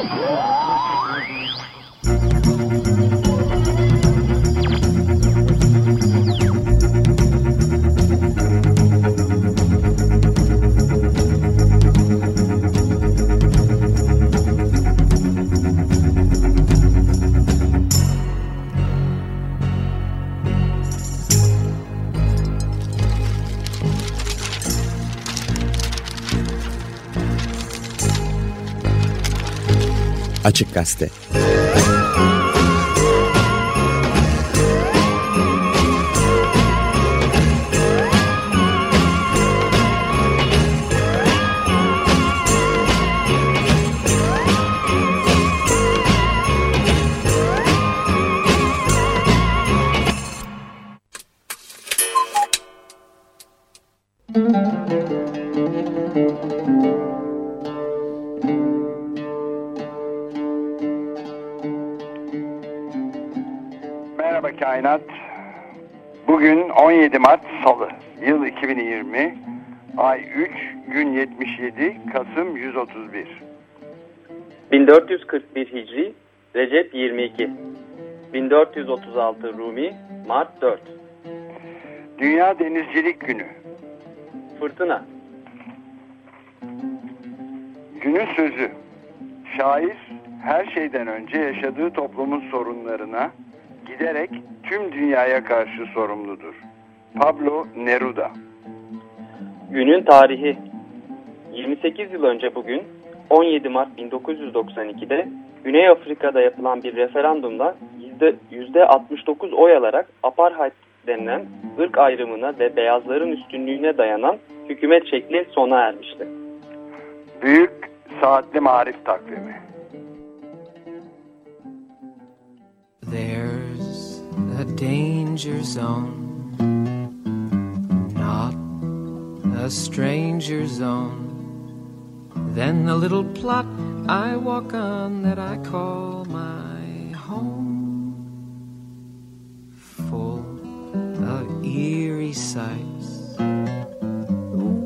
Whoa! Açık Gazete. Kainat Ay 3 Gün 77 Kasım 131 1441 Hicri Recep 22 1436 Rumi Mart 4 Dünya Denizcilik Günü. Fırtına. Günün sözü. Şair her şeyden önce yaşadığı toplumun sorunlarına giderek tüm dünyaya karşı sorumludur. Pablo Neruda Günün tarihi. 28 yıl önce bugün 17 Mart 1992'de Güney Afrika'da yapılan bir referandumda %69 oy alarak apartheid denilen ırk ayrımına ve beyazların üstünlüğüne dayanan hükümet şekli sona ermişti. Büyük Saatli Marif Takvimi. There's a danger zone, not a stranger zone. Then the little plot I walk on that I call my home, full of eerie sights,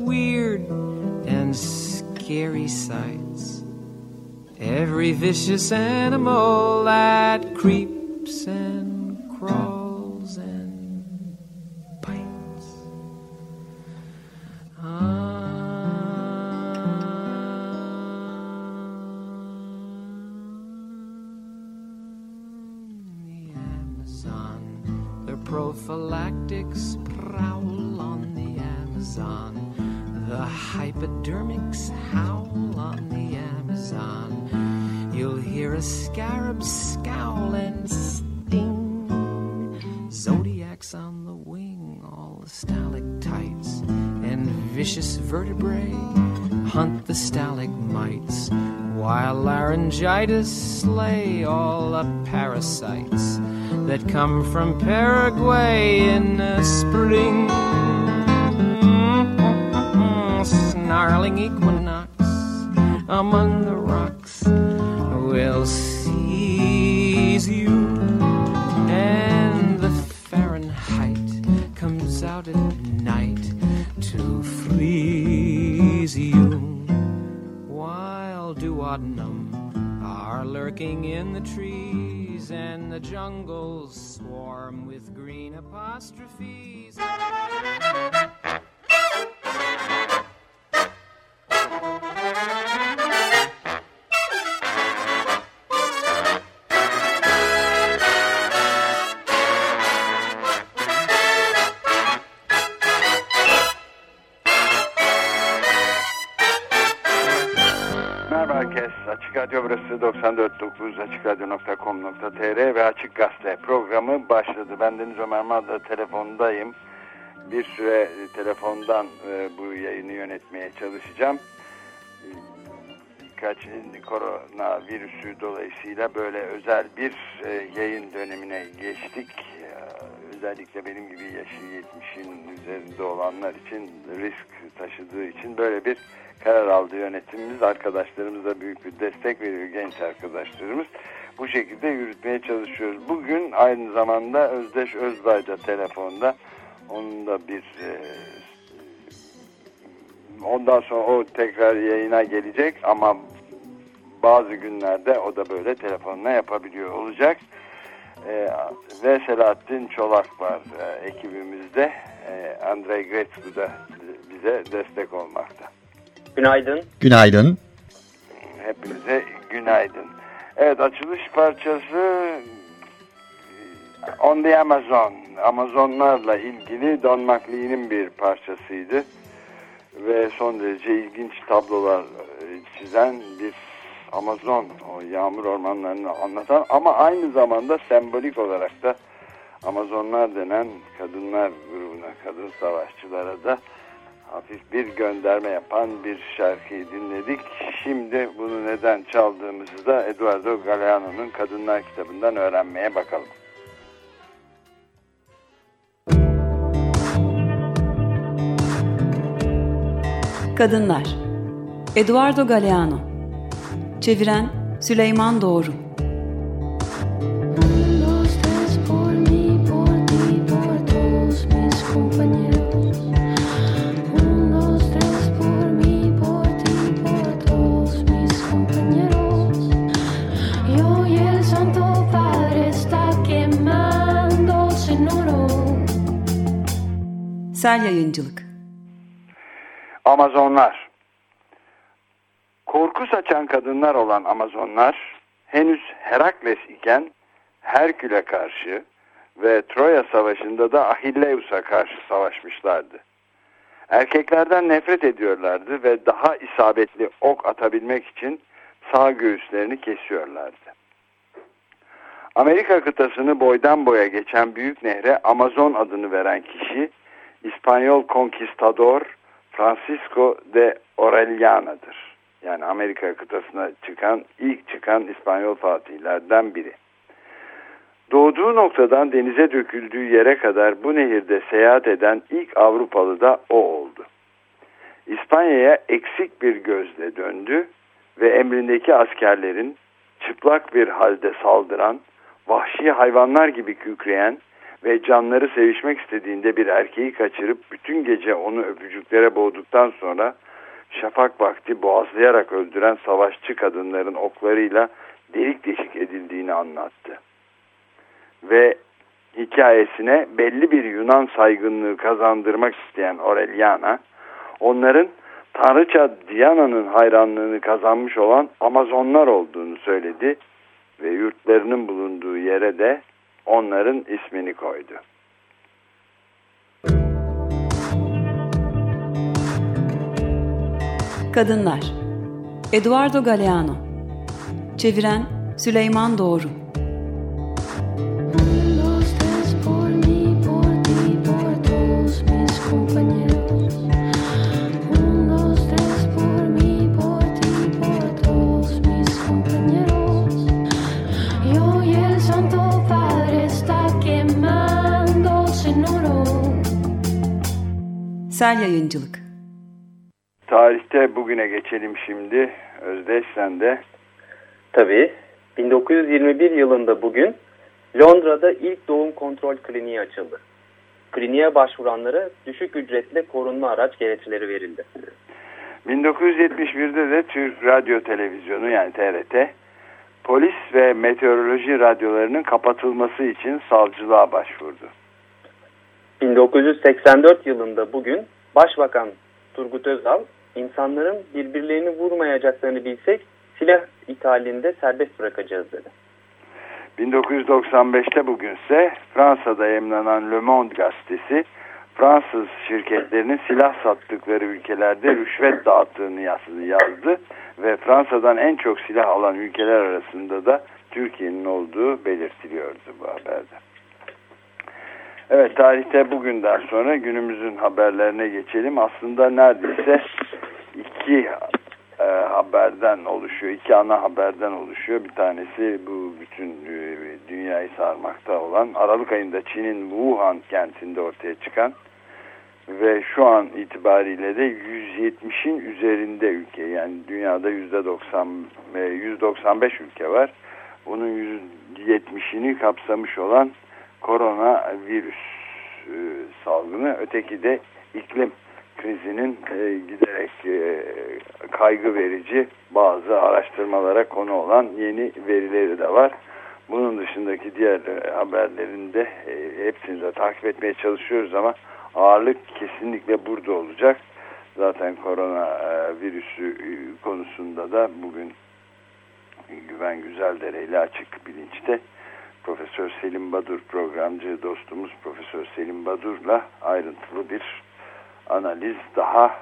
weird and scary sights. Every vicious animal that creeps and crawls hypodermics howl on the Amazon. You'll hear a scarab scowl and sting. Zodiacs on the wing, all the stalactites and vicious vertebrae hunt the stalagmites. While laryngitis slay all the parasites that come from Paraguay in the spring. Snarling equinox among the rocks will seize you, and the Fahrenheit comes out at night to freeze you, while duodenum are lurking in the trees, and the jungles swarm with green apostrophes. Radyo burası 94.9 AçıkRadyo.com.tr ve Açık Gazete programı başladı. Ben Deniz Ömer Madra telefondayım. Bir süre telefondan e, bu yayını yönetmeye çalışacağım. Birkaç korona virüsü dolayısıyla böyle özel bir e, yayın dönemine geçtik. Özellikle benim gibi yaşı 70'in üzerinde olanlar için risk taşıdığı için böyle bir karar aldı yönetimimiz. Arkadaşlarımız da büyük bir destek veriyor genç arkadaşlarımız. Bu şekilde yürütmeye çalışıyoruz. Bugün aynı zamanda Özdeş Özbayca telefonda. Onun da bir e, ondan sonra o tekrar yayına gelecek ama bazı günlerde o da böyle telefonla yapabiliyor olacak. E, ve Selahattin Çolak var e, ekibimizde. E, Andrei Gretzky da bize destek olmakta. Günaydın. Günaydın. Hepinize günaydın. Evet açılış parçası On the Amazon. Amazonlarla ilgili Don McLean'in bir parçasıydı. Ve son derece ilginç tablolar e, çizen bir Amazon, o yağmur ormanlarını anlatan ama aynı zamanda sembolik olarak da Amazonlar denen kadınlar grubuna, kadın savaşçılara da hafif bir gönderme yapan bir şarkıyı dinledik. Şimdi bunu neden çaldığımızı da Eduardo Galeano'nun Kadınlar kitabından öğrenmeye bakalım. Kadınlar Eduardo Galeano Çeviren Süleyman Doğru Sel Yayıncılık Amazonlar Korku saçan kadınlar olan Amazonlar henüz Herakles iken Herkül'e karşı ve Troya Savaşı'nda da Ahilleus'a karşı savaşmışlardı. Erkeklerden nefret ediyorlardı ve daha isabetli ok atabilmek için sağ göğüslerini kesiyorlardı. Amerika kıtasını boydan boya geçen büyük nehre Amazon adını veren kişi İspanyol konkistador Francisco de Orellanadır. Yani Amerika kıtasına çıkan ilk çıkan İspanyol fatihlerden biri. Doğduğu noktadan denize döküldüğü yere kadar bu nehirde seyahat eden ilk Avrupalı da o oldu. İspanya'ya eksik bir gözle döndü ve emrindeki askerlerin çıplak bir halde saldıran, vahşi hayvanlar gibi kükreyen ve canları sevişmek istediğinde bir erkeği kaçırıp bütün gece onu öpücüklere boğduktan sonra şafak vakti boğazlayarak öldüren savaşçı kadınların oklarıyla delik deşik edildiğini anlattı. Ve hikayesine belli bir Yunan saygınlığı kazandırmak isteyen Aureliana, onların Tanrıça Diana'nın hayranlığını kazanmış olan Amazonlar olduğunu söyledi ve yurtlarının bulunduğu yere de onların ismini koydu. Kadınlar. Eduardo Galeano. Çeviren Süleyman Doğru Sel Yayıncılık Tarihte bugüne geçelim şimdi. Özdeş sen de. Tabii. 1921 yılında bugün Londra'da ilk doğum kontrol kliniği açıldı. Kliniğe başvuranlara düşük ücretle korunma araç gereçleri verildi. 1971'de de Türk Radyo Televizyonu yani TRT polis ve meteoroloji radyolarının kapatılması için savcılığa başvurdu. 1984 yılında bugün Başbakan Turgut Özal insanların birbirlerini vurmayacaklarını bilsek silah ithalinde serbest bırakacağız dedi. 1995'te bugünse Fransa'da yayınlanan Le Monde gazetesi Fransız şirketlerinin silah sattıkları ülkelerde rüşvet dağıttığını yazdı ve Fransa'dan en çok silah alan ülkeler arasında da Türkiye'nin olduğu belirtiliyordu bu haberde. Evet tarihte bugünden sonra günümüzün haberlerine geçelim. Aslında neredeyse iki e, haberden oluşuyor. iki ana haberden oluşuyor. Bir tanesi bu bütün e, dünyayı sarmakta olan Aralık ayında Çin'in Wuhan kentinde ortaya çıkan ve şu an itibariyle de 170'in üzerinde ülke yani dünyada %90 195 ülke var. Bunun %70'ini kapsamış olan korona virüs e, salgını. Öteki de iklim krizinin e, giderek e, kaygı verici bazı araştırmalara konu olan yeni verileri de var. Bunun dışındaki diğer e, haberlerinde e, hepsini de takip etmeye çalışıyoruz ama ağırlık kesinlikle burada olacak. Zaten korona e, virüsü konusunda da bugün Güven Güzeldere ile açık bilinçte Profesör Selim Badur programcı dostumuz Profesör Selim Badur'la ayrıntılı bir analiz daha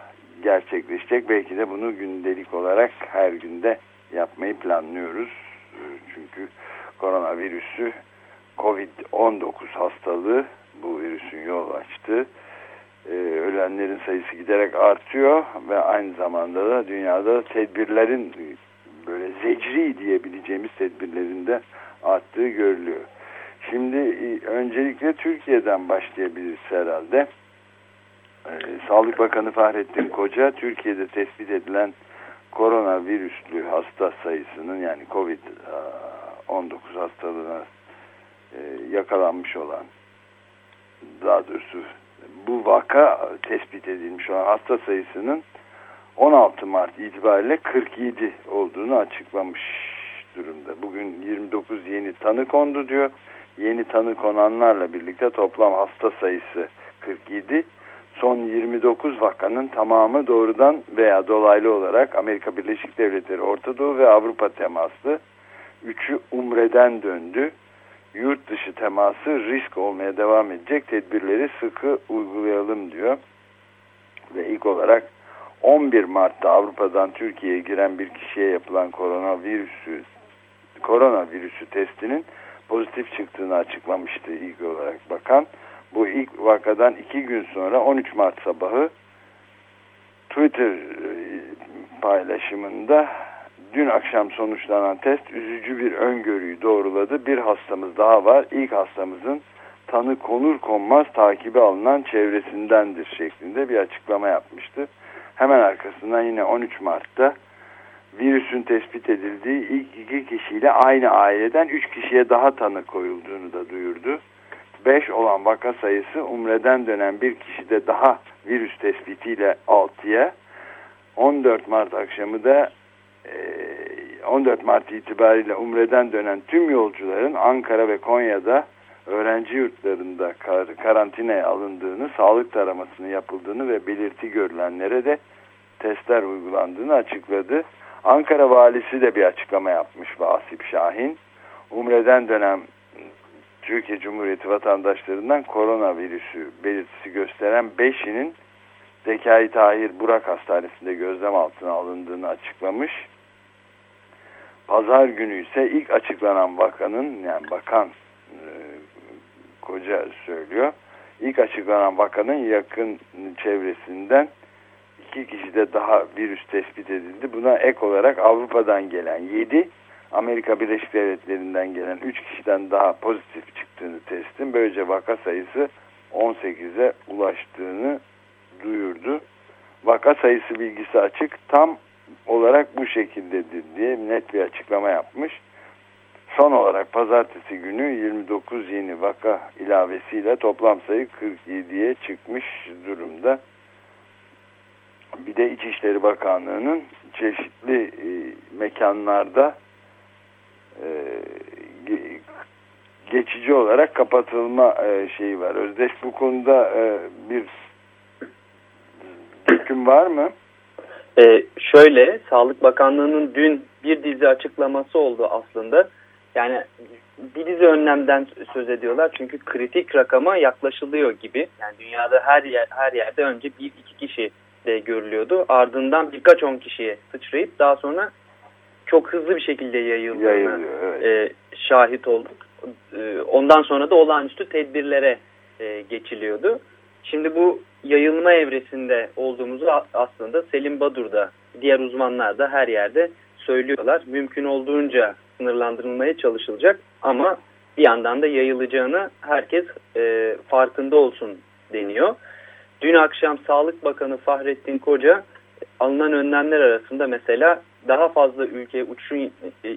gerçekleşecek. Belki de bunu gündelik olarak her günde yapmayı planlıyoruz. Çünkü koronavirüsü Covid-19 hastalığı bu virüsün yol açtığı e, ölenlerin sayısı giderek artıyor ve aynı zamanda da dünyada tedbirlerin böyle zecri diyebileceğimiz tedbirlerinde arttığı görülüyor. Şimdi e, öncelikle Türkiye'den başlayabiliriz herhalde. Ee, Sağlık Bakanı Fahrettin Koca Türkiye'de tespit edilen koronavirüslü hasta sayısının yani Covid-19 hastalığına e, yakalanmış olan daha doğrusu bu vaka tespit edilmiş olan hasta sayısının 16 Mart itibariyle 47 olduğunu açıklamış durumda. Bugün 29 yeni tanı kondu diyor. Yeni tanı konanlarla birlikte toplam hasta sayısı 47. Son 29 vakanın tamamı doğrudan veya dolaylı olarak Amerika Birleşik Devletleri, Orta Doğu ve Avrupa temaslı. Üçü Umre'den döndü. Yurt dışı teması risk olmaya devam edecek tedbirleri sıkı uygulayalım diyor. Ve ilk olarak 11 Mart'ta Avrupa'dan Türkiye'ye giren bir kişiye yapılan koronavirüsü koronavirüsü testinin pozitif çıktığını açıklamıştı ilk olarak bakan. Bu ilk vakadan iki gün sonra 13 Mart sabahı Twitter paylaşımında dün akşam sonuçlanan test üzücü bir öngörüyü doğruladı. Bir hastamız daha var. İlk hastamızın tanı konur konmaz takibi alınan çevresindendir şeklinde bir açıklama yapmıştı. Hemen arkasından yine 13 Mart'ta virüsün tespit edildiği ilk iki kişiyle aynı aileden 3 kişiye daha tanı koyulduğunu da duyurdu. 5 olan vaka sayısı Umre'den dönen bir kişide daha virüs tespitiyle 6'ya 14 Mart akşamı da 14 Mart itibariyle Umre'den dönen tüm yolcuların Ankara ve Konya'da öğrenci yurtlarında kar karantinaya alındığını, sağlık taramasını yapıldığını ve belirti görülenlere de testler uygulandığını açıkladı. Ankara valisi de bir açıklama yapmış Vasip Şahin. Umre'den dönen Türkiye Cumhuriyeti vatandaşlarından koronavirüsü belirtisi gösteren 5'inin Zekai Tahir Burak Hastanesi'nde gözlem altına alındığını açıklamış. Pazar günü ise ilk açıklanan vakanın yani bakan e, koca söylüyor. İlk açıklanan vakanın yakın çevresinden iki kişide daha virüs tespit edildi. Buna ek olarak Avrupa'dan gelen 7, Amerika Birleşik Devletleri'nden gelen 3 kişiden daha pozitif çıktığını testin. Böylece vaka sayısı 18'e ulaştığını duyurdu. Vaka sayısı bilgisi açık. Tam olarak bu şekildedir diye net bir açıklama yapmış. Son olarak pazartesi günü 29 yeni vaka ilavesiyle toplam sayı 47'ye çıkmış durumda. Bir de İçişleri Bakanlığı'nın çeşitli e, mekanlarda e, geçici olarak kapatılma e, şeyi var. Özdeş bu konuda e, bir hüküm var mı? Ee, şöyle, Sağlık Bakanlığı'nın dün bir dizi açıklaması oldu aslında. Yani bir dizi önlemden söz ediyorlar çünkü kritik rakama yaklaşılıyor gibi. Yani dünyada her yer, her yerde önce bir iki kişi de görülüyordu. Ardından birkaç on kişiye sıçrayıp daha sonra çok hızlı bir şekilde yayıldığına evet. e, şahit olduk. E, ondan sonra da olağanüstü tedbirlere e, geçiliyordu. Şimdi bu yayılma evresinde olduğumuzu aslında Selim Badur da diğer uzmanlar da her yerde söylüyorlar. Mümkün olduğunca sınırlandırılmaya çalışılacak ama bir yandan da yayılacağını herkes e, farkında olsun deniyor. Dün akşam Sağlık Bakanı Fahrettin Koca alınan önlemler arasında mesela daha fazla ülkeye uçuşun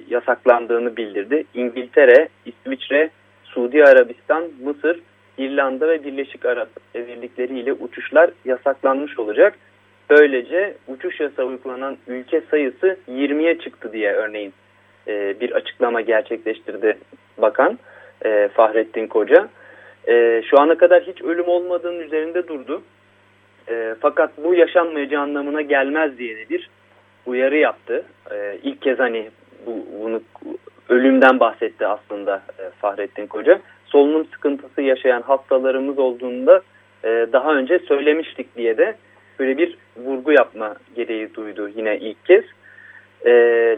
yasaklandığını bildirdi. İngiltere, İsviçre, Suudi Arabistan, Mısır İrlanda ve Birleşik Arap Emirlikleri ile uçuşlar yasaklanmış olacak. Böylece uçuş yasağı uygulanan ülke sayısı 20'ye çıktı diye örneğin e, bir açıklama gerçekleştirdi bakan e, Fahrettin Koca. E, şu ana kadar hiç ölüm olmadığının üzerinde durdu. E, fakat bu yaşanmayacağı anlamına gelmez diye de bir uyarı yaptı. E, ilk kez hani bu, bunu ölümden bahsetti aslında e, Fahrettin Koca. Solunum sıkıntısı yaşayan hastalarımız olduğunda e, daha önce söylemiştik diye de böyle bir vurgu yapma gereği duydu yine ilk kez. E,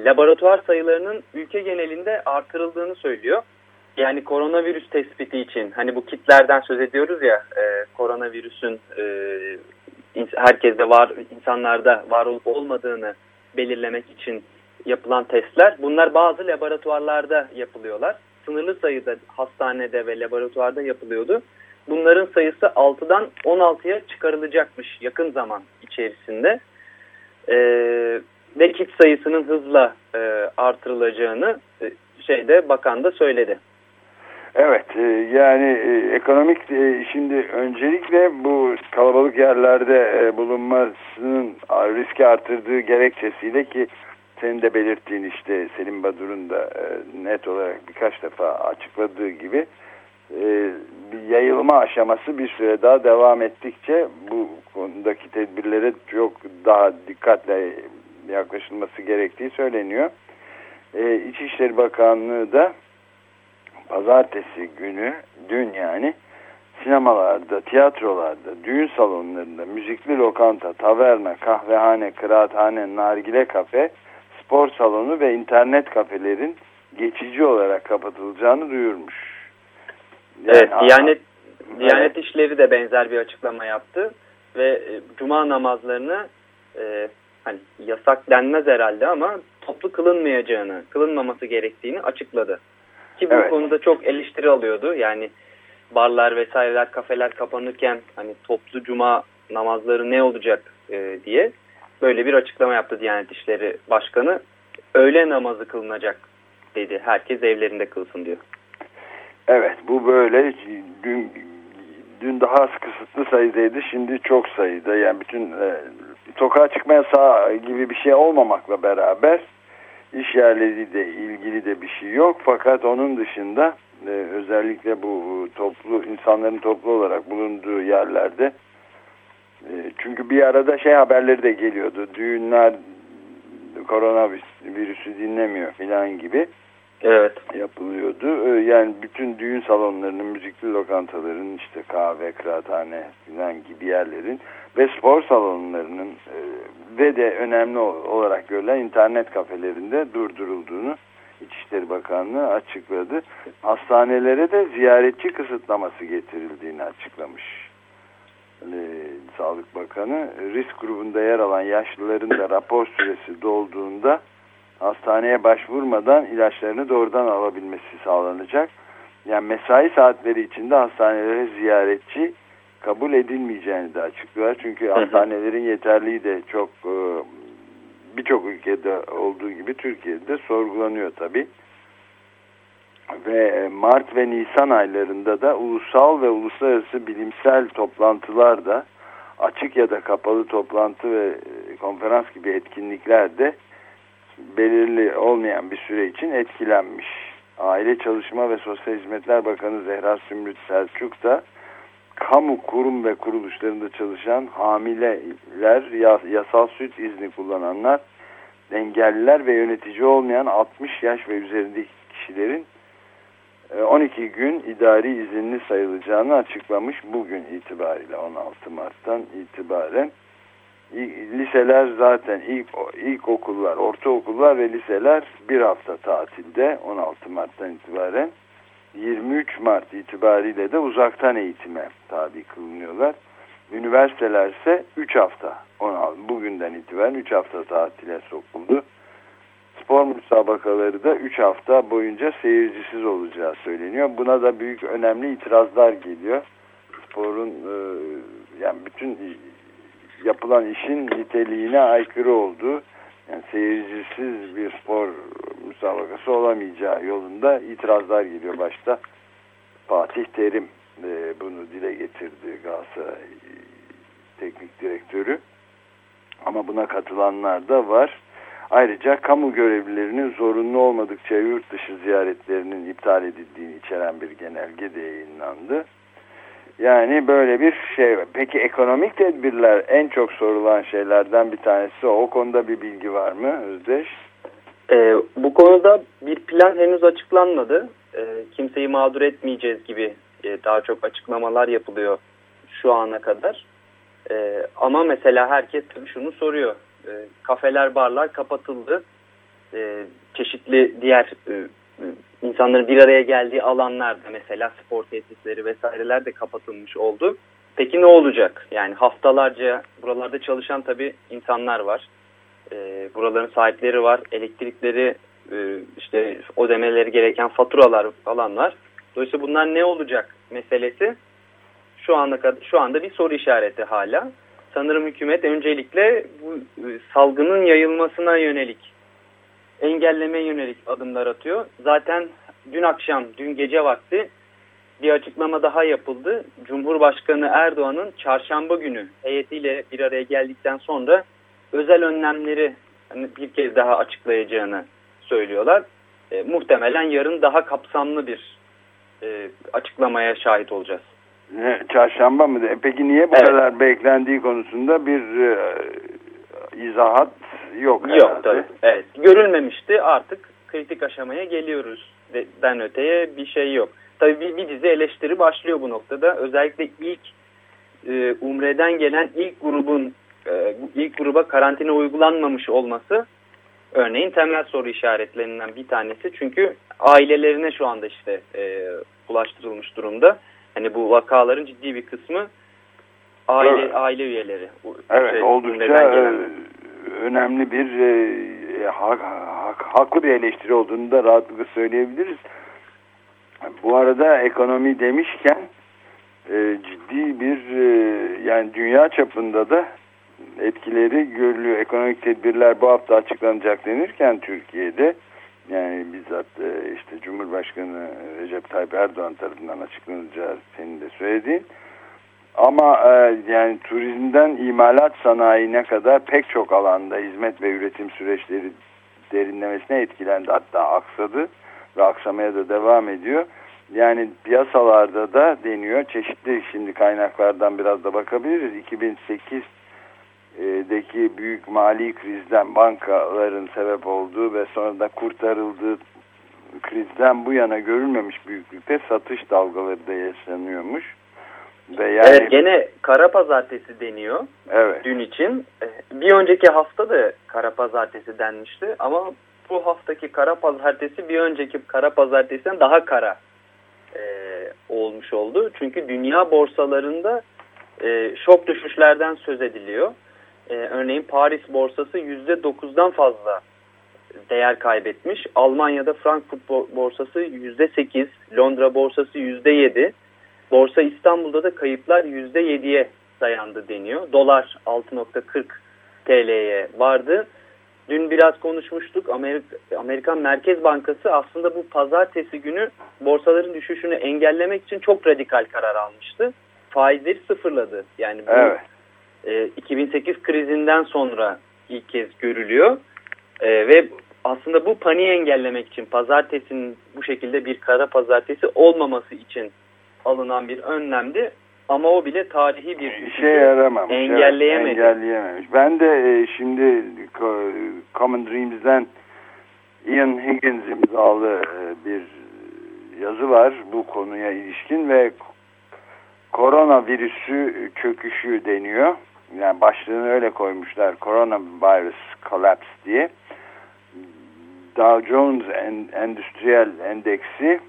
laboratuvar sayılarının ülke genelinde artırıldığını söylüyor. Yani koronavirüs tespiti için hani bu kitlerden söz ediyoruz ya e, koronavirüsün e, herkeste var insanlarda var olup olmadığını belirlemek için yapılan testler bunlar bazı laboratuvarlarda yapılıyorlar. Sınırlı sayıda hastanede ve laboratuvarda yapılıyordu. Bunların sayısı 6'dan 16'ya çıkarılacakmış yakın zaman içerisinde. E, ve kit sayısının hızla e, artırılacağını e, şeyde bakan da söyledi. Evet e, yani e, ekonomik e, şimdi öncelikle bu kalabalık yerlerde bulunmasının riski artırdığı gerekçesiyle ki senin de belirttiğin işte Selim Badur'un da net olarak birkaç defa açıkladığı gibi bir yayılma aşaması bir süre daha devam ettikçe bu konudaki tedbirlere çok daha dikkatle yaklaşılması gerektiği söyleniyor. İçişleri Bakanlığı da pazartesi günü dün yani sinemalarda, tiyatrolarda, düğün salonlarında, müzikli lokanta, taverna, kahvehane, kıraathane, nargile kafe, spor salonu ve internet kafelerin geçici olarak kapatılacağını duyurmuş. Yani, evet, Diyanet, Diyanet evet. İşleri de benzer bir açıklama yaptı ve e, cuma namazlarını e, hani yasak denmez herhalde ama toplu kılınmayacağını, kılınmaması gerektiğini açıkladı. Ki bu evet. konuda çok eleştiri alıyordu. Yani barlar vesaireler, kafeler kapanırken hani toplu cuma namazları ne olacak e, diye böyle bir açıklama yaptı Diyanet İşleri Başkanı. Öğle namazı kılınacak dedi. Herkes evlerinde kılsın diyor. Evet bu böyle dün dün daha az kısıtlı sayıdaydı şimdi çok sayıda yani bütün e, sokağa çıkma yasağı gibi bir şey olmamakla beraber iş yerleri de ilgili de bir şey yok. Fakat onun dışında e, özellikle bu toplu insanların toplu olarak bulunduğu yerlerde e, çünkü bir arada şey haberleri de geliyordu. Düğünler koronavirüsü dinlemiyor filan gibi. Evet. Yapılıyordu. E, yani bütün düğün salonlarının, müzikli lokantaların, işte kahve, kıraathane filan gibi yerlerin ve spor salonlarının e, ve de önemli olarak görülen internet kafelerinde durdurulduğunu İçişleri Bakanlığı açıkladı. Hastanelere de ziyaretçi kısıtlaması getirildiğini açıklamış. Ee, Sağlık Bakanı risk grubunda yer alan yaşlıların da rapor süresi dolduğunda hastaneye başvurmadan ilaçlarını doğrudan alabilmesi sağlanacak. Yani mesai saatleri içinde hastanelere ziyaretçi kabul edilmeyeceğini de açıklıyor. Çünkü hastanelerin yeterliği de çok e, birçok ülkede olduğu gibi Türkiye'de sorgulanıyor tabi. Ve Mart ve Nisan aylarında da ulusal ve uluslararası bilimsel toplantılar da açık ya da kapalı toplantı ve e, konferans gibi etkinlikler de belirli olmayan bir süre için etkilenmiş. Aile Çalışma ve Sosyal Hizmetler Bakanı Zehra Sümrüt Selçuk da kamu kurum ve kuruluşlarında çalışan hamileler, yasal süt izni kullananlar, engelliler ve yönetici olmayan 60 yaş ve üzerindeki kişilerin 12 e, gün idari izinli sayılacağını açıklamış bugün itibariyle 16 Mart'tan itibaren. Liseler zaten ilk, ilk okullar, ortaokullar ve liseler bir hafta tatilde 16 Mart'tan itibaren. 23 Mart itibariyle de uzaktan eğitime tabi kılınıyorlar. Üniversiteler ise 3 hafta, 16, bugünden itibaren 3 hafta tatile sokuldu. Spor müsabakaları da 3 hafta boyunca seyircisiz olacağı söyleniyor. Buna da büyük önemli itirazlar geliyor. Sporun e, yani bütün yapılan işin niteliğine aykırı olduğu yani seyircisiz bir spor müsabakası olamayacağı yolunda itirazlar geliyor başta. Fatih Terim e, bunu dile getirdi Galatasaray teknik direktörü. Ama buna katılanlar da var. Ayrıca kamu görevlilerinin zorunlu olmadıkça yurt dışı ziyaretlerinin iptal edildiğini içeren bir genelge de yayınlandı. Yani böyle bir şey. Peki ekonomik tedbirler en çok sorulan şeylerden bir tanesi o. O konuda bir bilgi var mı Özdeş? Ee, bu konuda bir plan henüz açıklanmadı. Ee, kimseyi mağdur etmeyeceğiz gibi e, daha çok açıklamalar yapılıyor şu ana kadar. Ee, ama mesela herkes tabii şunu soruyor. Ee, kafeler, barlar kapatıldı. Ee, çeşitli diğer e, e, insanların bir araya geldiği alanlarda mesela spor tesisleri vesaireler de kapatılmış oldu. Peki ne olacak? Yani haftalarca buralarda çalışan tabii insanlar var. Ee, buraların sahipleri var. Elektrikleri e, işte ödemeleri gereken faturalar falan var. Dolayısıyla bunlar ne olacak meselesi şu anda şu anda bir soru işareti hala. Sanırım hükümet öncelikle bu e, salgının yayılmasına yönelik engelleme yönelik adımlar atıyor. Zaten dün akşam, dün gece vakti bir açıklama daha yapıldı. Cumhurbaşkanı Erdoğan'ın çarşamba günü heyetiyle bir araya geldikten sonra özel önlemleri hani bir kez daha açıklayacağını söylüyorlar. E, muhtemelen yarın daha kapsamlı bir e, açıklamaya şahit olacağız. Çarşamba mı? De? Peki niye bu evet. kadar beklendiği konusunda bir e, izahat yok herhalde. Yok tabii. Evet. Görülmemişti artık kritik aşamaya geliyoruz den öteye bir şey yok. Tabii bir, bir dizi eleştiri başlıyor bu noktada. Özellikle ilk e, Umre'den gelen ilk grubun e, ilk gruba karantina uygulanmamış olması örneğin temel soru işaretlerinden bir tanesi. Çünkü ailelerine şu anda işte e, ulaştırılmış durumda. Hani bu vakaların ciddi bir kısmı aile evet. aile üyeleri. Evet şey, oldukça e, önemli bir e, hak, hak, haklı bir eleştiri olduğunu da rahatlıkla söyleyebiliriz. Bu arada ekonomi demişken e, ciddi bir e, yani dünya çapında da etkileri görülüyor. Ekonomik tedbirler bu hafta açıklanacak denirken Türkiye'de yani bizzat e, işte Cumhurbaşkanı Recep Tayyip Erdoğan tarafından açıklanacağı senin de söylediğin. Ama e, yani turizmden imalat sanayine kadar pek çok alanda hizmet ve üretim süreçleri derinlemesine etkilendi. Hatta aksadı ve aksamaya da devam ediyor. Yani piyasalarda da deniyor. Çeşitli şimdi kaynaklardan biraz da bakabiliriz. 2008 deki büyük mali krizden bankaların sebep olduğu ve sonra da kurtarıldığı krizden bu yana görülmemiş büyüklükte satış dalgaları da yaşanıyormuş. Ve yani... Evet gene kara pazartesi deniyor evet. dün için. E, bir önceki hafta da kara pazartesi denmişti ama bu haftaki kara pazartesi bir önceki kara pazartesiden daha kara e, olmuş oldu. Çünkü dünya borsalarında e, şok düşüşlerden söz ediliyor. E, örneğin Paris borsası %9'dan fazla değer kaybetmiş. Almanya'da Frankfurt borsası %8, Londra borsası %7. Borsa İstanbul'da da kayıplar %7'ye dayandı deniyor. Dolar 6.40 TL'ye vardı. Dün biraz konuşmuştuk. Amerika, Amerikan Merkez Bankası aslında bu pazartesi günü borsaların düşüşünü engellemek için çok radikal karar almıştı. Faizleri sıfırladı. Yani bu evet. e, 2008 krizinden sonra ilk kez görülüyor. E, ve aslında bu paniği engellemek için pazartesinin bu şekilde bir kara pazartesi olmaması için alınan bir önlemdi. Ama o bile tarihi bir şey yaramamış. Engelleyemedi. Evet, engelleyememiş. Ben de e, şimdi Common Dreams'den Ian Higgins imzalı e, bir yazı var bu konuya ilişkin ve koronavirüsü çöküşü deniyor. Yani başlığını öyle koymuşlar. Coronavirus Collapse diye. Dow Jones Endüstriyel Endeksi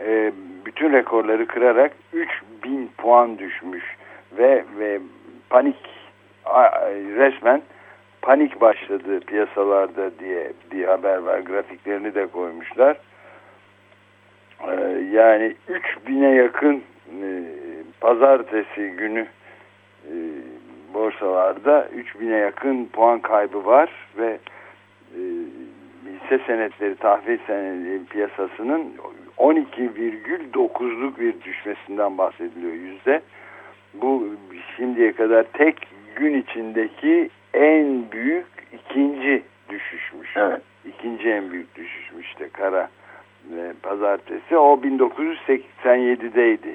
e, bütün rekorları kırarak 3000 puan düşmüş ve ve panik resmen panik başladı piyasalarda diye bir haber var. Grafiklerini de koymuşlar. Ee, yani 3000'e yakın e, pazartesi günü e, borsalarda 3000'e yakın puan kaybı var ve e, hisse senetleri tahvil senedi piyasasının 12,9'luk bir düşmesinden bahsediliyor yüzde. Bu şimdiye kadar tek gün içindeki en büyük ikinci düşüşmüş. Evet. İkinci en büyük düşüşmüş işte kara e, pazartesi. O 1987'deydi.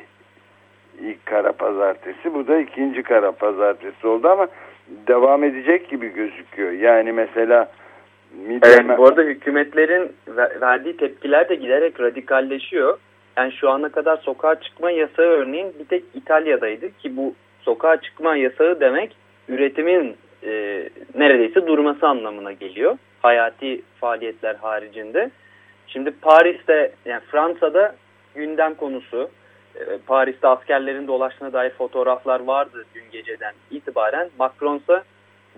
İlk kara pazartesi. Bu da ikinci kara pazartesi oldu ama devam edecek gibi gözüküyor. Yani mesela Evet, bu arada hükümetlerin verdiği tepkiler de giderek radikalleşiyor. Yani şu ana kadar sokağa çıkma yasağı örneğin bir tek İtalya'daydı ki bu sokağa çıkma yasağı demek üretimin e, neredeyse durması anlamına geliyor. Hayati faaliyetler haricinde. Şimdi Paris'te yani Fransa'da gündem konusu e, Paris'te askerlerin dolaştığına dair fotoğraflar vardı dün geceden itibaren. Macron ise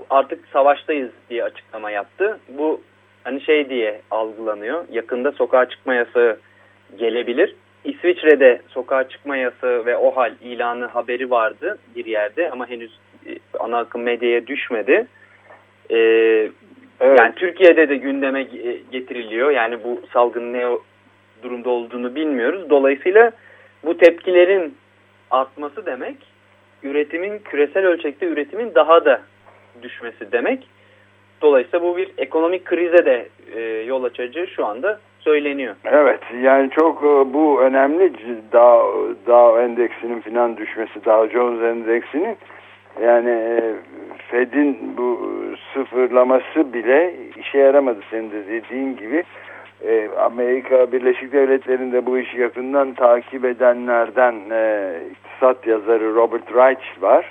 artık savaştayız diye açıklama yaptı. Bu hani şey diye algılanıyor. Yakında sokağa çıkma yasağı gelebilir. İsviçre'de sokağa çıkma yasağı ve o hal ilanı haberi vardı bir yerde ama henüz e, ana akım medyaya düşmedi. Ee, evet. Yani Türkiye'de de gündeme e, getiriliyor. Yani bu salgın ne durumda olduğunu bilmiyoruz. Dolayısıyla bu tepkilerin artması demek üretimin küresel ölçekte üretimin daha da düşmesi demek. Dolayısıyla bu bir ekonomik krize de e, yol açıcı şu anda söyleniyor. Evet yani çok e, bu önemli Dow, Dow endeksinin filan düşmesi Dow Jones endeksinin yani e, Fed'in bu sıfırlaması bile işe yaramadı senin de dediğin gibi. E, Amerika Birleşik Devletleri'nde bu işi yakından takip edenlerden e, iktisat yazarı Robert Reich var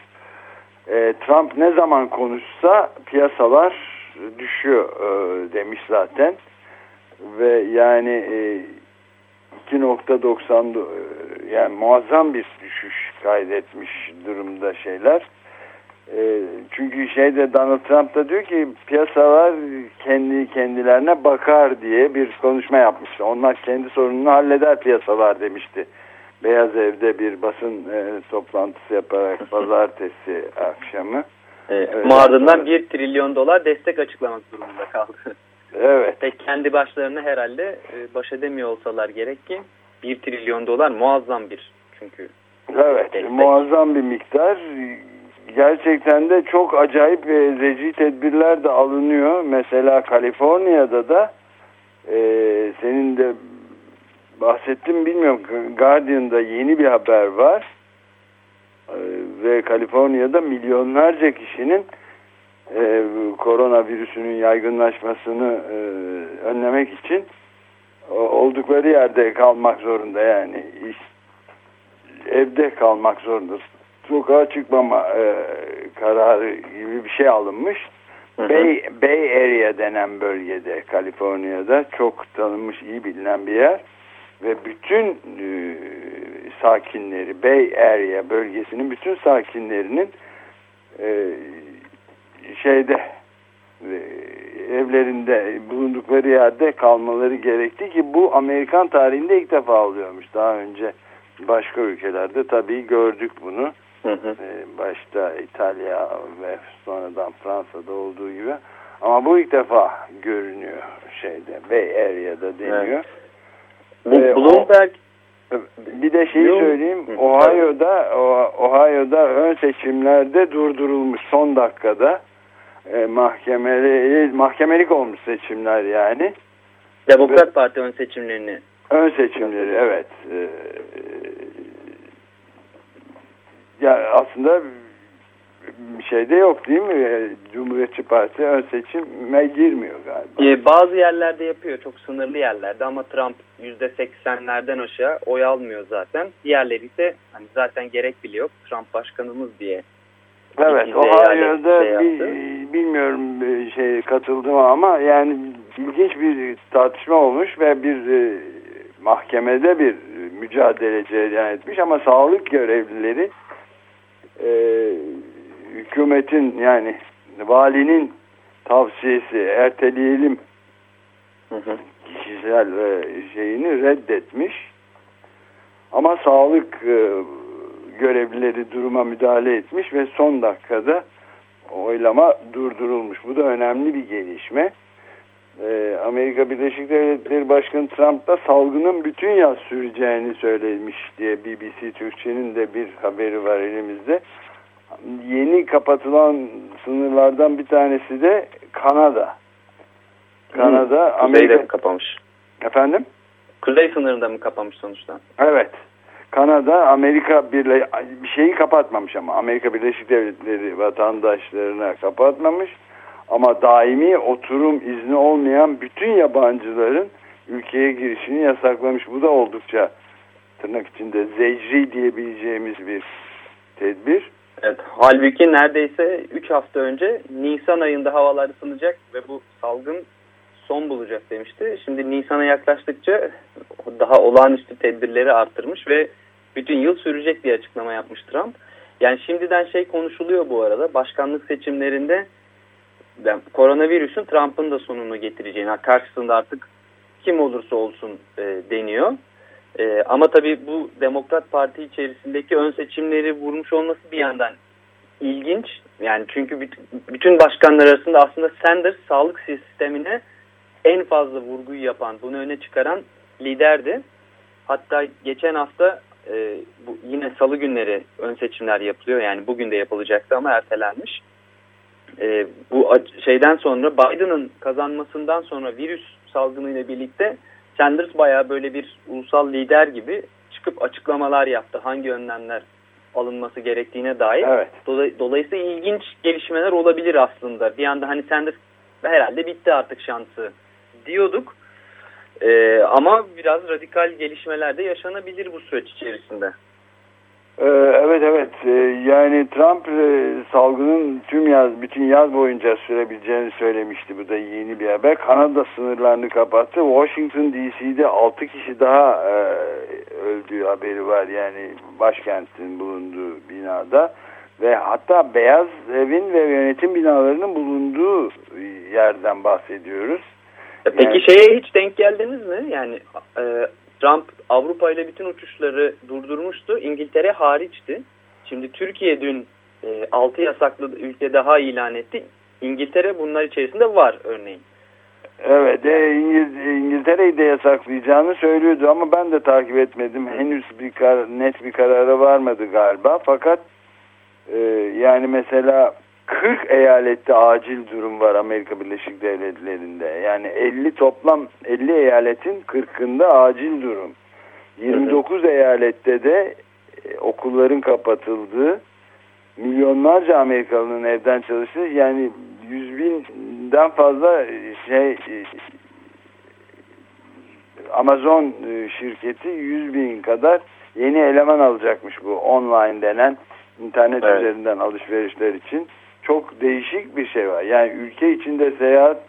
e, Trump ne zaman konuşsa piyasalar düşüyor e, demiş zaten ve yani e, 2.90 e, yani muazzam bir düşüş kaydetmiş durumda şeyler. E, çünkü şeyde Donald Trump da diyor ki piyasalar kendi kendilerine bakar diye bir konuşma yapmıştı. Onlar kendi sorununu halleder piyasalar demişti. Beyaz Ev'de bir basın e, toplantısı yaparak pazartesi akşamı. Evet, evet, ardından bir trilyon dolar destek açıklamak durumunda kaldı. Evet. Pek kendi başlarına herhalde e, baş edemiyor olsalar gerek ki bir trilyon dolar muazzam bir çünkü. Evet destek. muazzam bir miktar. Gerçekten de çok acayip ve zeci tedbirler de alınıyor. Mesela Kaliforniya'da da e, senin de bahsettim bilmiyorum. Guardian'da yeni bir haber var. Ee, ve Kaliforniya'da milyonlarca kişinin e, koronavirüsünün yaygınlaşmasını e, önlemek için oldukları yerde kalmak zorunda yani iş, evde kalmak zorunda sokağa çıkmama e, kararı gibi bir şey alınmış hı hı. Bay, Bay Area denen bölgede Kaliforniya'da çok tanınmış iyi bilinen bir yer ve bütün e, sakinleri Bay Area bölgesinin bütün sakinlerinin e, şeyde e, evlerinde bulundukları yerde kalmaları gerekti ki bu Amerikan tarihinde ilk defa oluyormuş. Daha önce başka ülkelerde tabii gördük bunu. Hı hı. E, başta İtalya ve sonradan Fransa'da olduğu gibi. Ama bu ilk defa görünüyor şeyde Bay Area'da deniyor. Evet. Ee, Bloomberg bir de şeyi söyleyeyim. Ohio'da Ohio'da ön seçimlerde durdurulmuş son dakikada e, mahkemeli mahkemelik olmuş seçimler yani. Demokrat Ve, Parti ön seçimlerini. Ön seçimleri evet. E, ya aslında bir şey de yok değil mi? Cumhuriyetçi Parti ön seçime girmiyor galiba. Ee, bazı yerlerde yapıyor. Çok sınırlı yerlerde ama Trump %80'lerden aşağı oy almıyor zaten. Diğerleri ise hani zaten gerek bile yok. Trump başkanımız diye. Evet Ohio'da şey bilmiyorum e, şey katıldım ama yani ilginç bir tartışma olmuş ve bir e, mahkemede bir mücadele cereyan etmiş ama sağlık görevlileri e, hükümetin yani valinin tavsiyesi erteleyelim hı hı. kişisel e, şeyini reddetmiş. Ama sağlık e, görevlileri duruma müdahale etmiş ve son dakikada oylama durdurulmuş. Bu da önemli bir gelişme. e, Amerika Birleşik Devletleri Başkanı Trump da salgının bütün yaz süreceğini söylemiş diye BBC Türkçe'nin de bir haberi var elimizde. Yeni kapatılan sınırlardan bir tanesi de Kanada. Kanada, hmm, Amerika kapamış. Efendim? Kuzey sınırında mı kapamış sonuçta? Evet. Kanada Amerika Birle bir şeyi kapatmamış ama Amerika Birleşik Devletleri vatandaşlarına kapatmamış ama daimi oturum izni olmayan bütün yabancıların ülkeye girişini yasaklamış. Bu da oldukça tırnak içinde zecri diyebileceğimiz bir tedbir. Evet, halbuki neredeyse 3 hafta önce Nisan ayında havalar ısınacak ve bu salgın son bulacak demişti. Şimdi Nisan'a yaklaştıkça daha olağanüstü tedbirleri arttırmış ve bütün yıl sürecek bir açıklama yapmış Trump. Yani şimdiden şey konuşuluyor bu arada başkanlık seçimlerinde yani koronavirüsün Trump'ın da sonunu getireceğini karşısında artık kim olursa olsun e, deniyor. E, ama tabii bu Demokrat Parti içerisindeki ön seçimleri vurmuş olması bir yandan ilginç. Yani çünkü bütün başkanlar arasında aslında Sanders sağlık sistemine en fazla vurguyu yapan, bunu öne çıkaran liderdi. Hatta geçen hafta e, bu yine salı günleri ön seçimler yapılıyor. Yani bugün de yapılacaktı ama ertelenmiş. E, bu şeyden sonra Biden'ın kazanmasından sonra virüs salgınıyla birlikte Sanders bayağı böyle bir ulusal lider gibi çıkıp açıklamalar yaptı. Hangi önlemler alınması gerektiğine dair. Evet. Dolayısıyla ilginç gelişmeler olabilir aslında. Bir anda hani Sanders herhalde bitti artık şansı diyorduk. Ee, ama biraz radikal gelişmeler de yaşanabilir bu süreç içerisinde. Ee, evet evet ee, yani Trump e, salgının tüm yaz bütün yaz boyunca sürebileceğini söylemişti bu da yeni bir haber. Kanada sınırlarını kapattı. Washington DC'de 6 kişi daha e, öldüğü haberi var yani başkentin bulunduğu binada ve hatta Beyaz Evin ve yönetim binalarının bulunduğu yerden bahsediyoruz. E, peki yani, şeye hiç denk geldiniz mi? Yani e, Trump Avrupa ile bütün uçuşları durdurmuştu. İngiltere hariçti. Şimdi Türkiye dün e, 6 yasaklı ülke daha ilan etti. İngiltere bunlar içerisinde var örneğin. Evet, e, İngiltere'yi de yasaklayacağını söylüyordu ama ben de takip etmedim. Henüz bir kar, net bir karara varmadı galiba. Fakat e, yani mesela 40 eyalette acil durum var Amerika Birleşik Devletleri'nde. Yani 50 toplam 50 eyaletin 40'ında acil durum. 29 eyalette de e, okulların kapatıldığı, milyonlarca Amerikalının evden çalıştığı yani 100 binden fazla şey e, Amazon e, şirketi 100 bin kadar yeni eleman alacakmış bu online denen internet evet. üzerinden alışverişler için çok değişik bir şey var. Yani ülke içinde seyahat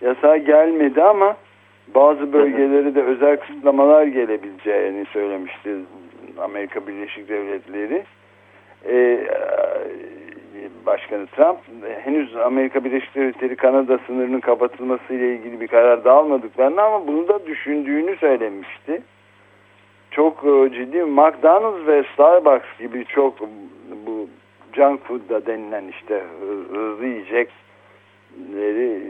yasağı gelmedi ama bazı bölgelere de özel kısıtlamalar gelebileceğini söylemişti Amerika Birleşik Devletleri. Ee, Başkanı Trump henüz Amerika Birleşik Devletleri Kanada sınırının kapatılması ile ilgili bir karar da almadıklarını ama bunu da düşündüğünü söylemişti. Çok e, ciddi McDonald's ve Starbucks gibi çok junk food da denilen işte hızlı yiyecekleri,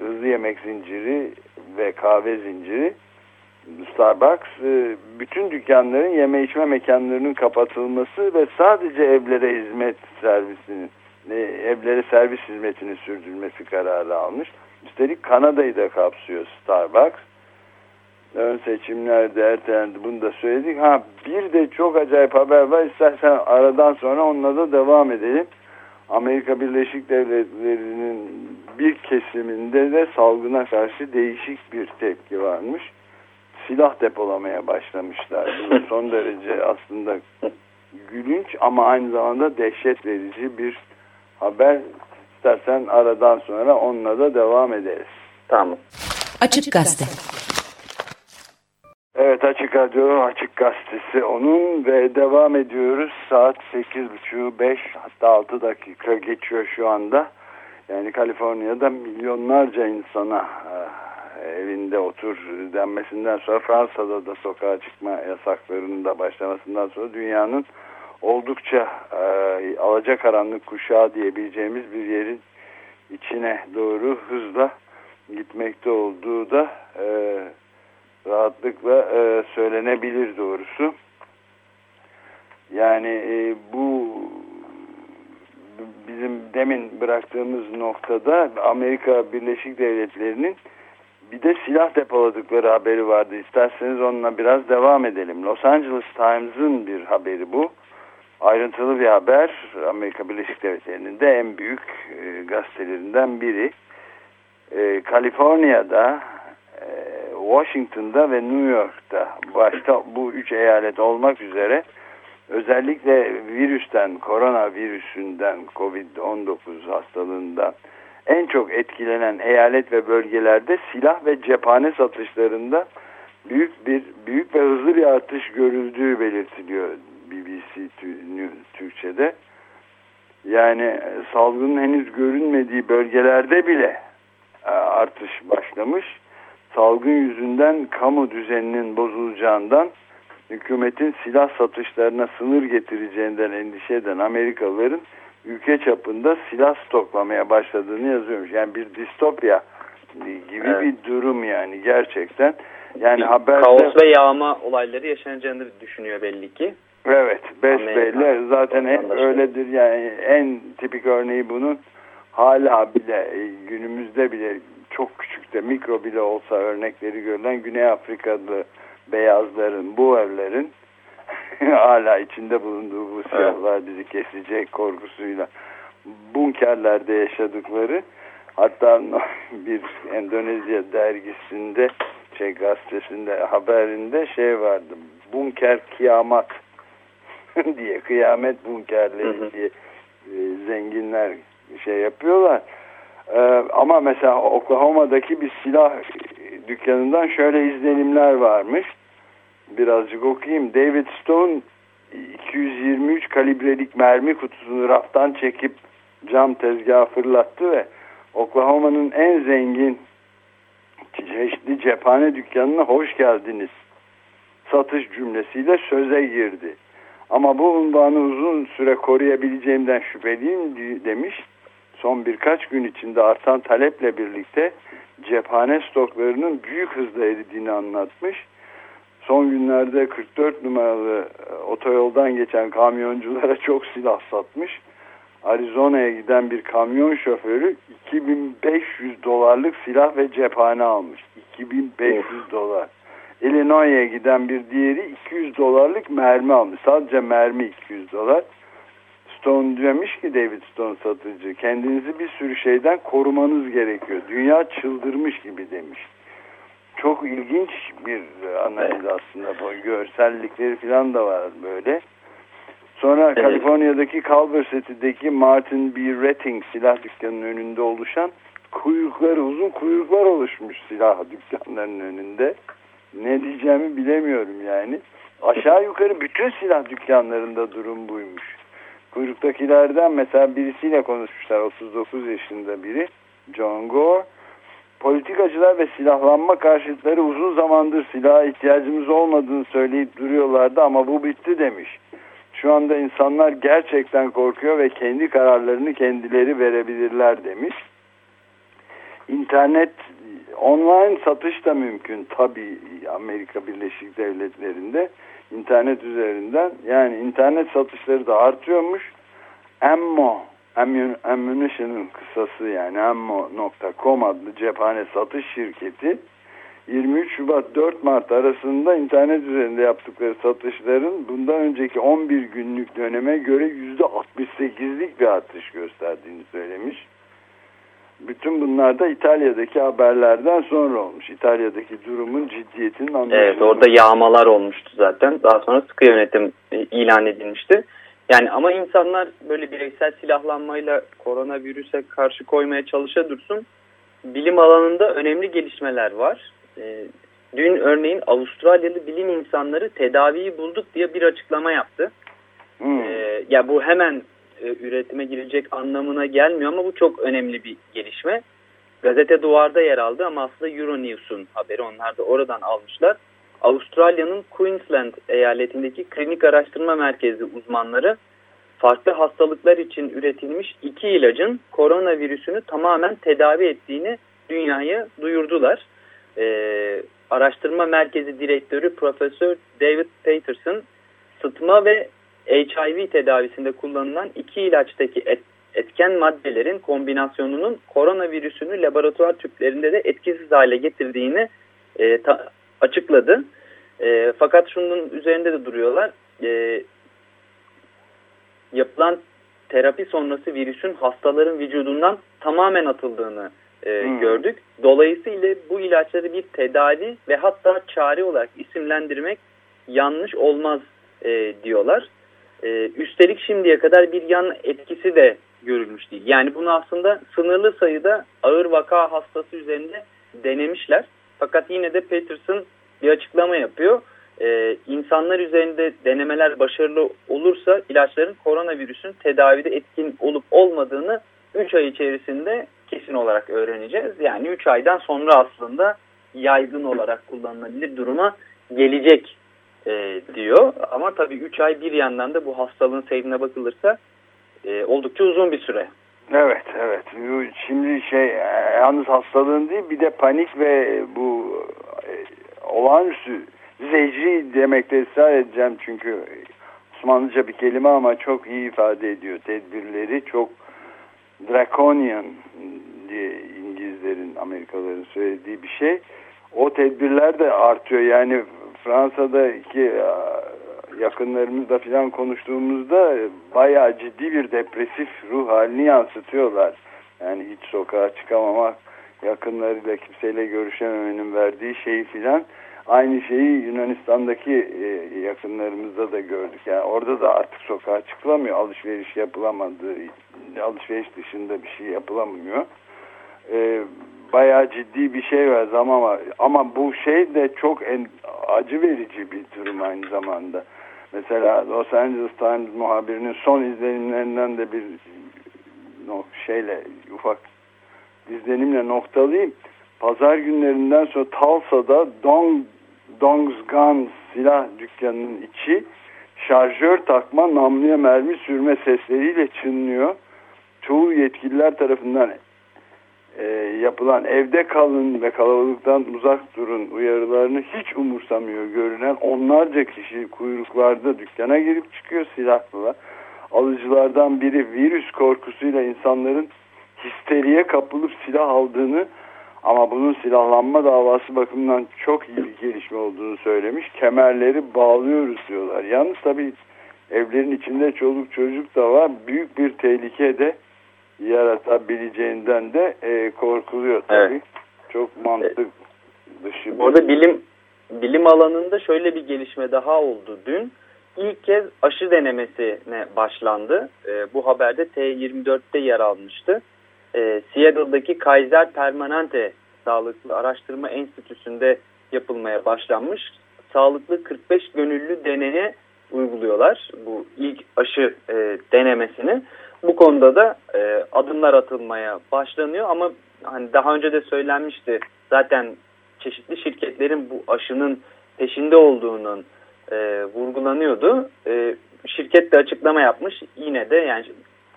hızlı yemek zinciri ve kahve zinciri Starbucks e, bütün dükkanların yeme içme mekanlarının kapatılması ve sadece evlere hizmet servisinin e, evlere servis hizmetini sürdürmesi kararı almış. Üstelik Kanada'yı da kapsıyor Starbucks ön seçimlerde ertelendi. Bunu da söyledik. Ha bir de çok acayip haber var. İstersen aradan sonra onunla da devam edelim. Amerika Birleşik Devletleri'nin bir kesiminde de salgına karşı değişik bir tepki varmış. Silah depolamaya başlamışlar. Bu son derece aslında gülünç ama aynı zamanda dehşet verici bir haber. İstersen aradan sonra onunla da devam ederiz. Tamam. Açık Gazete. Evet Açık Radyo Açık Gazetesi onun ve devam ediyoruz. Saat 8.30 5 hatta 6 dakika geçiyor şu anda. Yani Kaliforniya'da milyonlarca insana e, evinde otur denmesinden sonra Fransa'da da sokağa çıkma yasaklarının da başlamasından sonra dünyanın oldukça e, alacakaranlık kuşağı diyebileceğimiz bir yerin içine doğru hızla gitmekte olduğu da e, rahatlıkla e, söylenebilir doğrusu. Yani e, bu bizim demin bıraktığımız noktada Amerika Birleşik Devletleri'nin bir de silah depoladıkları haberi vardı. İsterseniz onunla biraz devam edelim. Los Angeles Times'ın bir haberi bu. Ayrıntılı bir haber. Amerika Birleşik Devletleri'nin de en büyük e, gazetelerinden biri. E, Kaliforniya'da, Washington'da ve New York'ta başta bu üç eyalet olmak üzere özellikle virüsten, koronavirüsünden, Covid-19 hastalığından en çok etkilenen eyalet ve bölgelerde silah ve cephane satışlarında büyük bir büyük ve hızlı bir artış görüldüğü belirtiliyor BBC Türkçe'de. Yani salgının henüz görünmediği bölgelerde bile e, artış başlamış. Salgın yüzünden kamu düzeninin bozulacağından hükümetin silah satışlarına sınır getireceğinden endişe eden Amerikalıların ülke çapında silah stoklamaya başladığını yazıyormuş. Yani bir distopya gibi evet. bir durum yani gerçekten. Yani haberde kaos ve yağma olayları yaşanacağını düşünüyor belli ki. Evet, besbelli. Zaten hep öyledir yani en tipik örneği bunun hala bile e, günümüzde bile çok küçük de mikro bile olsa örnekleri görülen Güney Afrikalı beyazların, bu evlerin hala içinde bulunduğu bu siyahlar bizi kesecek korkusuyla bunkerlerde yaşadıkları. Hatta bir Endonezya dergisinde şey gazetesinde haberinde şey vardı bunker kıyamet diye kıyamet bunkerleri diye e, zenginler şey yapıyorlar ee, ama mesela Oklahoma'daki bir silah dükkanından şöyle izlenimler varmış birazcık okuyayım. David Stone 223 kalibrelik mermi kutusunu raftan çekip cam tezgahı fırlattı ve Oklahoma'nın en zengin çeşitli cephane dükkanına hoş geldiniz satış cümlesiyle söze girdi. Ama bu unvanı uzun süre koruyabileceğimden şüpheliyim demiş. Son birkaç gün içinde artan taleple birlikte cephane stoklarının büyük hızla eridiğini anlatmış son günlerde 44 numaralı e, otoyoldan geçen kamyonculara çok silah satmış. Arizona'ya giden bir kamyon şoförü 2500 dolarlık silah ve cephane almış. 2500 of. dolar. Illinois'a giden bir diğeri 200 dolarlık mermi almış. Sadece mermi 200 dolar. Stone demiş ki David Stone satıcı kendinizi bir sürü şeyden korumanız gerekiyor. Dünya çıldırmış gibi demiş çok ilginç bir analiz aslında. Bu görsellikleri falan da var böyle. Sonra evet. Kaliforniya'daki Culver City'deki Martin B. Retting silah dükkanının önünde oluşan kuyrukları, uzun kuyruklar oluşmuş silah dükkanlarının önünde. Ne diyeceğimi bilemiyorum yani. Aşağı yukarı bütün silah dükkanlarında durum buymuş. Kuyruktakilerden mesela birisiyle konuşmuşlar 39 yaşında biri John Gore politikacılar ve silahlanma karşıtları uzun zamandır silaha ihtiyacımız olmadığını söyleyip duruyorlardı ama bu bitti demiş. Şu anda insanlar gerçekten korkuyor ve kendi kararlarını kendileri verebilirler demiş. İnternet online satış da mümkün tabi Amerika Birleşik Devletleri'nde internet üzerinden yani internet satışları da artıyormuş. Ammo Ammunition'ın kısası yani ammo.com adlı cephane satış şirketi 23 Şubat 4 Mart arasında internet üzerinde yaptıkları satışların bundan önceki 11 günlük döneme göre %68'lik bir artış gösterdiğini söylemiş. Bütün bunlar da İtalya'daki haberlerden sonra olmuş. İtalya'daki durumun ciddiyetinin anlaşılması. Evet orada yağmalar olmuştu zaten. Daha sonra sıkı yönetim e, ilan edilmişti. Yani ama insanlar böyle bireysel silahlanmayla koronavirüse karşı koymaya çalışa dursun. Bilim alanında önemli gelişmeler var. E, dün örneğin Avustralyalı bilim insanları tedaviyi bulduk diye bir açıklama yaptı. Hmm. E, ya bu hemen e, üretime girecek anlamına gelmiyor ama bu çok önemli bir gelişme. Gazete Duvar'da yer aldı ama aslında Euronews'un haberi onlar da oradan almışlar. Avustralya'nın Queensland eyaletindeki klinik araştırma merkezi uzmanları farklı hastalıklar için üretilmiş iki ilacın koronavirüsünü tamamen tedavi ettiğini dünyaya duyurdular. E, Araştırma Merkezi Direktörü Profesör David Peterson sıtma ve HIV tedavisinde kullanılan iki ilaçtaki et, etken maddelerin kombinasyonunun koronavirüsünü laboratuvar tüplerinde de etkisiz hale getirdiğini e, ta, açıkladı. E, fakat şunun üzerinde de duruyorlar. E, yapılan terapi sonrası virüsün hastaların vücudundan tamamen atıldığını e, hmm. gördük. Dolayısıyla bu ilaçları bir tedavi ve hatta çare olarak isimlendirmek yanlış olmaz e, diyorlar. E, üstelik şimdiye kadar bir yan etkisi de görülmüş değil. Yani bunu aslında sınırlı sayıda ağır vaka hastası üzerinde denemişler. Fakat yine de Peterson bir açıklama yapıyor. Ee, insanlar üzerinde denemeler başarılı olursa ilaçların koronavirüsün tedavide etkin olup olmadığını 3 ay içerisinde kesin olarak öğreneceğiz. Yani 3 aydan sonra aslında yaygın olarak kullanılabilir duruma gelecek e, diyor. Ama tabii 3 ay bir yandan da bu hastalığın seyrine bakılırsa e, oldukça uzun bir süre. Evet, evet. Şimdi şey yalnız hastalığın değil bir de panik ve bu e, olağanüstü zecri demekte ısrar edeceğim çünkü Osmanlıca bir kelime ama çok iyi ifade ediyor. Tedbirleri çok draconian diye İngilizlerin, Amerikalıların söylediği bir şey. O tedbirler de artıyor. Yani Fransa'daki e, yakınlarımızla falan konuştuğumuzda bayağı ciddi bir depresif ruh halini yansıtıyorlar. Yani hiç sokağa çıkamamak, yakınlarıyla kimseyle görüşememenin verdiği şeyi filan. Aynı şeyi Yunanistan'daki e, yakınlarımızda da gördük. Yani orada da artık sokağa çıkılamıyor. Alışveriş yapılamadığı, alışveriş dışında bir şey yapılamıyor. E, bayağı ciddi bir şey var ama ama bu şey de çok en, acı verici bir durum aynı zamanda. Mesela Los Angeles Times muhabirinin son izlenimlerinden de bir no, şeyle ufak izlenimle noktalayayım. Pazar günlerinden sonra Tulsa'da Dong Dong's Gun silah dükkanının içi şarjör takma namluya mermi sürme sesleriyle çınlıyor. Çoğu yetkililer tarafından e, yapılan evde kalın ve kalabalıktan uzak durun uyarılarını hiç umursamıyor görünen onlarca kişi kuyruklarda dükkana girip çıkıyor silahlılar. Alıcılardan biri virüs korkusuyla insanların histeriye kapılıp silah aldığını ama bunun silahlanma davası bakımından çok iyi bir gelişme olduğunu söylemiş. Kemerleri bağlıyoruz diyorlar. Yalnız tabii evlerin içinde çoluk çocuk da var. Büyük bir tehlike de yaratabileceğinden de e, korkuluyor tabii. Evet. Çok mantık dışı. Orada bilim bilim alanında şöyle bir gelişme daha oldu dün. İlk kez aşı denemesine başlandı. E, bu haberde T24'te yer almıştı. E, Seattle'daki Kaiser Permanente Sağlıklı Araştırma Enstitüsü'nde yapılmaya başlanmış. Sağlıklı 45 gönüllü deneye uyguluyorlar bu ilk aşı e, denemesini. Bu konuda da e, adımlar atılmaya başlanıyor ama hani daha önce de söylenmişti zaten çeşitli şirketlerin bu aşının peşinde olduğunun e, vurgulanıyordu. E, şirket de açıklama yapmış yine de yani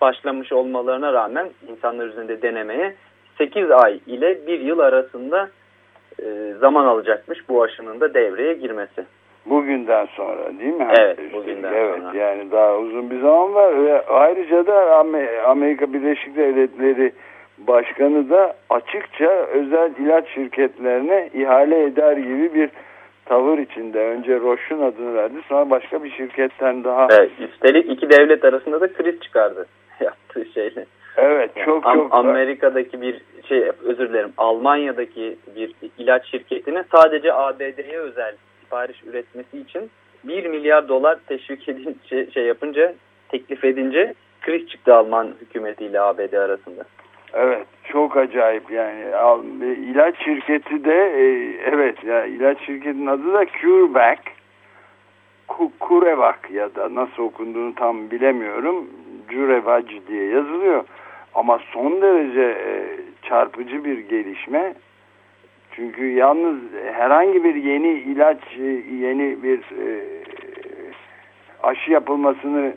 başlamış olmalarına rağmen insanlar üzerinde denemeye 8 ay ile 1 yıl arasında e, zaman alacakmış bu aşının da devreye girmesi. Bugünden sonra değil mi? Evet bugünden evet, sonra. Yani daha uzun bir zaman var ve ayrıca da Amerika Birleşik Devletleri Başkanı da açıkça özel ilaç şirketlerine ihale eder gibi bir tavır içinde. Önce Roche'un adını verdi sonra başka bir şirketten daha. Evet, üstelik iki devlet arasında da kriz çıkardı yaptığı şeyle. Evet çok yani, çok. Amerika'daki bir şey özür dilerim Almanya'daki bir ilaç şirketine sadece ABD'ye özel sipariş üretmesi için 1 milyar dolar teşvik edince şey yapınca teklif edince kriz çıktı Alman hükümetiyle ABD arasında. Evet çok acayip yani. İlaç şirketi de e, evet ya ilaç şirketinin adı da CureVac. Kurevac ya da nasıl okunduğunu tam bilemiyorum. Curevac diye yazılıyor. Ama son derece e, çarpıcı bir gelişme çünkü yalnız herhangi bir yeni ilaç, yeni bir e, aşı yapılmasını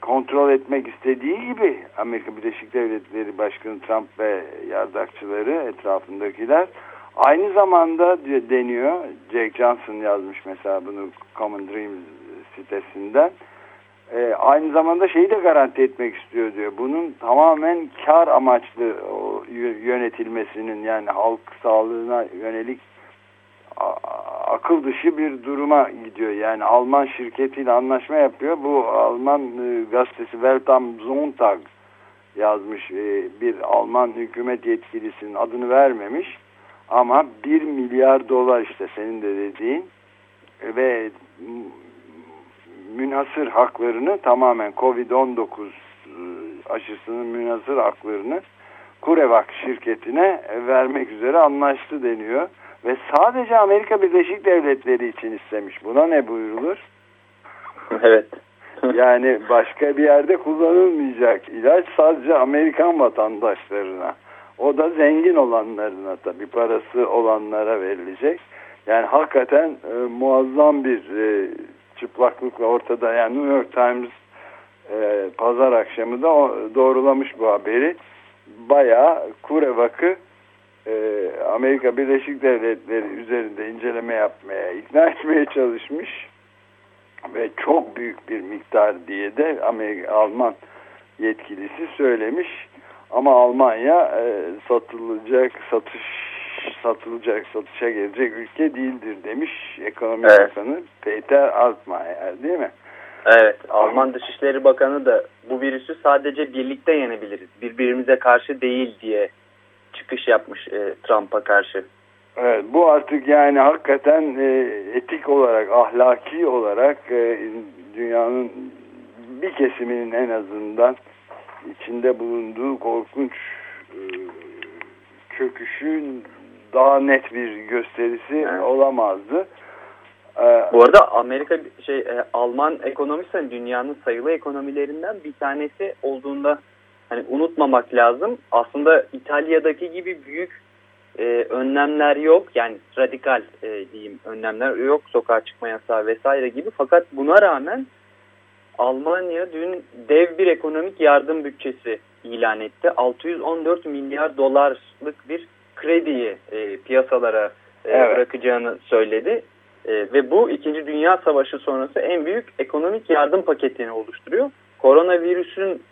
kontrol etmek istediği gibi Amerika Birleşik Devletleri Başkanı Trump ve yardakçıları etrafındakiler aynı zamanda deniyor. Jake Johnson yazmış mesela bunu Common Dreams sitesinden. E, aynı zamanda şeyi de garanti etmek istiyor diyor. Bunun tamamen kar amaçlı yönetilmesinin yani halk sağlığına yönelik akıl dışı bir duruma gidiyor. Yani Alman şirketiyle anlaşma yapıyor. Bu Alman e, gazetesi Welt am Sonntag yazmış e, bir Alman hükümet yetkilisinin adını vermemiş. Ama 1 milyar dolar işte senin de dediğin ve münhasır haklarını tamamen Covid-19 e, aşısının münhasır haklarını Kurevak şirketine vermek üzere anlaştı deniyor. Ve sadece Amerika Birleşik Devletleri için istemiş. Buna ne buyurulur? Evet. yani başka bir yerde kullanılmayacak ilaç sadece Amerikan vatandaşlarına. O da zengin olanlarına tabi parası olanlara verilecek. Yani hakikaten e, muazzam bir e, çıplaklıkla ortada. Yani New York Times e, pazar akşamı da doğrulamış bu haberi. Bayağı Kurevak'ı e, Amerika Birleşik Devletleri üzerinde inceleme yapmaya ikna etmeye çalışmış ve çok büyük bir miktar diye de Amerika, Alman yetkilisi söylemiş ama Almanya e, satılacak satış satılacak satışa gelecek ülke değildir demiş ekonomi evet. bakanı Peter Altmaier değil mi? Evet Alman Dışişleri Bakanı da bu virüsü sadece birlikte yenebiliriz birbirimize karşı değil diye çıkış yapmış e, Trump'a karşı. Evet, bu artık yani hakikaten e, etik olarak, ahlaki olarak e, dünyanın bir kesiminin en azından içinde bulunduğu korkunç e, çöküşün daha net bir gösterisi evet. olamazdı. Ee, Bu arada Amerika şey e, Alman ekonomisi dünyanın sayılı ekonomilerinden bir tanesi olduğunda hani unutmamak lazım. Aslında İtalya'daki gibi büyük e, önlemler yok. Yani radikal e, diyeyim önlemler yok. Sokağa çıkma yasağı vesaire gibi. Fakat buna rağmen Almanya dün dev bir ekonomik yardım bütçesi ilan etti. 614 milyar dolarlık bir krediyi e, piyasalara e, evet. bırakacağını söyledi. E, ve bu 2. Dünya Savaşı sonrası en büyük ekonomik yardım paketini oluşturuyor. Koronavirüsün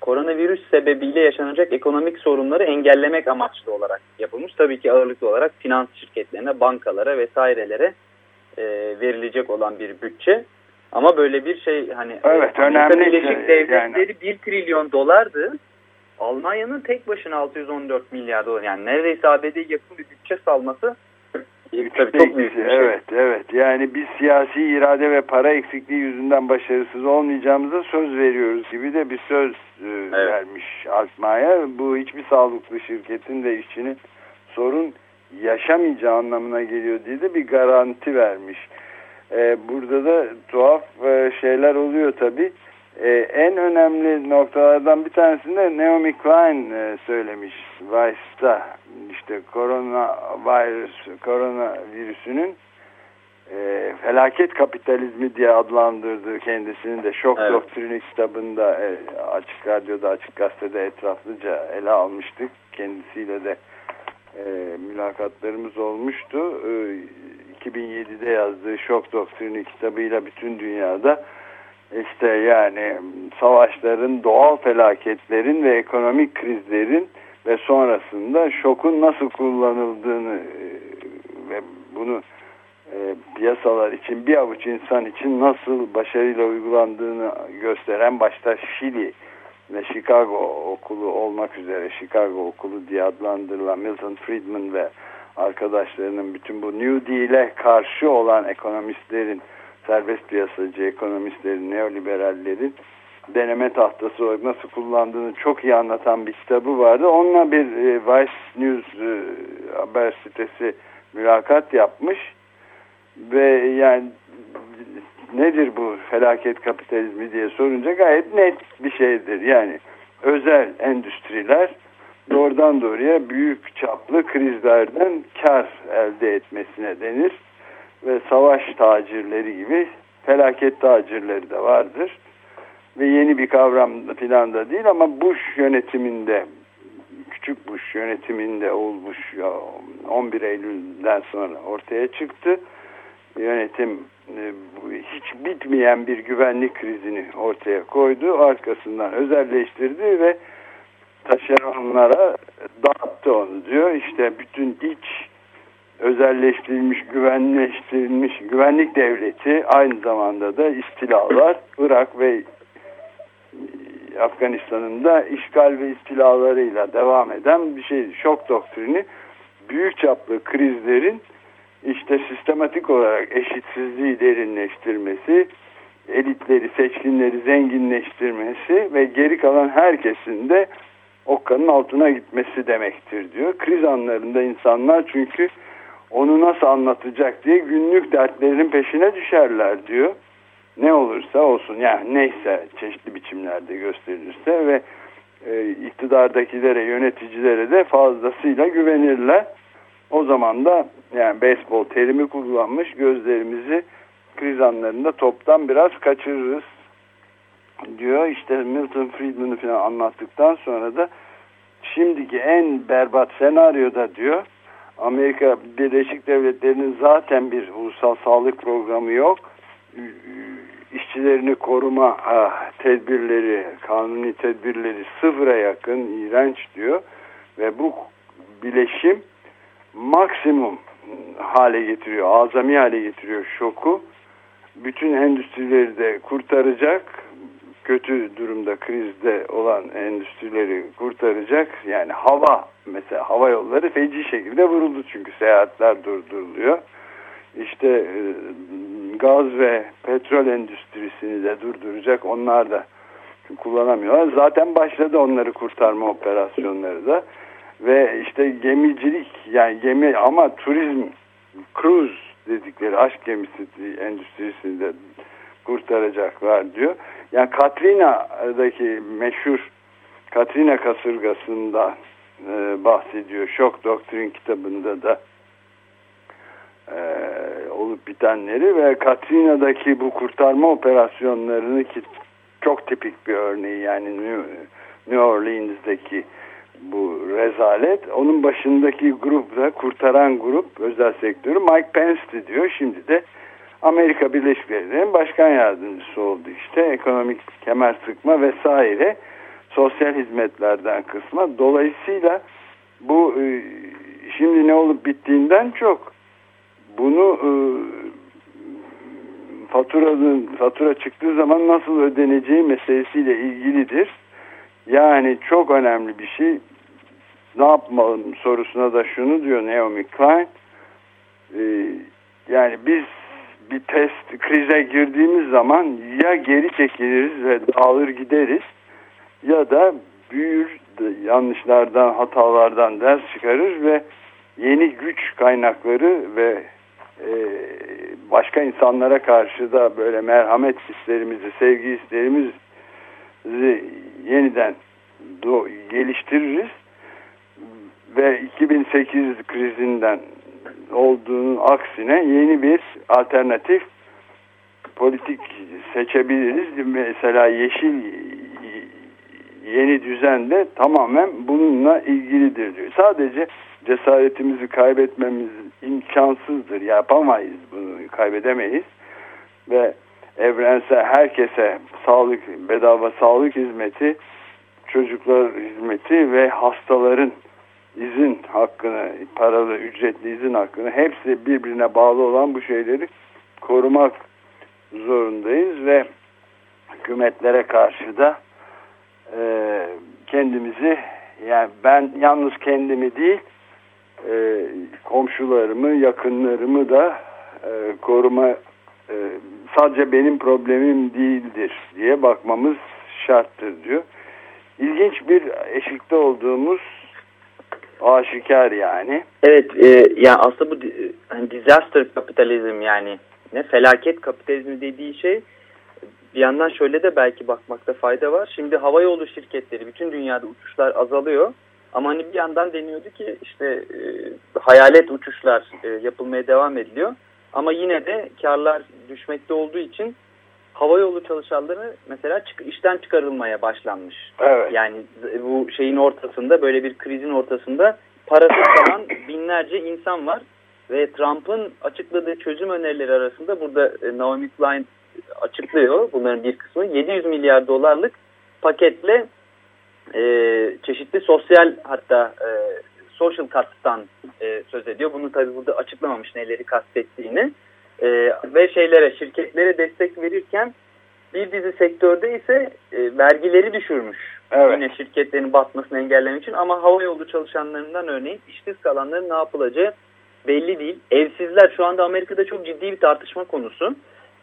koronavirüs sebebiyle yaşanacak ekonomik sorunları engellemek amaçlı olarak yapılmış. Tabii ki ağırlıklı olarak finans şirketlerine, bankalara vesairelere e, verilecek olan bir bütçe. Ama böyle bir şey hani evet, önemli Birleşik şey, Devletleri yani. 1 trilyon dolardı. Almanya'nın tek başına 614 milyar dolar yani neredeyse ABD'ye yakın bir bütçe salması Tabii çok büyük bir şey. Evet, evet. Yani biz siyasi irade ve para eksikliği yüzünden başarısız olmayacağımıza söz veriyoruz gibi de bir söz e, evet. vermiş Altmaier. Bu hiçbir sağlıklı şirketin de işçinin sorun yaşamayacağı anlamına geliyor diye de bir garanti vermiş. E, burada da tuhaf e, şeyler oluyor tabii. Ee, en önemli noktalardan bir tanesinde Naomi Klein e, söylemiş Vice'da. İşte korona virüs, korona virüsünün e, felaket kapitalizmi diye adlandırdığı kendisinin de şok evet. doktrini kitabında e, açık radyoda açık gazetede etraflıca ele almıştık. Kendisiyle de e, mülakatlarımız olmuştu. E, 2007'de yazdığı şok doktrini kitabıyla bütün dünyada işte yani savaşların, doğal felaketlerin ve ekonomik krizlerin ve sonrasında şokun nasıl kullanıldığını e, ve bunu e, piyasalar için bir avuç insan için nasıl başarıyla uygulandığını gösteren başta Şili ve Chicago okulu olmak üzere Chicago okulu diye adlandırılan Milton Friedman ve arkadaşlarının bütün bu New Deal'e karşı olan ekonomistlerin serbest piyasacı ekonomistlerin, neoliberallerin deneme tahtası olarak nasıl kullandığını çok iyi anlatan bir kitabı vardı. Onunla bir e, Vice News e, haber sitesi mülakat yapmış ve yani nedir bu felaket kapitalizmi diye sorunca gayet net bir şeydir. Yani özel endüstriler doğrudan doğruya büyük çaplı krizlerden kar elde etmesine denir ve savaş tacirleri gibi felaket tacirleri de vardır. ve yeni bir kavram falan da değil ama Bush yönetiminde küçük Bush yönetiminde olmuş 11 Eylül'den sonra ortaya çıktı. Yönetim e, hiç bitmeyen bir güvenlik krizini ortaya koydu. Arkasından özelleştirdi ve taşeronlara dağıttı onu diyor. İşte bütün iç özelleştirilmiş, güvenleştirilmiş güvenlik devleti aynı zamanda da istilalar Irak ve Afganistan'ın da işgal ve istilalarıyla devam eden bir şey. Şok doktrini büyük çaplı krizlerin işte sistematik olarak eşitsizliği derinleştirmesi, elitleri, seçkinleri zenginleştirmesi ve geri kalan herkesin de okkanın altına gitmesi demektir diyor. Kriz anlarında insanlar çünkü onu nasıl anlatacak diye günlük dertlerinin peşine düşerler diyor. Ne olursa olsun yani neyse çeşitli biçimlerde gösterilirse ve e, iktidardakilere, yöneticilere de fazlasıyla güvenirler. O zaman da yani beyzbol terimi kullanmış gözlerimizi kriz anlarında toptan biraz kaçırırız diyor. İşte Milton Friedman'ı falan anlattıktan sonra da şimdiki en berbat senaryoda diyor Amerika Birleşik Devletleri'nin zaten bir ulusal sağlık programı yok. İşçilerini koruma tedbirleri, kanuni tedbirleri sıfıra yakın, iğrenç diyor. Ve bu bileşim maksimum hale getiriyor, azami hale getiriyor şoku. Bütün endüstrileri de kurtaracak, kötü durumda, krizde olan endüstrileri kurtaracak. Yani hava, mesela hava yolları feci şekilde vuruldu çünkü seyahatler durduruluyor. İşte e, gaz ve petrol endüstrisini de durduracak. Onlar da kullanamıyorlar. Zaten başladı onları kurtarma operasyonları da ve işte gemicilik yani gemi ama turizm cruise dedikleri aşk gemisi endüstrisini de kurtaracaklar diyor. Yani Katrina'daki meşhur Katrina kasırgasında e, bahsediyor. Şok Doktrin kitabında da e, olup bitenleri ve Katrina'daki bu kurtarma operasyonlarını ki çok tipik bir örneği yani New, New Orleans'deki bu rezalet. Onun başındaki grup da kurtaran grup özel sektörü Mike Pence'ti diyor. Şimdi de Amerika Birleşik Devletleri'nin başkan yardımcısı oldu işte. Ekonomik kemer sıkma vesaire sosyal hizmetlerden kısma. Dolayısıyla bu e, şimdi ne olup bittiğinden çok bunu e, faturanın fatura çıktığı zaman nasıl ödeneceği meselesiyle ilgilidir. Yani çok önemli bir şey ne yapmalım sorusuna da şunu diyor Naomi Klein. Ee, yani biz bir test krize girdiğimiz zaman ya geri çekiliriz ve dağılır gideriz ya da büyür yanlışlardan hatalardan ders çıkarır ve yeni güç kaynakları ve e, başka insanlara karşı da böyle merhamet hislerimizi, sevgi hislerimizi yeniden geliştiririz. Ve 2008 krizinden olduğunun aksine yeni bir alternatif politik seçebiliriz. Mesela yeşil yeni düzende tamamen bununla ilgilidir diyor. Sadece cesaretimizi kaybetmemiz imkansızdır. Yapamayız bunu kaybedemeyiz. Ve evrensel herkese sağlık bedava sağlık hizmeti çocuklar hizmeti ve hastaların izin hakkını, paralı ücretli izin hakkını hepsi birbirine bağlı olan bu şeyleri korumak zorundayız ve hükümetlere karşı da e, kendimizi yani ben yalnız kendimi değil e, komşularımı, yakınlarımı da e, koruma e, sadece benim problemim değildir diye bakmamız şarttır diyor. İlginç bir eşikte olduğumuz aşikar yani. Evet, e, yani aslında bu hani disaster kapitalizm yani ne felaket kapitalizmi dediği şey bir yandan şöyle de belki bakmakta fayda var. Şimdi havayolu şirketleri bütün dünyada uçuşlar azalıyor. Ama hani bir yandan deniyordu ki işte e, hayalet uçuşlar e, yapılmaya devam ediliyor. Ama yine de karlar düşmekte olduğu için hava yolu çalışanları mesela çık işten çıkarılmaya başlanmış. Evet. Yani bu şeyin ortasında böyle bir krizin ortasında parasız kalan binlerce insan var. Ve Trump'ın açıkladığı çözüm önerileri arasında burada e, Naomi Klein açıklıyor bunların bir kısmı 700 milyar dolarlık paketle e, çeşitli sosyal hatta e, social cut'tan e, söz ediyor. Bunu tabii burada açıklamamış neleri kastettiğini. E, ve şeylere şirketlere destek verirken bir dizi sektörde ise e, vergileri düşürmüş. Evet. Yine şirketlerin batmasını engellemek için ama hava yolu çalışanlarından örneğin işsiz kalanların ne yapılacağı belli değil. Evsizler şu anda Amerika'da çok ciddi bir tartışma konusu.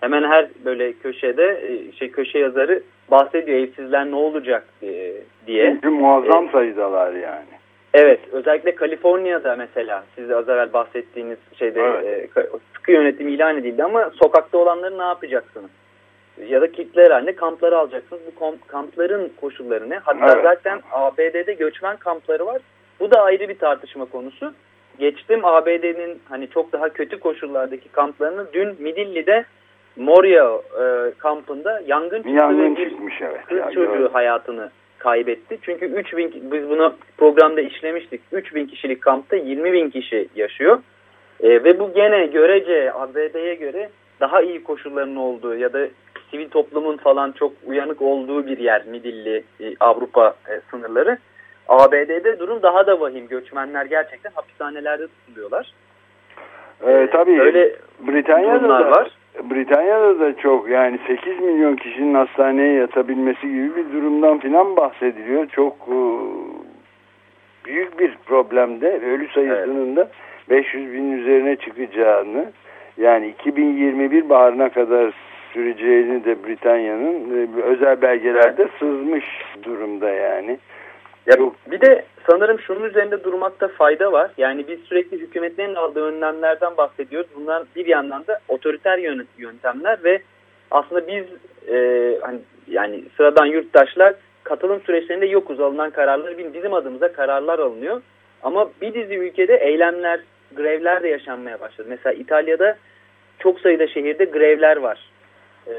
Hemen her böyle köşede e, şey köşe yazarı bahsediyor evsizler ne olacak e, diye. Çünkü muazzam Evet. sayıdalar yani. Evet özellikle Kaliforniya'da mesela siz az evvel bahsettiğiniz şeyde Evet. e, sıkı yönetim ilan edildi ama sokakta olanları ne yapacaksınız? Ya da kitler halinde kampları alacaksınız. Bu kampların koşulları ne? Hatta Evet. zaten ABD'de göçmen kampları var. Bu da ayrı bir tartışma konusu. Geçtim ABD'nin hani çok daha kötü koşullardaki kamplarını dün Midilli'de Moria e, kampında yangın çıktı Yangın ve bir çıkmış evet. kız Ya, çocuğu gördüm. hayatını kaybetti. Çünkü 3000 ki- biz bunu programda işlemiştik. 3000 kişilik kampta 20 bin kişi yaşıyor. E, ve bu gene görece ABD'ye göre daha iyi koşulların olduğu ya da sivil toplumun falan çok uyanık olduğu bir yer Midilli e, Avrupa e, sınırları. ABD'de durum daha da vahim. Göçmenler gerçekten hapishanelerde tutuluyorlar. Ee, tabii Öyle Britanya'da da, var. Britanya'da da çok yani 8 milyon kişinin hastaneye yatabilmesi gibi bir durumdan filan bahsediliyor. Çok e, büyük bir problemde ölü sayısının da 500 bin üzerine çıkacağını yani 2021 baharına kadar süreceğini de Britanya'nın e, özel belgelerde sızmış durumda yani. Ya Yok. bir de sanırım şunun üzerinde durmakta fayda var. Yani biz sürekli hükümetlerin aldığı önlemlerden bahsediyoruz. Bunlar bir yandan da otoriter yöntemler ve aslında biz e, hani yani sıradan yurttaşlar katılım süreçlerinde yokuz. Alınan kararlar bizim adımıza kararlar alınıyor. Ama bir dizi ülkede eylemler, grevler de yaşanmaya başladı. Mesela İtalya'da çok sayıda şehirde grevler var. E,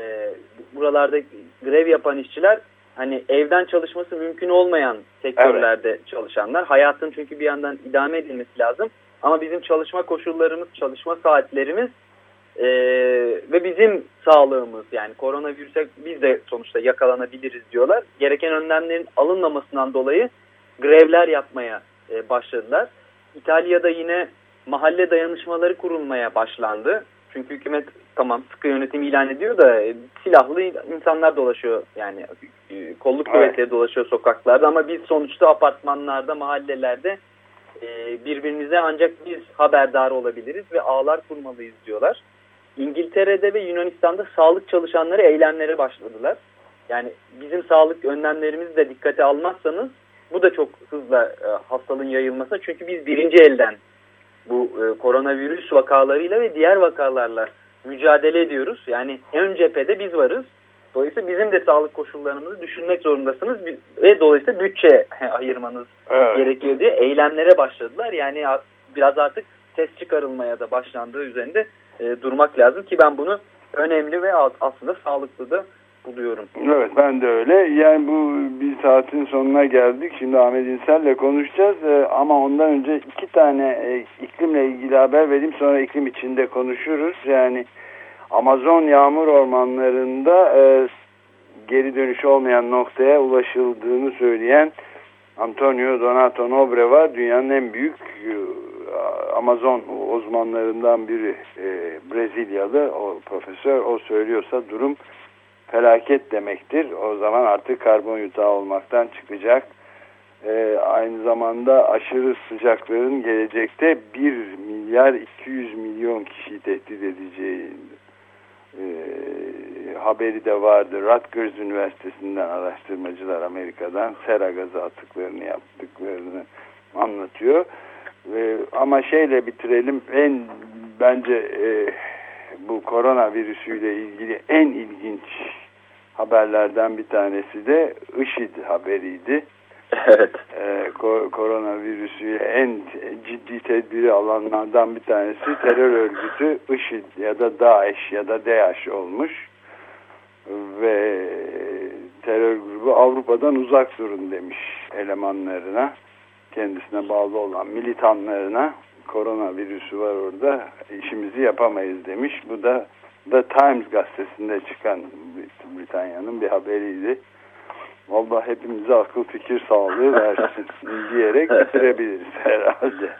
buralarda grev yapan işçiler hani evden çalışması mümkün olmayan sektörlerde çalışanlar. Hayatın çünkü bir yandan idame edilmesi lazım. Ama bizim çalışma koşullarımız, çalışma saatlerimiz e, ve bizim sağlığımız yani koronavirüse biz de sonuçta yakalanabiliriz diyorlar. Gereken önlemlerin alınmamasından dolayı grevler yapmaya e, başladılar. İtalya'da yine mahalle dayanışmaları kurulmaya başlandı. Çünkü hükümet tamam sıkı yönetim ilan ediyor da e, silahlı insanlar dolaşıyor yani e, kolluk Evet. kuvvetleri dolaşıyor sokaklarda ama biz sonuçta apartmanlarda, mahallelerde e, birbirimize ancak biz haberdar olabiliriz ve ağlar kurmalıyız diyorlar. İngiltere'de ve Yunanistan'da sağlık çalışanları eylemlere başladılar. Yani bizim sağlık önlemlerimizi de dikkate almazsanız bu da çok hızla e, hastalığın yayılmasına çünkü biz birinci elden bu e, koronavirüs vakalarıyla ve diğer vakalarla mücadele ediyoruz. Yani ön cephede biz varız. Dolayısıyla bizim de sağlık koşullarımızı düşünmek zorundasınız ve dolayısıyla bütçe ayırmanız Evet. gerekiyor diye eylemlere başladılar. Yani biraz artık ses çıkarılmaya da başlandığı üzerinde e, durmak lazım ki ben bunu önemli ve aslında sağlıklı da buluyorum. Evet ben de öyle. Yani bu bir saatin sonuna geldik. Şimdi Ahmet İnsel'le konuşacağız. Ee, ama ondan önce iki tane e, iklimle ilgili haber vereyim. Sonra iklim içinde konuşuruz. Yani Amazon yağmur ormanlarında e, geri dönüş olmayan noktaya ulaşıldığını söyleyen Antonio Donato Nobre var. Dünyanın en büyük e, Amazon uzmanlarından biri e, Brezilyalı o profesör. O söylüyorsa durum felaket demektir. O zaman artık karbon yutağı olmaktan çıkacak. Ee, aynı zamanda aşırı sıcakların gelecekte 1 milyar 200 milyon kişiyi tehdit edeceği e, haberi de vardı. Rutgers Üniversitesi'nden araştırmacılar Amerika'dan sera gazı atıklarını yaptıklarını anlatıyor. E, ama şeyle bitirelim en bence e, bu koronavirüsüyle ilgili en ilginç haberlerden bir tanesi de IŞİD haberiydi. Evet. Ee, ko koronavirüsüyle en ciddi tedbiri alanlardan bir tanesi terör örgütü IŞİD ya da DAEŞ ya da DAEŞ olmuş. ve terör grubu Avrupa'dan uzak durun demiş elemanlarına kendisine bağlı olan militanlarına koronavirüsü var orada işimizi yapamayız demiş. Bu da The Times gazetesinde çıkan Britanya'nın bir haberiydi. Vallahi hepimize akıl fikir sağlığı versin diyerek bitirebiliriz herhalde.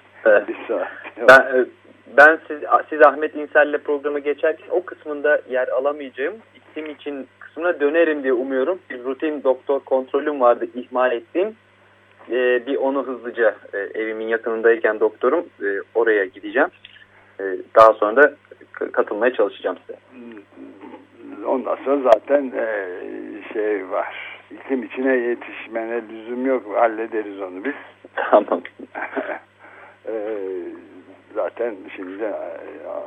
Bir saat. Ben, ben siz, siz Ahmet İnsel'le programı geçerken o kısmında yer alamayacağım. İsim için kısmına dönerim diye umuyorum. Bir rutin doktor kontrolüm vardı ihmal ettiğim. Ee, bir onu hızlıca e, evimin yakınındayken doktorum e, oraya gideceğim. E, daha sonra da katılmaya çalışacağım size. Ondan sonra zaten e, şey var. İklim içine yetişmene lüzum yok. Hallederiz onu biz. Tamam. e, zaten şimdi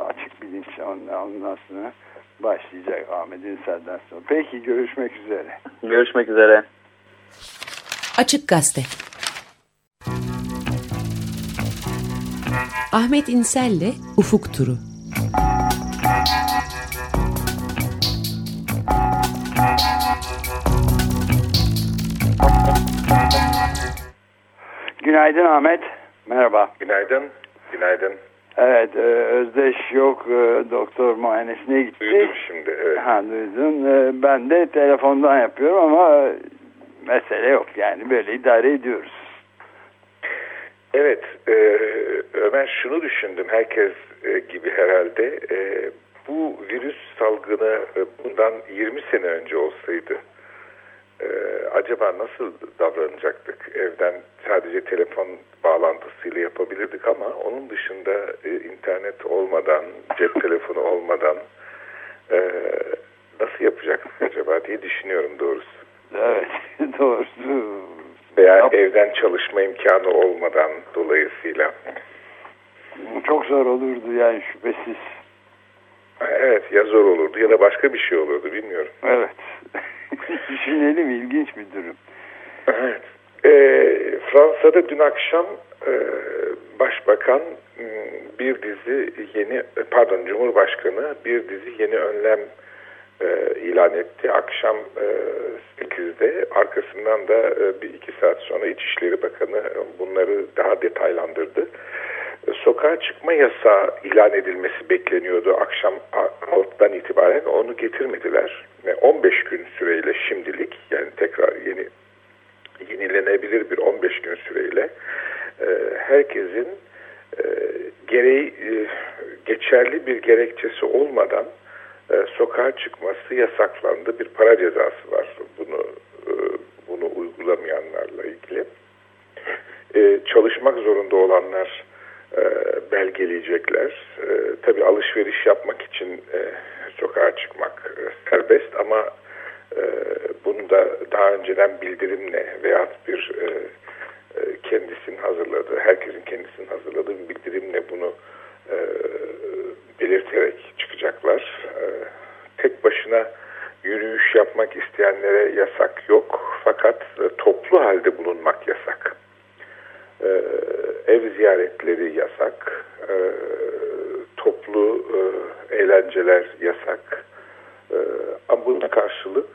açık bilinç ondan sonra başlayacak Ahmet İnsel'den sonra. Peki görüşmek üzere. Görüşmek üzere. Açık Gazete Ahmet İnsel'le Ufuk Turu Günaydın Ahmet. Merhaba. Günaydın. Günaydın. Evet, e, Özdeş yok. E, doktor muayenesine gitti. Duydum şimdi. Evet. Ha duydun. E, ben de telefondan yapıyorum ama mesele yok. Yani böyle idare ediyoruz. Evet. E, Ömer şunu düşündüm. Herkes e, gibi herhalde. E, bu virüs salgını e, bundan 20 sene önce olsaydı e, acaba nasıl davranacaktık? Evden sadece telefon bağlantısıyla yapabilirdik ama onun dışında e, internet olmadan, cep telefonu olmadan e, nasıl yapacaktık acaba diye düşünüyorum doğrusu. Evet, doğrusu. Veya evden çalışma imkanı olmadan dolayısıyla. Çok zor olurdu yani şüphesiz. Evet ya zor olurdu ya da başka bir şey olurdu bilmiyorum. Evet. Düşünelim ilginç bir durum. Evet. Ee, Fransa'da dün akşam e, başbakan bir dizi yeni pardon Cumhurbaşkanı bir dizi yeni önlem e, ilan etti. Akşam e, 8'de arkasından da e, bir iki saat sonra İçişleri Bakanı bunları daha detaylandırdı. E, Sokağa çıkma yasağı ilan edilmesi bekleniyordu akşam 6'dan itibaren. Onu getirmediler. Ve 15 gün süreyle şimdilik yani tekrar yeni yenilenebilir bir 15 gün süreyle e, herkesin e, gereği e, geçerli bir gerekçesi olmadan e, sokağa çıkması yasaklandı. Bir para cezası var bunu e, bunu uygulamayanlarla ilgili. E, çalışmak zorunda olanlar belgeleyecekler. E, tabii alışveriş yapmak için sokağa çıkmak e, serbest ama bunu da daha önceden bildirimle veya bir e, kendisinin hazırladığı, herkesin kendisinin hazırladığı bir bildirimle bunu belirterek çıkacaklar. E, tek başına yürüyüş yapmak isteyenlere yasak yok fakat e, toplu halde bulunmak yasak. E, ev ziyaretleri yasak, toplu eğlenceler yasak. Ama buna karşılık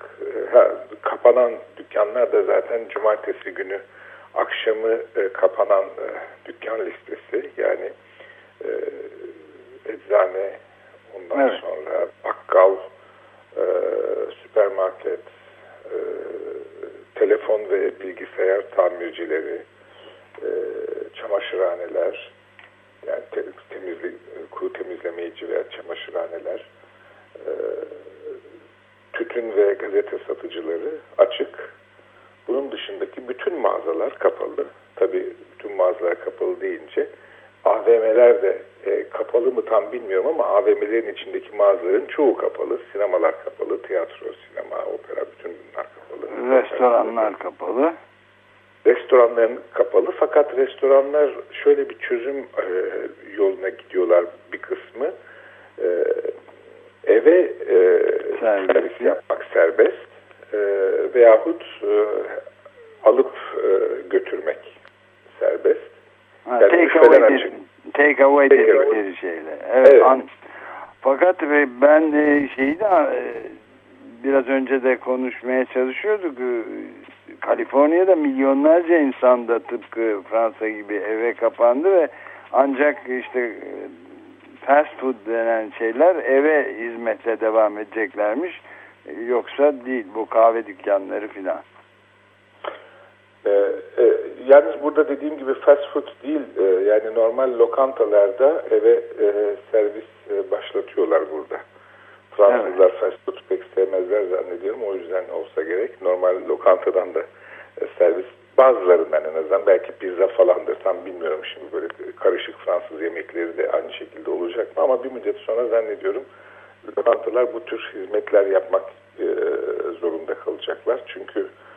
ha, kapanan dükkanlar da zaten cumartesi günü akşamı e, kapanan dükkan listesi yani eczane ondan Evet. sonra bakkal e, süpermarket e, telefon ve bilgisayar tamircileri e, çamaşırhaneler yani te, temizli, kuru temizlemeyici veya çamaşırhaneler e, tütün ve gazete satıcıları açık. Bunun dışındaki bütün mağazalar kapalı. Tabii bütün mağazalar kapalı deyince AVM'ler de e, kapalı mı tam bilmiyorum ama AVM'lerin içindeki mağazaların çoğu kapalı. Sinemalar kapalı, tiyatro, sinema, opera bütün bunlar kapalı. Restoranlar kapalı. Restoranların kapalı fakat restoranlar şöyle bir çözüm e, yoluna gidiyorlar bir kısmı. E, eve e, Servis. servis yapmak serbest e, veyahut e, alıp e, götürmek serbest. Ha, take away, de- take away Take dedikleri away. şeyler. Evet. Evet. an- fakat ve ben e, şeyi de e, biraz önce de konuşmaya çalışıyorduk. E, Kaliforniya'da milyonlarca insan da tıpkı Fransa gibi eve kapandı ve ancak işte e, fast food denen şeyler eve hizmete devam edeceklermiş. Yoksa değil bu kahve dükkanları filan. Ee, e, yalnız burada dediğim gibi fast food değil e, yani normal lokantalarda eve e, servis e, başlatıyorlar burada. Fransızlar evet. fast food pek sevmezler zannediyorum o yüzden olsa gerek. Normal lokantadan da e, servis bazılarından en azından belki pizza falandır tam bilmiyorum şimdi böyle karışık Fransız yemekleri de aynı şekilde olacak mı ama bir müddet sonra zannediyorum lokantalar bu tür hizmetler yapmak e, zorunda kalacaklar çünkü e,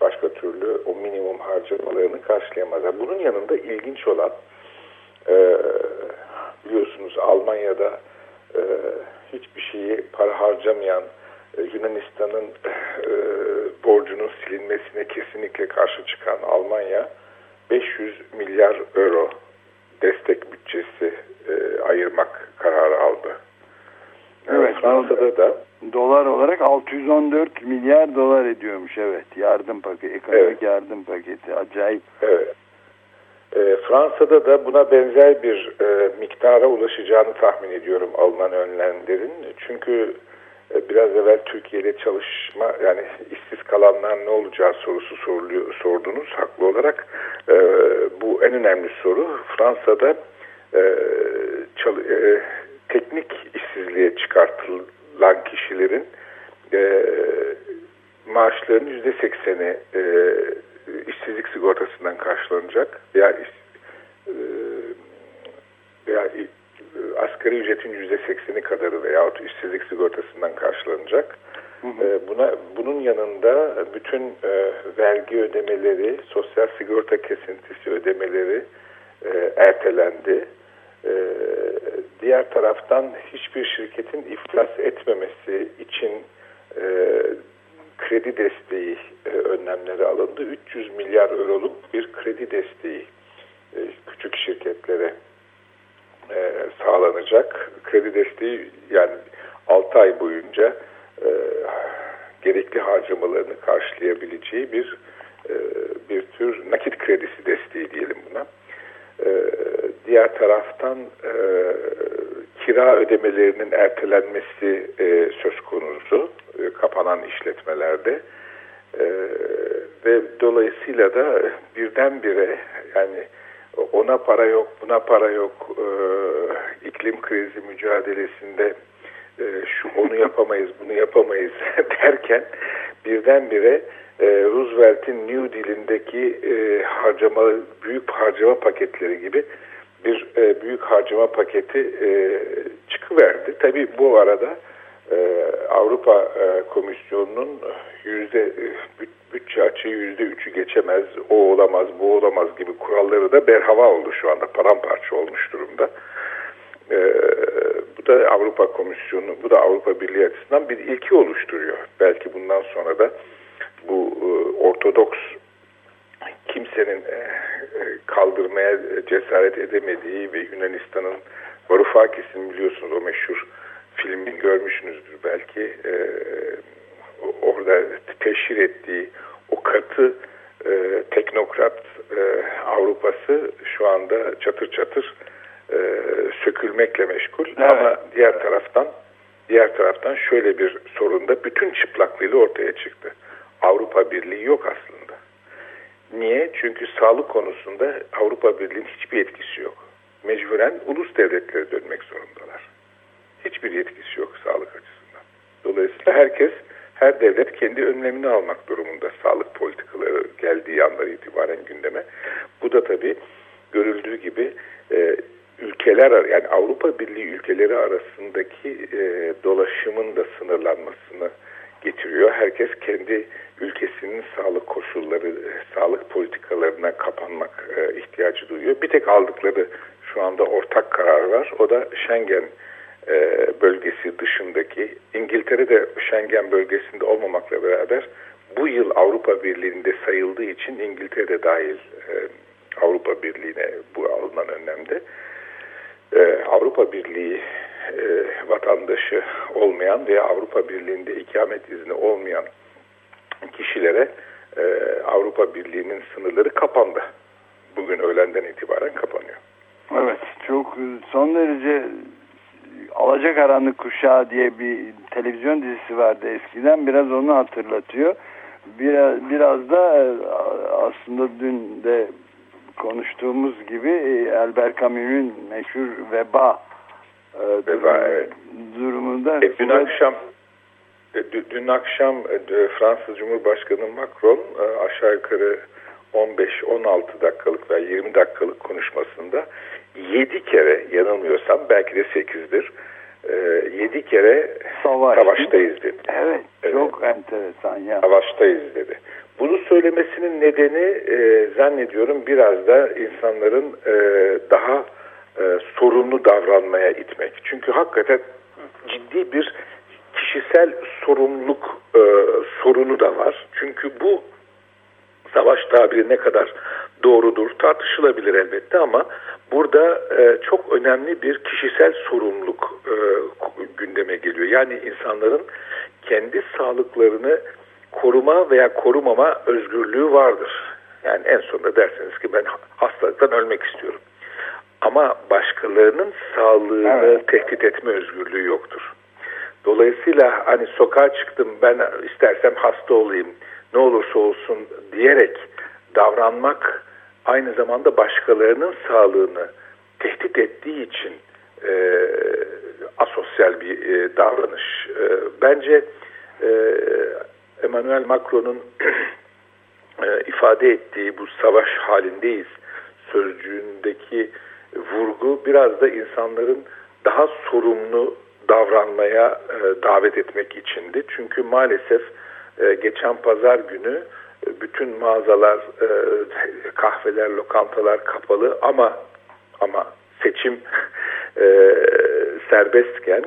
başka türlü o minimum harcamalarını karşılayamazlar. Bunun yanında ilginç olan e, biliyorsunuz Almanya'da e, hiçbir şeyi para harcamayan Yunanistan'ın borcunun silinmesine kesinlikle karşı çıkan Almanya 500 milyar euro destek bütçesi ayırmak kararı aldı. Evet, Fransa'da da dolar olarak 614 milyar dolar ediyormuş evet yardım paketi ekonomik evet. yardım paketi acayip. Evet. E, Fransa'da da buna benzer bir e, miktara ulaşacağını tahmin ediyorum alınan önlemlerin. Çünkü e, biraz evvel Türkiye'de çalışma yani işsiz kalanlar ne olacağı sorusu soruluyor, sordunuz haklı olarak. E, bu en önemli soru. Fransa'da e, çal, e, teknik işsizliğe çıkartılan kişilerin e, maaşlarının yüzde sekseni e, işsizlik sigortasından karşılanacak veya e, veya e, asgari ücretin yüzde sekseni kadarı veya işsizlik sigortasından karşılanacak. Hı hı. E, buna bunun yanında bütün e, vergi ödemeleri, sosyal sigorta kesintisi ödemeleri e, ertelendi. E, diğer taraftan hiçbir şirketin iflas etmemesi için e, kredi desteği e, önlemleri alındı. 300 milyar euroluk bir kredi desteği e, küçük şirketlere e, sağlanacak. Kredi desteği yani 6 ay boyunca e, gerekli harcamalarını karşılayabileceği bir e, bir tür nakit kredisi desteği diyelim buna. E, diğer taraftan e, kira ödemelerinin ertelenmesi e, söz konusu e, kapanan işletmelerde. E, ve dolayısıyla da birdenbire yani ona para yok buna para yok e, iklim krizi mücadelesinde e, şu onu yapamayız bunu yapamayız derken birdenbire e, Roosevelt'in New Deal'indeki e, harcama büyük harcama paketleri gibi bir e, büyük harcama paketi e, çıkıverdi. Tabii bu arada e, Avrupa e, Komisyonu'nun yüzde bütçe açığı yüzde üçü geçemez, o olamaz, bu olamaz gibi kuralları da berhava oldu şu anda, paramparça olmuş durumda. E, bu da Avrupa Komisyonu, bu da Avrupa Birliği açısından bir ilki oluşturuyor. Belki bundan sonra da bu e, ortodoks kimsenin e, e, kaldırmaya cesaret edemediği ve Yunanistan'ın Varoufakis'in biliyorsunuz o meşhur filmi görmüşsünüzdür belki orada teşhir ettiği o katı teknokrat Avrupası şu anda çatır çatır sökülmekle meşgul evet. ama diğer taraftan diğer taraftan şöyle bir sorun da bütün çıplaklığıyla ortaya çıktı. Avrupa Birliği yok aslında. Niye? Çünkü sağlık konusunda Avrupa Birliği'nin hiçbir etkisi yok. Mecburen ulus devletlere dönmek zorundalar. Hiçbir yetkisi yok sağlık açısından. Dolayısıyla herkes, her devlet kendi önlemini almak durumunda sağlık politikaları geldiği andan itibaren gündeme. Bu da tabii görüldüğü gibi e, ülkeler yani Avrupa Birliği ülkeleri arasındaki e, dolaşımın da sınırlanmasını getiriyor. Herkes kendi ülkesinin sağlık koşulları, sağlık politikalarına kapanmak e, ihtiyacı duyuyor. Bir tek aldıkları şu anda ortak karar var. O da Schengen e, bölgesi dışındaki İngiltere de Schengen bölgesinde olmamakla beraber bu yıl Avrupa Birliği'nde sayıldığı için İngiltere de dahil e, Avrupa Birliği'ne bu alınan önlemde. E, Avrupa Birliği e, vatandaşı olmayan veya Avrupa Birliği'nde ikamet izni olmayan kişilere e, Avrupa Birliği'nin sınırları kapandı. Bugün öğlenden itibaren kapanıyor. Evet çok son derece Alacakaranlık Kuşağı diye bir televizyon dizisi vardı eskiden biraz onu hatırlatıyor. Biraz, biraz da e, aslında dün de konuştuğumuz gibi e, Albert Camus'un meşhur Veba, e, Veba evet. durumunda. E, dün akşam dün akşam Fransız Cumhurbaşkanı Macron aşağı yukarı 15-16 dakikalık veya 20 dakikalık konuşmasında 7 kere yanılmıyorsam belki de 8'dir 7 kere Savaş. savaştayız dedi. Evet, evet çok enteresan ya. Savaştayız dedi. Bunu söylemesinin nedeni e, zannediyorum biraz da insanların e, daha e, sorumlu davranmaya itmek. Çünkü hakikaten ciddi bir kişisel sorumluluk e, sorunu da var. Çünkü bu savaş tabiri ne kadar doğrudur tartışılabilir elbette ama burada e, çok önemli bir kişisel sorumluluk e, gündeme geliyor. Yani insanların kendi sağlıklarını koruma veya korumama özgürlüğü vardır. Yani en sonunda derseniz ki ben hastalıktan ölmek istiyorum. Ama başkalarının sağlığını evet. tehdit etme özgürlüğü yoktur. Dolayısıyla hani sokağa çıktım ben istersem hasta olayım ne olursa olsun diyerek davranmak aynı zamanda başkalarının sağlığını tehdit ettiği için e, asosyal bir e, davranış. E, bence e, Emmanuel Macron'un e, ifade ettiği bu savaş halindeyiz sözcüğündeki vurgu biraz da insanların daha sorumlu davranmaya e, davet etmek içindi. Çünkü maalesef e, geçen pazar günü bütün mağazalar, kahveler, lokantalar kapalı ama ama seçim serbestken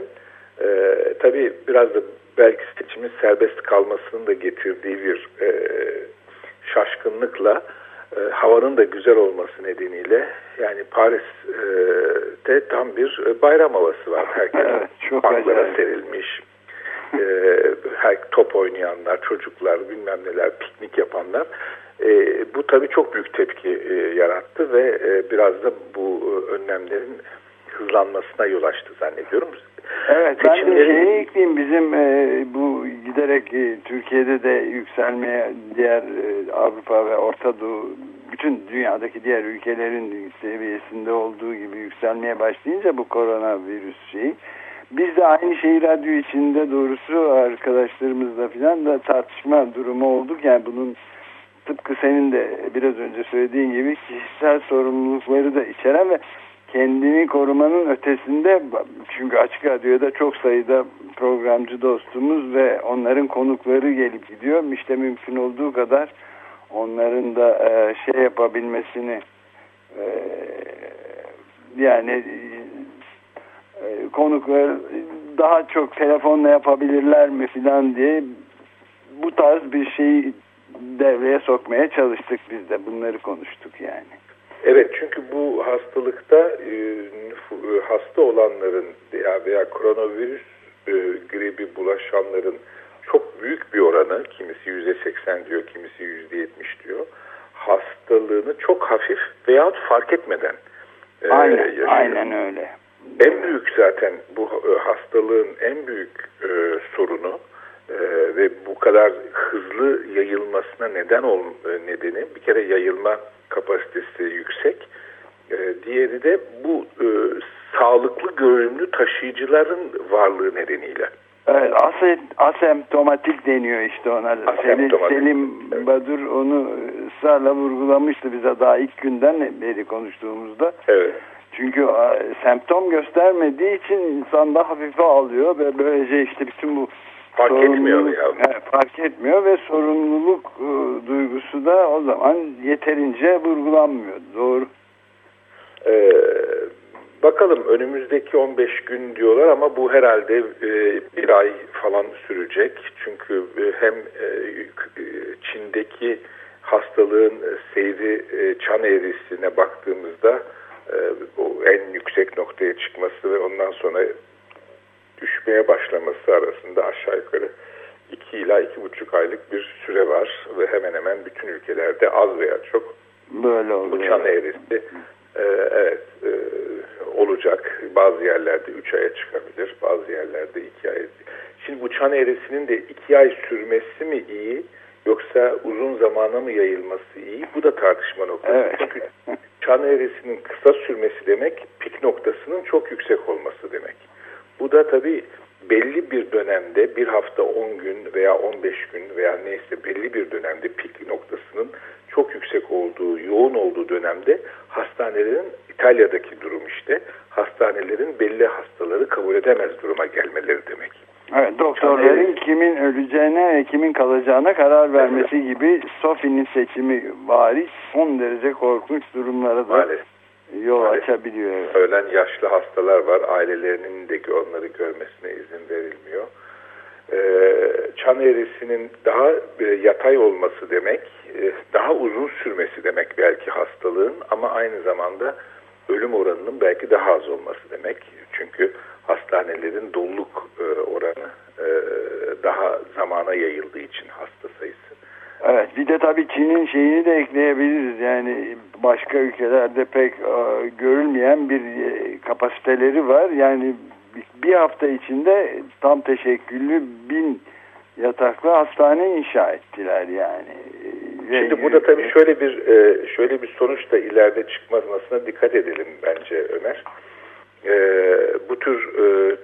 e, tabii biraz da belki seçimin serbest kalmasının da getirdiği bir e, şaşkınlıkla e, havanın da güzel olması nedeniyle yani Paris'te e, tam bir bayram havası var. Herkes evet, çok parklara serilmiş. E, her top oynayanlar, çocuklar, bilmem neler, piknik yapanlar. E, bu tabii çok büyük tepki e, yarattı ve e, biraz da bu e, önlemlerin hızlanmasına yol açtı zannediyorum. Evet ben de şeyi ekleyeyim bizim e, bu giderek e, Türkiye'de de yükselmeye diğer e, Avrupa ve Orta Doğu bütün dünyadaki diğer ülkelerin seviyesinde olduğu gibi yükselmeye başlayınca bu koronavirüs şeyi biz de aynı şeyi radyo içinde doğrusu arkadaşlarımızla filan da tartışma durumu olduk yani bunun tıpkı senin de biraz önce söylediğin gibi kişisel sorumlulukları da içeren ve kendini korumanın ötesinde çünkü Açık Radyo'da çok sayıda programcı dostumuz ve onların konukları gelip gidiyor. İşte mümkün olduğu kadar onların da e, şey yapabilmesini e, yani e, konuklar daha çok telefonla yapabilirler mi filan diye bu tarz bir şeyi devreye sokmaya çalıştık biz de bunları konuştuk yani. Evet çünkü bu hastalıkta e, e, hasta olanların veya, koronavirüs e, gribi bulaşanların çok büyük bir oranı kimisi yüzde seksen diyor kimisi yüzde yetmiş diyor hastalığını çok hafif veyahut fark etmeden aynen, yaşıyor. Aynen öyle. En büyük zaten bu hastalığın en büyük e, sorunu e, ve bu kadar hızlı yayılmasına neden ol nedeni bir kere yayılma kapasitesi yüksek. E, diğeri de bu e, sağlıklı görünümlü taşıyıcıların varlığı nedeniyle. Evet, asem, asemptomatik deniyor işte ona. Asemptomatik. Selim evet. Badur onu ısrarla vurgulamıştı bize daha ilk günden beri konuştuğumuzda. Evet. Çünkü semptom göstermediği için insan da hafife alıyor ve böylece işte bütün bu Fark etmiyor ya. Evet, fark etmiyor ve sorumluluk e, duygusu da o zaman yeterince vurgulanmıyor. Doğru. Ee, bakalım önümüzdeki 15 gün diyorlar ama bu herhalde e, bir ay falan sürecek. Çünkü e, hem e, Çin'deki hastalığın seyri e, çan eğrisine baktığımızda e, o en yüksek noktaya çıkması ve ondan sonra düşmeye başlaması arasında aşağı yukarı 2 ila 2,5 aylık bir süre var ve hemen hemen bütün ülkelerde az veya çok Böyle oluyor. bu çan eğrisi e, evet e, olacak. Bazı yerlerde 3 aya çıkabilir, bazı yerlerde 2 ay. Şimdi bu çan eğrisinin de 2 ay sürmesi mi iyi yoksa uzun zamana mı yayılması iyi? Bu da tartışma noktası. Evet. Çünkü çan eğrisinin kısa sürmesi demek pik noktasının çok yüksek olması demek. Bu da tabii belli bir dönemde bir hafta 10 gün veya 15 gün veya neyse belli bir dönemde pik noktasının çok yüksek olduğu, yoğun olduğu dönemde hastanelerin İtalya'daki durum işte hastanelerin belli hastaları kabul edemez duruma gelmeleri demek. Evet, doktorların kimin öleceğine kimin kalacağına karar vermesi gibi Sophie'nin seçimi bariz son derece korkunç durumlara da Maalesef. Yol Maalesef. açabiliyor. Ölen yaşlı hastalar var. Ailelerinin de onları görmesine izin verilmiyor. Ee, çan eğrisinin daha e, yatay olması demek, e, daha uzun sürmesi demek belki hastalığın ama aynı zamanda ölüm oranının belki daha az olması demek. Çünkü hastanelerin doluluk e, oranı e, daha zamana yayıldığı için hasta sayısı. Evet, bir de tabii Çin'in şeyini de ekleyebiliriz. Yani başka ülkelerde pek e, görülmeyen bir e, kapasiteleri var. Yani bir- hafta içinde tam teşekküllü bin yataklı hastane inşa ettiler yani. Ve- Şimdi burada tabii şöyle bir e, şöyle bir sonuç da ileride çıkmasına dikkat edelim bence Ömer. E, bu tür e,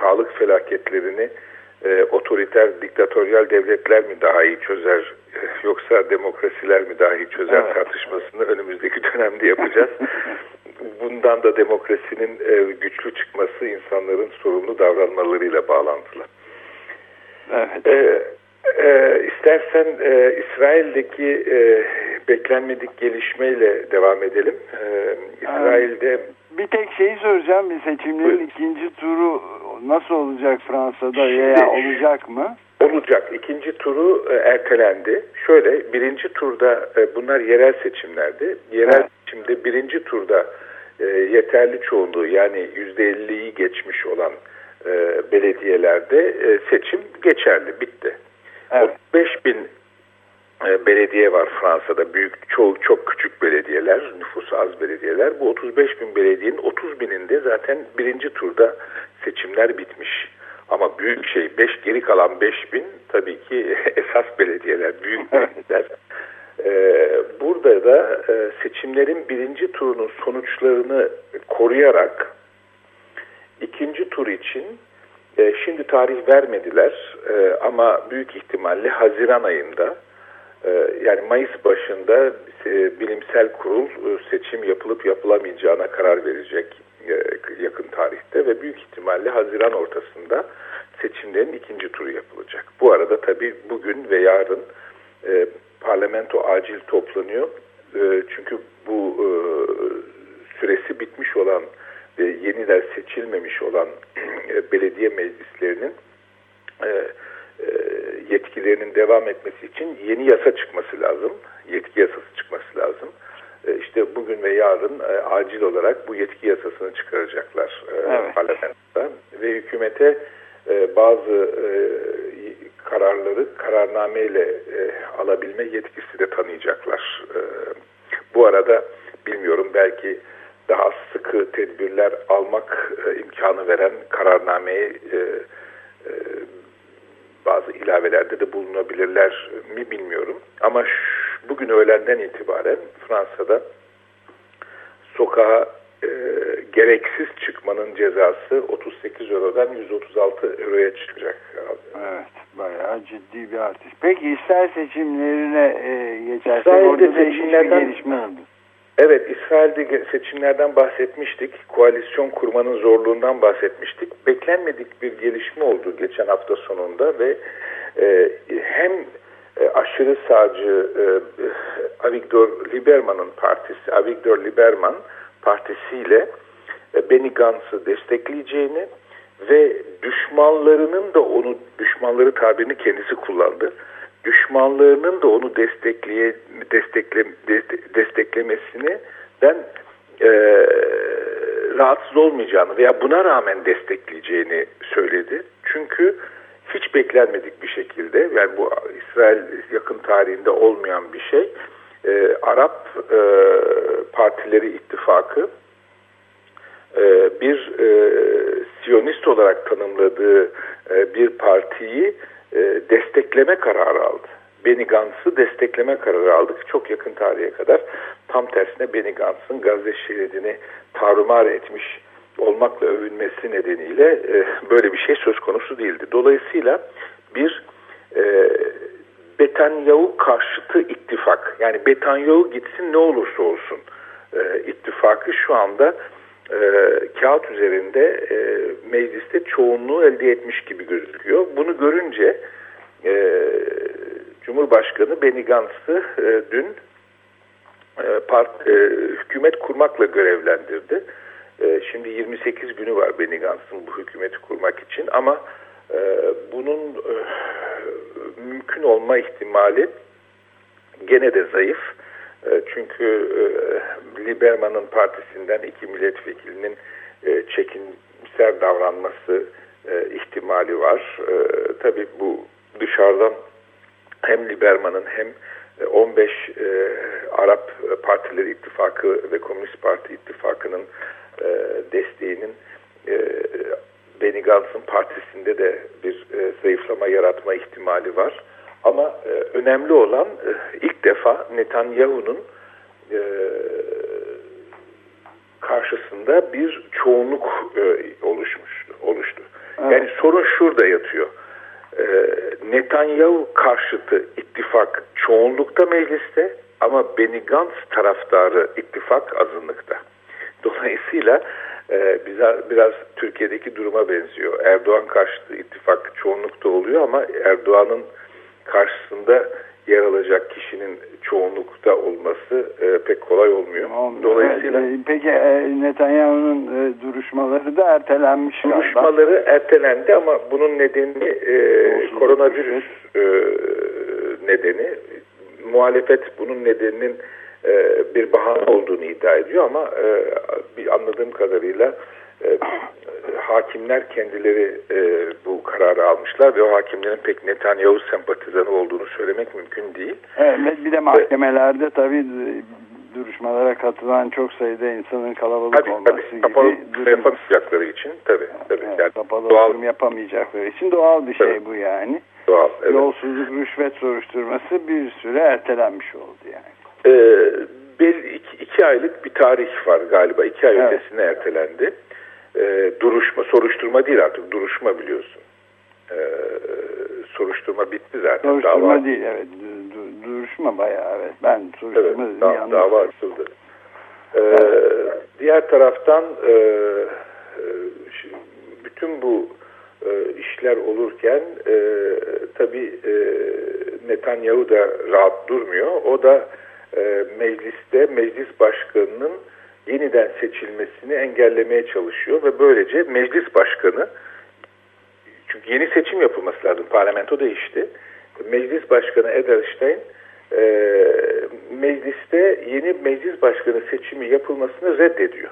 sağlık felaketlerini e, otoriter, diktatöryal devletler mi daha iyi çözer e, yoksa demokrasiler mi daha iyi çözer Evet. tartışmasını önümüzdeki dönemde yapacağız. Bundan da demokrasinin e, güçlü çıkması insanların sorumlu davranmalarıyla bağlantılı. Evet. Ee, e, istersen e, İsrail'deki e, beklenmedik gelişmeyle devam edelim. Ee, İsrail'de Bir tek şeyi soracağım. Bir seçimlerin Buyurun. ikinci turu nasıl olacak Fransa'da veya olacak mı? olacak. İkinci turu e, ertelendi. Şöyle birinci turda e, bunlar yerel seçimlerdi. Yerel Evet. seçimde birinci turda e, yeterli çoğunluğu yani yüzde elliyi geçmiş olan belediyelerde seçim geçerli bitti. Evet. 35 bin belediye var Fransa'da. Büyük, çoğu çok küçük belediyeler, nüfusu az belediyeler. Bu 35 bin belediyenin 30 bininde zaten birinci turda seçimler bitmiş. Ama büyük şey, 5 geri kalan 5 bin tabii ki esas belediyeler, büyük belediyeler. Ee, burada da e, seçimlerin birinci turunun sonuçlarını koruyarak ikinci tur için e, şimdi tarih vermediler e, ama büyük ihtimalle Haziran ayında e, yani Mayıs başında e, bilimsel kurul e, seçim yapılıp yapılamayacağına karar verecek e, yakın tarihte ve büyük ihtimalle Haziran ortasında seçimlerin ikinci turu yapılacak. Bu arada tabii bugün ve yarın parlamento acil toplanıyor. Çünkü bu süresi bitmiş olan ve yeniden seçilmemiş olan belediye meclislerinin yetkilerinin devam etmesi için yeni yasa çıkması lazım. Yetki yasası çıkması lazım. E, işte bugün ve yarın e, acil olarak bu yetki yasasını çıkaracaklar e, Evet. parlamentoda ve hükümete e, bazı e, kararları kararnameyle e, alabilme yetkisi de tanıyacaklar. E, bu arada bilmiyorum belki daha sıkı tedbirler almak e, imkanı veren kararnameyi e, e, bazı ilavelerde de bulunabilirler mi bilmiyorum. Ama şu- bugün öğlenden itibaren Fransa'da sokağa e, gereksiz çıkmanın cezası 38 Euro'dan 136 Euro'ya çıkacak. Evet, bayağı ciddi bir artış. Peki İsrail seçimlerine e, geçersek İsrail'de orada seçimlerden- gelişme oldu. Evet, İsrail'de seçimlerden bahsetmiştik. Koalisyon kurmanın zorluğundan bahsetmiştik. Beklenmedik bir gelişme oldu geçen hafta sonunda ve e, hem e, aşırı sağcı e, Avigdor Lieberman'ın partisi, Avigdor Lieberman partisiyle e, Benny Gantz'ı destekleyeceğini ve düşmanlarının da onu, düşmanları tabirini kendisi kullandı düşmanlarının da onu destekleye destekle deste- desteklemesini ben e, rahatsız olmayacağını veya buna rağmen destekleyeceğini söyledi. Çünkü hiç beklenmedik bir şekilde yani bu İsrail yakın tarihinde olmayan bir şey. E, Arap e, Partileri ittifakı e, bir e, Siyonist olarak tanımladığı e, bir partiyi e, destekleme kararı aldı. Benny Gantz'ı destekleme kararı aldık. Çok yakın tarihe kadar tam tersine Benny Gantz'ın Gazze şeridini tarumar etmiş olmakla övünmesi nedeniyle e, böyle bir şey söz konusu değildi. Dolayısıyla bir e, Betanyahu karşıtı ittifak yani Betanyahu gitsin ne olursa olsun e, ittifakı şu anda e, kağıt üzerinde e, mecliste çoğunluğu elde etmiş gibi gözüküyor. Bunu görünce e, Cumhurbaşkanı Benny Gantz'ı e, dün e, part, e, hükümet kurmakla görevlendirdi. E, şimdi 28 günü var Benny Gantz'ın bu hükümeti kurmak için ama e, bunun e, mümkün olma ihtimali gene de zayıf. E, çünkü e, Liberman'ın partisinden iki milletvekilinin e, çekimser davranması ihtimali var. Tabii bu dışarıdan hem Liberman'ın hem 15 e, Arap Partileri İttifakı ve Komünist Parti İttifakı'nın desteğinin Benny Gantz'ın partisinde de bir zayıflama yaratma ihtimali var. Ama e, önemli olan e, ilk defa Netanyahu'nun e, karşısında bir çoğunluk e, oluşmuş oluştu. Evet. Yani sorun şurada yatıyor. E, Netanyahu karşıtı ittifak çoğunlukta mecliste ama Benny Gantz taraftarı ittifak azınlıkta. Dolayısıyla e, bize biraz Türkiye'deki duruma benziyor. Erdoğan karşıtı ittifak çoğunlukta oluyor ama Erdoğan'ın karşısında yer alacak kişinin çoğunlukta olması e, pek kolay olmuyor. Olmuyor. Dolayısıyla evet, peki e, Netanyahu'nun e, duruşmaları da ertelenmiş Duruşmaları galiba. ertelendi ama bunun nedeni e, koronavirüs e, nedeni. Muhalefet bunun nedeninin e, bir bahane olduğunu iddia ediyor ama e, bir anladığım kadarıyla e, hakimler kendileri e, bu kararı almışlar ve o hakimlerin pek Netanyahu sempatizanı olduğunu söylemek mümkün değil. Evet bir de mahkemelerde ve, tabii duruşmalara katılan çok sayıda insanın kalabalık tabii, olması tabii, gibi kapalı durum... yapamayacakları için tabii tabii. Evet, yani kapalı doğal... durum yapamayacakları için doğal bir şey bu yani. Doğal, evet. Yolsuzluk, rüşvet soruşturması bir süre ertelenmiş oldu yani. Ee, bir, iki, iki aylık bir tarih var galiba. iki ay evet. ötesine ertelendi e, duruşma, soruşturma değil artık duruşma biliyorsun. E, soruşturma bitti zaten. Soruşturma dava... değil evet. Du, duruşma bayağı evet. Ben soruşturma evet, da, dava açıldı. E, evet. Diğer taraftan e, e, bütün bu e, işler olurken e, tabii e, Netanyahu da rahat durmuyor. O da e, mecliste meclis başkanının yeniden seçilmesini engellemeye çalışıyor ve böylece meclis başkanı çünkü yeni seçim yapılması lazım. Parlamento değişti. Meclis başkanı Edelstein e, mecliste yeni meclis başkanı seçimi yapılmasını reddediyor.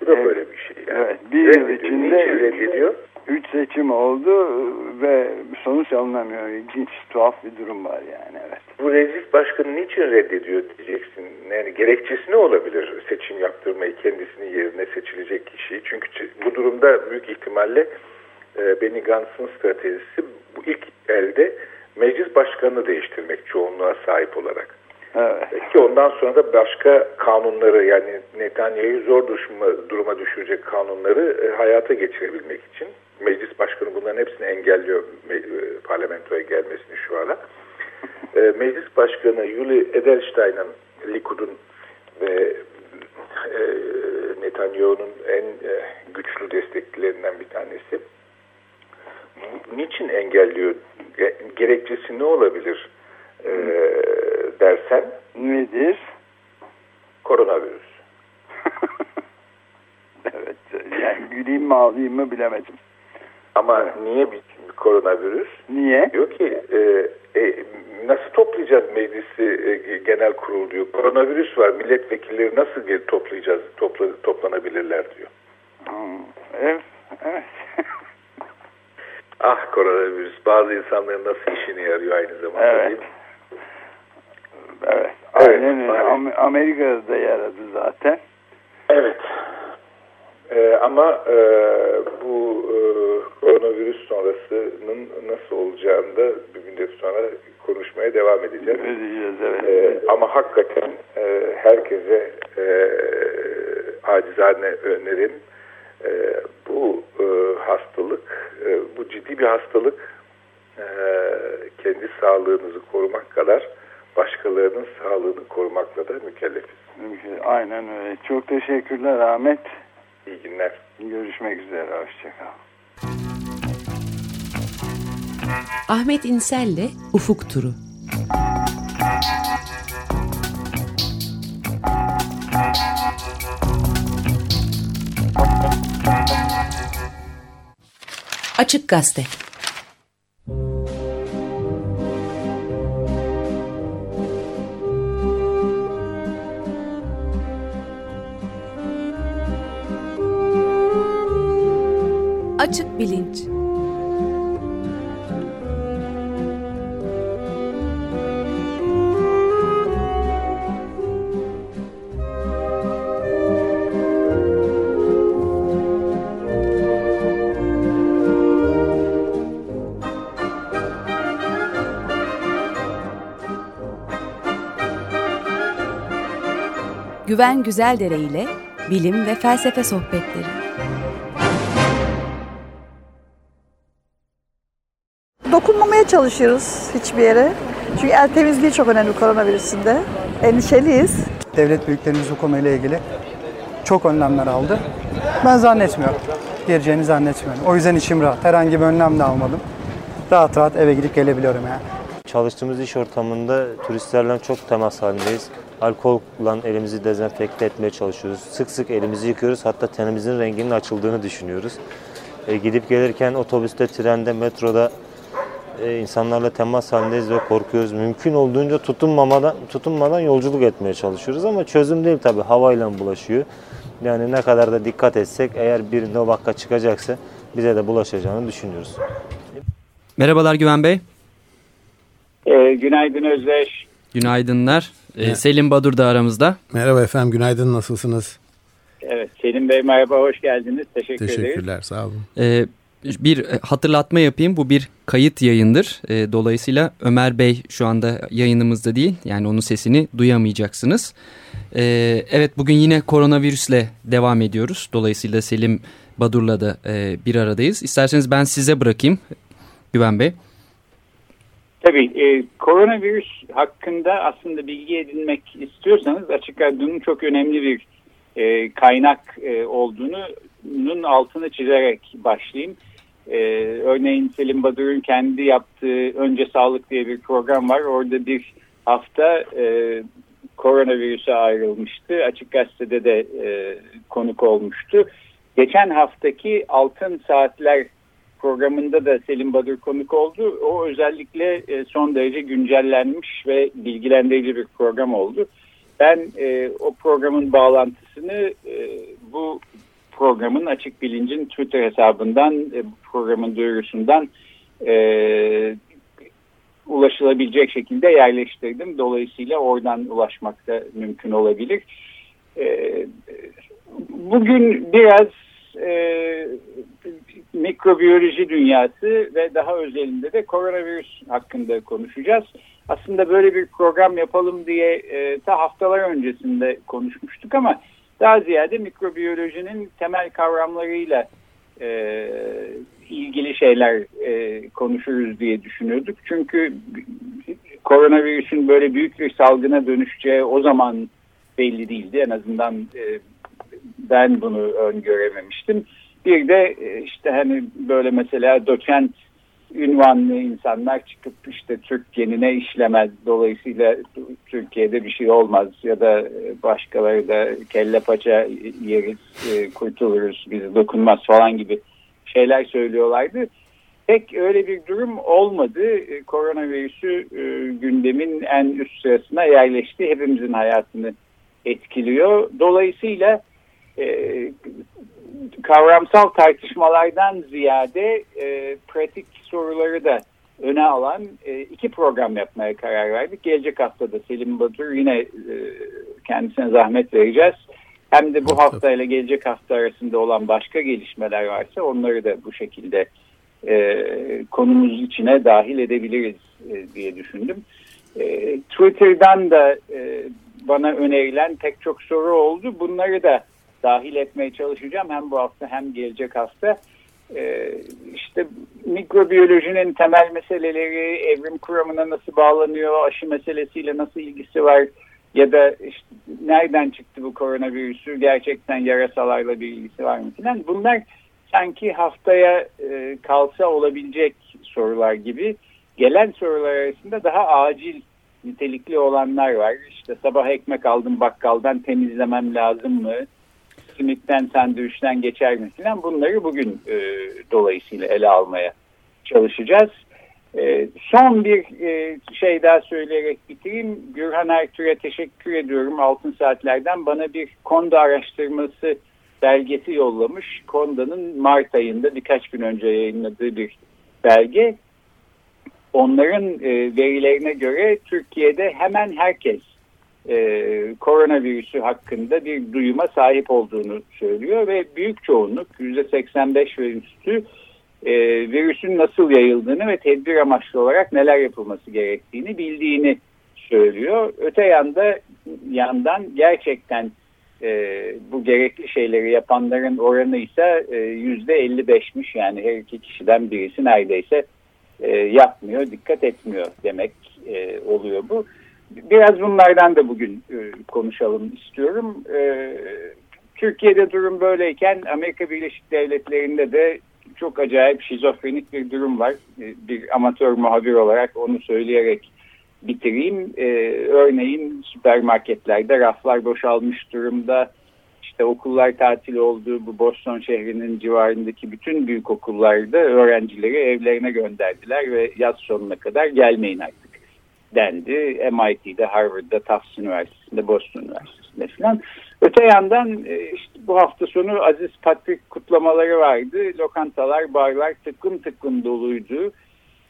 Bu da evet. böyle bir şey. Yani. Evet. Bir yıl içinde reddediyor? Üç seçim oldu ve sonuç alınamıyor. İlginç, tuhaf bir durum var yani. Evet. Bu meclis başkanı niçin reddediyor diyeceksin. Yani gerekçesi ne olabilir seçim yaptırmayı kendisinin yerine seçilecek kişiyi? Çünkü bu durumda büyük ihtimalle e, Benny Gantz'ın stratejisi bu ilk elde meclis başkanını değiştirmek çoğunluğa sahip olarak. Evet. Ki ondan sonra da başka kanunları yani Netanyahu'yu zor duruma, duruma düşürecek kanunları e, hayata geçirebilmek için meclis başkanı bunların hepsini engelliyor e, parlamentoya gelmesini şu ara. E, meclis başkanı Yuli Edelstein'ın Likud'un ve e, Netanyahu'nun en e, güçlü desteklilerinden bir tanesi. Niçin engelliyor? Gerekçesi ne olabilir e, dersen? Nedir? Koronavirüs. evet. Yani güleyim mi ağlayayım mı bilemedim. Ama evet. niye bir, koronavirüs? Niye? Diyor ki e, e, nasıl toplayacağız meclisi e, genel kurul diyor. Koronavirüs var milletvekilleri nasıl geri toplayacağız topla, toplanabilirler diyor. Hmm, evet. evet. ah koronavirüs bazı insanların nasıl işine yarıyor aynı zamanda Evet. değil mi? Evet. Evet, Aynen. Am- Amerika'da da yaradı zaten. Evet. Ee, ama e, bu e, koronavirüs sonrasının nasıl olacağını da bir müddet sonra konuşmaya devam edeceğiz. Ödeyeceğiz evet. Ee, ama hakikaten e, herkese e, acizane önerim e, bu e, hastalık, e, bu ciddi bir hastalık e, kendi sağlığınızı korumak kadar başkalarının sağlığını korumakla da mükellefiz. Aynen öyle. Çok teşekkürler Ahmet. Görüşmek üzere. Hoşçakal. Ahmet İnsel'le Ufuk Turu. Açık Gazete Güven Güzeldere ile bilim ve felsefe sohbetleri. Dokunmamaya çalışıyoruz hiçbir yere. Çünkü el temizliği çok önemli koronavirüsünde. Endişeliyiz. Devlet büyüklerimiz bu konuyla ilgili çok önlemler aldı. Ben zannetmiyorum. Gireceğini zannetmiyorum. O yüzden içim rahat. Herhangi bir önlem de almadım. Rahat rahat eve gidip gelebiliyorum yani. Çalıştığımız iş ortamında turistlerle çok temas halindeyiz. Alkolle elimizi dezenfekte etmeye çalışıyoruz. Sık sık elimizi yıkıyoruz. Hatta tenimizin renginin açıldığını düşünüyoruz. E, gidip gelirken otobüste, trende, metroda e, insanlarla temas halindeyiz ve korkuyoruz. Mümkün olduğunca tutunmamadan, tutunmadan yolculuk etmeye çalışıyoruz ama çözüm değil tabii. Havayla bulaşıyor. Yani ne kadar da dikkat etsek eğer bir Novak'a çıkacaksa bize de bulaşacağını düşünüyoruz. Merhabalar Güven Bey. Ee, günaydın Özdeş. Günaydınlar. Ee, Evet. Selim Badur da aramızda. Merhaba efendim, günaydın. Nasılsınız? Evet Selim Bey merhaba hoş geldiniz. Teşekkür ederiz. Teşekkürler, sağ olun. Ee, bir hatırlatma yapayım. Bu bir kayıt yayındır. Ee, dolayısıyla Ömer Bey şu anda yayınımızda değil. Yani onun sesini duyamayacaksınız. Ee, evet bugün yine koronavirüsle devam ediyoruz. Dolayısıyla Selim Badur'la da e, bir aradayız. İsterseniz ben size bırakayım Güven Bey. Tabii e, koronavirüs hakkında aslında bilgi edinmek istiyorsanız açık radyonun çok önemli bir e, kaynak e, olduğunun altını çizerek başlayayım. E, örneğin Selim Badur'un kendi yaptığı Önce Sağlık diye bir program var. Orada bir hafta e, koronavirüse ayrılmıştı. Açık Gazete'de de e, konuk olmuştu. Geçen haftaki Altın Saatler programında da Selim Badur konuk oldu. O özellikle e, son derece güncellenmiş ve bilgilendirici bir program oldu. Ben e, o programın bağlantısını e, bu programın Açık Bilinc'in Twitter hesabından, e, programın duyurusundan e, ulaşılabilecek şekilde yerleştirdim. Dolayısıyla oradan ulaşmak da mümkün olabilir. E, bugün biraz e, mikrobiyoloji dünyası ve daha özelinde de koronavirüs hakkında konuşacağız. Aslında böyle bir program yapalım diye e, ta haftalar öncesinde konuşmuştuk ama daha ziyade mikrobiyolojinin temel kavramlarıyla e, ilgili şeyler e, konuşuruz diye düşünüyorduk. Çünkü koronavirüsün böyle büyük bir salgına dönüşeceği o zaman belli değildi. En azından e, ben bunu öngörememiştim. Bir de e, işte hani böyle mesela doçent ünvanlı insanlar çıkıp işte Türk genine işlemez. Dolayısıyla Türkiye'de bir şey olmaz ya da e, başkaları da kelle paça yeriz, e, kurtuluruz, bize dokunmaz falan gibi şeyler söylüyorlardı. pek öyle bir durum olmadı. Koronavirüsü gündemin en üst sırasına yerleşti. Hepimizin hayatını etkiliyor. Dolayısıyla kavramsal tartışmalardan ziyade e, pratik soruları da öne alan e, iki program yapmaya karar verdik. Gelecek hafta da Selim Batur yine e, kendisine zahmet vereceğiz. Hem de bu hafta ile gelecek hafta arasında olan başka gelişmeler varsa onları da bu şekilde e, konumuz içine dahil edebiliriz e, diye düşündüm. E, Twitter'dan da e, bana önerilen pek çok soru oldu. Bunları da dahil etmeye çalışacağım hem bu hafta hem gelecek hafta. Ee, işte mikrobiyolojinin temel meseleleri, evrim kuramına nasıl bağlanıyor, aşı meselesiyle nasıl ilgisi var ya da işte nereden çıktı bu koronavirüsü, gerçekten yarasalarla bir ilgisi var mı filan. Bunlar sanki haftaya e, kalsa olabilecek sorular gibi. Gelen sorular arasında daha acil nitelikli olanlar var. İşte sabah ekmek aldım bakkaldan temizlemem lazım mı? Simitten sandviçten geçer mi falan bunları bugün e, dolayısıyla ele almaya çalışacağız. E, son bir e, şey daha söyleyerek bitireyim. Gürhan Ertür'e teşekkür ediyorum Altın Saatler'den. Bana bir konda araştırması belgesi yollamış. Konda'nın Mart ayında birkaç gün önce yayınladığı bir belge. Onların e, verilerine göre Türkiye'de hemen herkes e, koronavirüsü hakkında bir duyuma sahip olduğunu söylüyor ve büyük çoğunluk %85 ve üstü e, virüsün nasıl yayıldığını ve tedbir amaçlı olarak neler yapılması gerektiğini bildiğini söylüyor. Öte yanda yandan gerçekten e, bu gerekli şeyleri yapanların oranı ise yüzde 55'miş yani her iki kişiden birisi neredeyse e, yapmıyor, dikkat etmiyor demek e, oluyor bu. Biraz bunlardan da bugün e, konuşalım istiyorum. E, Türkiye'de durum böyleyken Amerika Birleşik Devletleri'nde de çok acayip şizofrenik bir durum var. E, bir amatör muhabir olarak onu söyleyerek bitireyim. Örneğin süpermarketlerde raflar boşalmış durumda. İşte okullar tatil olduğu bu Boston şehrinin civarındaki bütün büyük okullarda öğrencileri evlerine gönderdiler ve yaz sonuna kadar gelmeyin artık dendi. MIT'de, Harvard'da, Tufts Üniversitesi'nde, Boston Üniversitesi'nde falan. Öte yandan e, işte bu hafta sonu Aziz Patrick kutlamaları vardı. Lokantalar, barlar tıklım tıklım doluydu.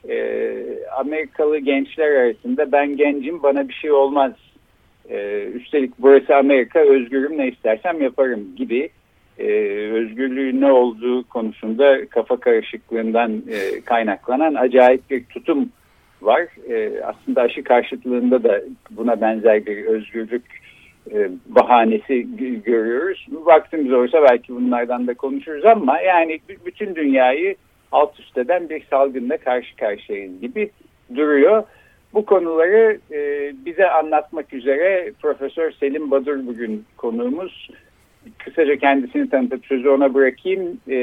Ee, Amerikalı gençler arasında ben gencim bana bir şey olmaz. Ee, üstelik burası Amerika özgürüm ne istersem yaparım gibi e, özgürlüğün ne olduğu konusunda kafa karışıklığından e, kaynaklanan acayip bir tutum var. E, aslında aşı karşıtlığında da buna benzer bir özgürlük e, bahanesi görüyoruz. Vaktimiz olursa belki bunlardan da konuşuruz ama yani bütün dünyayı alt üst eden bir salgınla karşı karşıyayız gibi duruyor. Bu konuları e, bize anlatmak üzere Profesör Selim Badur bugün konuğumuz. Kısaca kendisini tanıtıp sözü ona bırakayım. E,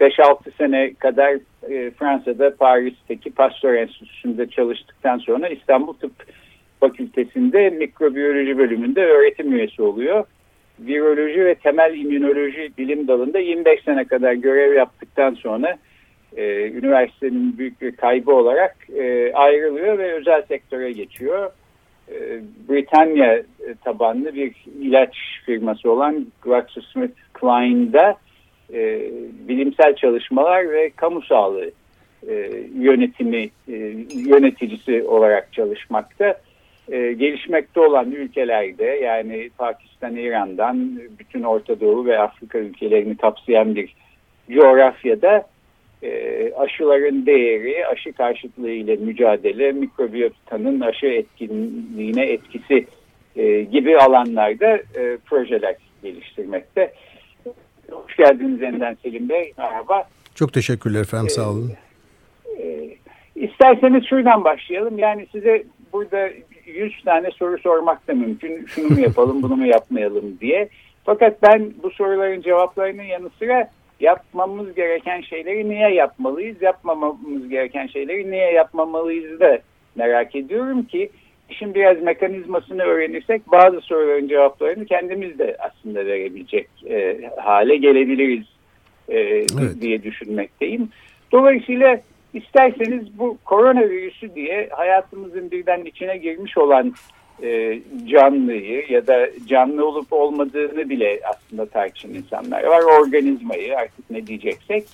5-6 sene kadar e, Fransa'da Paris'teki Pasteur Enstitüsü'nde çalıştıktan sonra İstanbul Tıp Fakültesi'nde mikrobiyoloji bölümünde öğretim üyesi oluyor. Viroloji ve temel immünoloji bilim dalında 25 sene kadar görev yaptıktan sonra e, üniversitenin büyük bir kaybı olarak e, ayrılıyor ve özel sektöre geçiyor. E, Britanya tabanlı bir ilaç firması olan GlaxoSmithKline'da e, bilimsel çalışmalar ve kamu sağlığı e, yönetimi e, yöneticisi olarak çalışmakta. E, gelişmekte olan ülkelerde yani Pakistan, İran'dan bütün Orta Doğu ve Afrika ülkelerini kapsayan bir coğrafyada e, aşıların değeri, aşı karşıtlığı ile mücadele, mikrobiyotanın aşı etkinliğine etkisi e, gibi alanlarda e, projeler geliştirmekte. Hoş geldiniz yeniden Selim Bey. Merhaba. Çok teşekkürler efendim. Sağ olun. Ee, e, isterseniz şuradan başlayalım. Yani size burada 100 tane soru sormak da mümkün. Şunu mu yapalım, bunu mu yapmayalım diye. Fakat ben bu soruların cevaplarının yanı sıra yapmamız gereken şeyleri niye yapmalıyız, yapmamamız gereken şeyleri niye yapmamalıyız da merak ediyorum ki işin biraz mekanizmasını öğrenirsek bazı soruların cevaplarını kendimiz de aslında verebilecek e, hale gelebiliriz e, evet. diye düşünmekteyim. Dolayısıyla isterseniz bu koronavirüsü diye hayatımızın birden içine girmiş olan e, canlıyı ya da canlı olup olmadığını bile aslında tartışan insanlar var. Organizmayı artık ne diyeceksek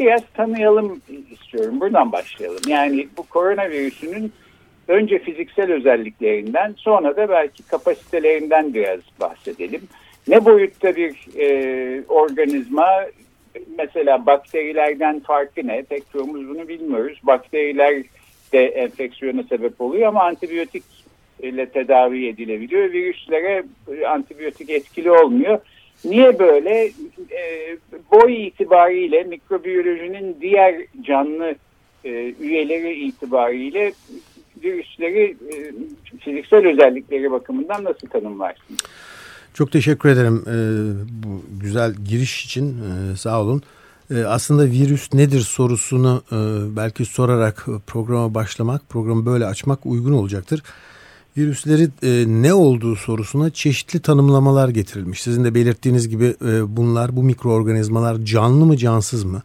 biraz tanıyalım istiyorum. Buradan başlayalım. Yani bu koronavirüsünün önce fiziksel özelliklerinden sonra da belki kapasitelerinden biraz bahsedelim. Ne boyutta bir e, organizma mesela bakterilerden farkı ne? Pek çoğumuz bunu bilmiyoruz. Bakteriler de enfeksiyona sebep oluyor ama antibiyotik ile tedavi edilebiliyor. Virüslere antibiyotik etkili olmuyor. Niye böyle? E, boy itibariyle mikrobiyolojinin diğer canlı e, üyeleri itibariyle virüsleri e, fiziksel özellikleri bakımından nasıl tanımlarsınız? Çok teşekkür ederim e, bu güzel giriş için e, sağ olun. E, aslında virüs nedir sorusunu e, belki sorarak programa başlamak, programı böyle açmak uygun olacaktır. Virüsleri e, ne olduğu sorusuna çeşitli tanımlamalar getirilmiş. Sizin de belirttiğiniz gibi e, bunlar, bu mikroorganizmalar canlı mı cansız mı?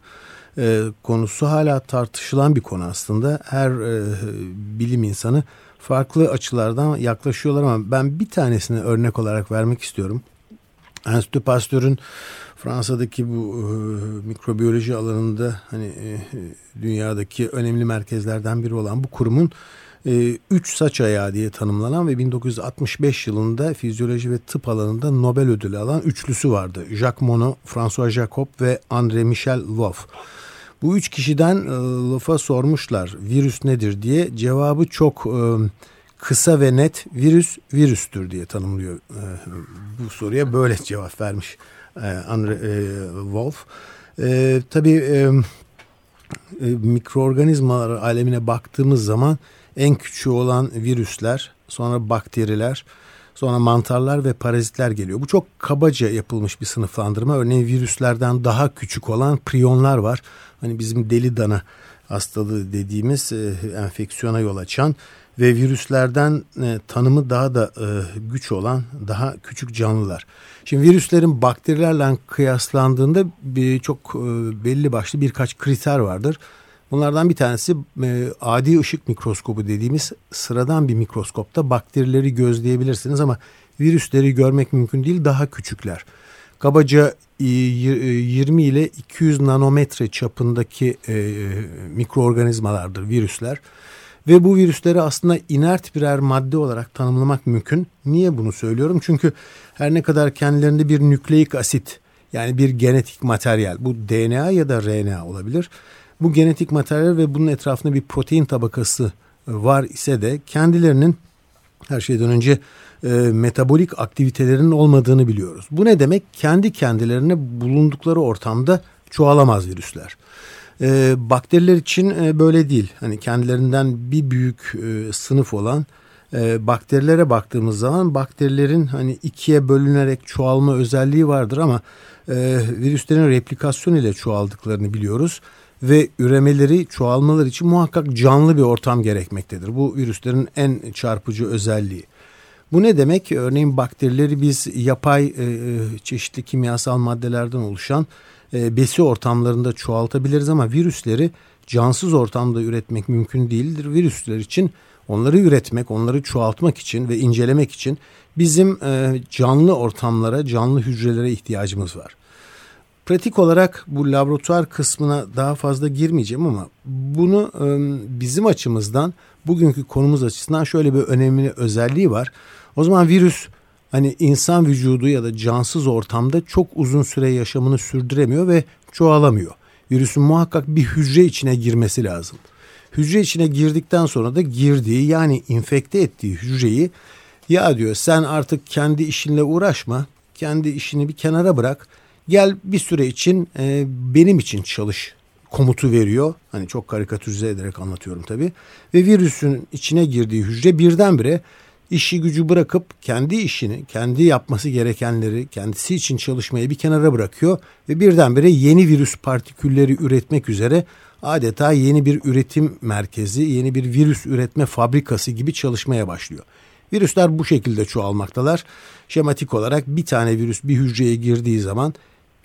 E, konusu hala tartışılan bir konu aslında. Her e, bilim insanı farklı açılardan yaklaşıyorlar ama ben bir tanesini örnek olarak vermek istiyorum. Enstitü Pasteur'ün Fransa'daki bu e, mikrobiyoloji alanında hani e, dünyadaki önemli merkezlerden biri olan bu kurumun e, üç saç ayağı diye tanımlanan ve 1965 yılında fizyoloji ve tıp alanında Nobel ödülü alan üçlüsü vardı. Jacques Monod, François Jacob ve André Michel Wolff. Bu üç kişiden e, lafa sormuşlar virüs nedir diye. Cevabı çok e, kısa ve net virüs virüstür diye tanımlıyor. E, bu soruya böyle cevap vermiş e, Andre e, Wolf. E, tabii e, e, mikroorganizmalar alemine baktığımız zaman en küçüğü olan virüsler, sonra bakteriler, sonra mantarlar ve parazitler geliyor. Bu çok kabaca yapılmış bir sınıflandırma. Örneğin virüslerden daha küçük olan priyonlar var. Hani bizim deli dana hastalığı dediğimiz e, enfeksiyona yol açan ve virüslerden e, tanımı daha da e, güç olan daha küçük canlılar. Şimdi virüslerin bakterilerle kıyaslandığında bir, çok e, belli başlı birkaç kriter vardır. Bunlardan bir tanesi e, adi ışık mikroskobu dediğimiz sıradan bir mikroskopta bakterileri gözleyebilirsiniz ama virüsleri görmek mümkün değil daha küçükler. Kabaca 20 e, ile 200 nanometre çapındaki e, mikroorganizmalardır virüsler. Ve bu virüsleri aslında inert birer madde olarak tanımlamak mümkün. Niye bunu söylüyorum? Çünkü her ne kadar kendilerinde bir nükleik asit yani bir genetik materyal bu DNA ya da RNA olabilir bu genetik materyal ve bunun etrafında bir protein tabakası e, var ise de kendilerinin her şeyden önce e, metabolik aktivitelerinin olmadığını biliyoruz. Bu ne demek? Kendi kendilerine bulundukları ortamda çoğalamaz virüsler. E, bakteriler için e, böyle değil. Hani kendilerinden bir büyük e, sınıf olan e, bakterilere baktığımız zaman bakterilerin hani ikiye bölünerek çoğalma özelliği vardır ama e, virüslerin replikasyon ile çoğaldıklarını biliyoruz ve üremeleri, çoğalmaları için muhakkak canlı bir ortam gerekmektedir. Bu virüslerin en çarpıcı özelliği. Bu ne demek? Örneğin bakterileri biz yapay e, e, çeşitli kimyasal maddelerden oluşan e, besi ortamlarında çoğaltabiliriz ama virüsleri cansız ortamda üretmek mümkün değildir. Virüsler için onları üretmek, onları çoğaltmak için ve incelemek için bizim canlı ortamlara, canlı hücrelere ihtiyacımız var. Pratik olarak bu laboratuvar kısmına daha fazla girmeyeceğim ama bunu bizim açımızdan bugünkü konumuz açısından şöyle bir önemli özelliği var. O zaman virüs hani insan vücudu ya da cansız ortamda çok uzun süre yaşamını sürdüremiyor ve çoğalamıyor. Virüsün muhakkak bir hücre içine girmesi lazım. Hücre içine girdikten sonra da girdiği yani infekte ettiği hücreyi ya diyor sen artık kendi işinle uğraşma, kendi işini bir kenara bırak Gel bir süre için e, benim için çalış komutu veriyor. Hani çok karikatürize ederek anlatıyorum tabii. Ve virüsün içine girdiği hücre birdenbire işi gücü bırakıp kendi işini, kendi yapması gerekenleri, kendisi için çalışmayı bir kenara bırakıyor ve birdenbire yeni virüs partikülleri üretmek üzere adeta yeni bir üretim merkezi, yeni bir virüs üretme fabrikası gibi çalışmaya başlıyor. Virüsler bu şekilde çoğalmaktalar. Şematik olarak bir tane virüs bir hücreye girdiği zaman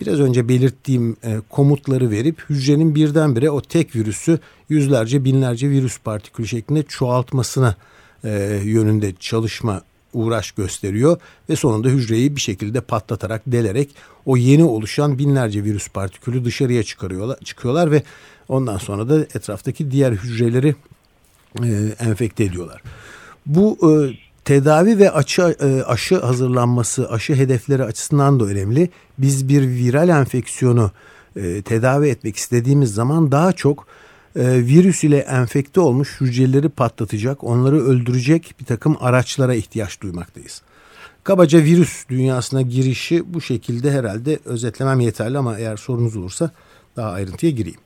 biraz önce belirttiğim e, komutları verip hücrenin birdenbire o tek virüsü yüzlerce binlerce virüs partikülü şeklinde çoğaltmasına e, yönünde çalışma uğraş gösteriyor ve sonunda hücreyi bir şekilde patlatarak delerek o yeni oluşan binlerce virüs partikülü dışarıya çıkarıyorlar çıkıyorlar ve ondan sonra da etraftaki diğer hücreleri e, enfekte ediyorlar. Bu e, tedavi ve açı, e, aşı hazırlanması, aşı hedefleri açısından da önemli. Biz bir viral enfeksiyonu e, tedavi etmek istediğimiz zaman daha çok e, virüs ile enfekte olmuş hücreleri patlatacak, onları öldürecek bir takım araçlara ihtiyaç duymaktayız. Kabaca virüs dünyasına girişi bu şekilde herhalde özetlemem yeterli ama eğer sorunuz olursa daha ayrıntıya gireyim.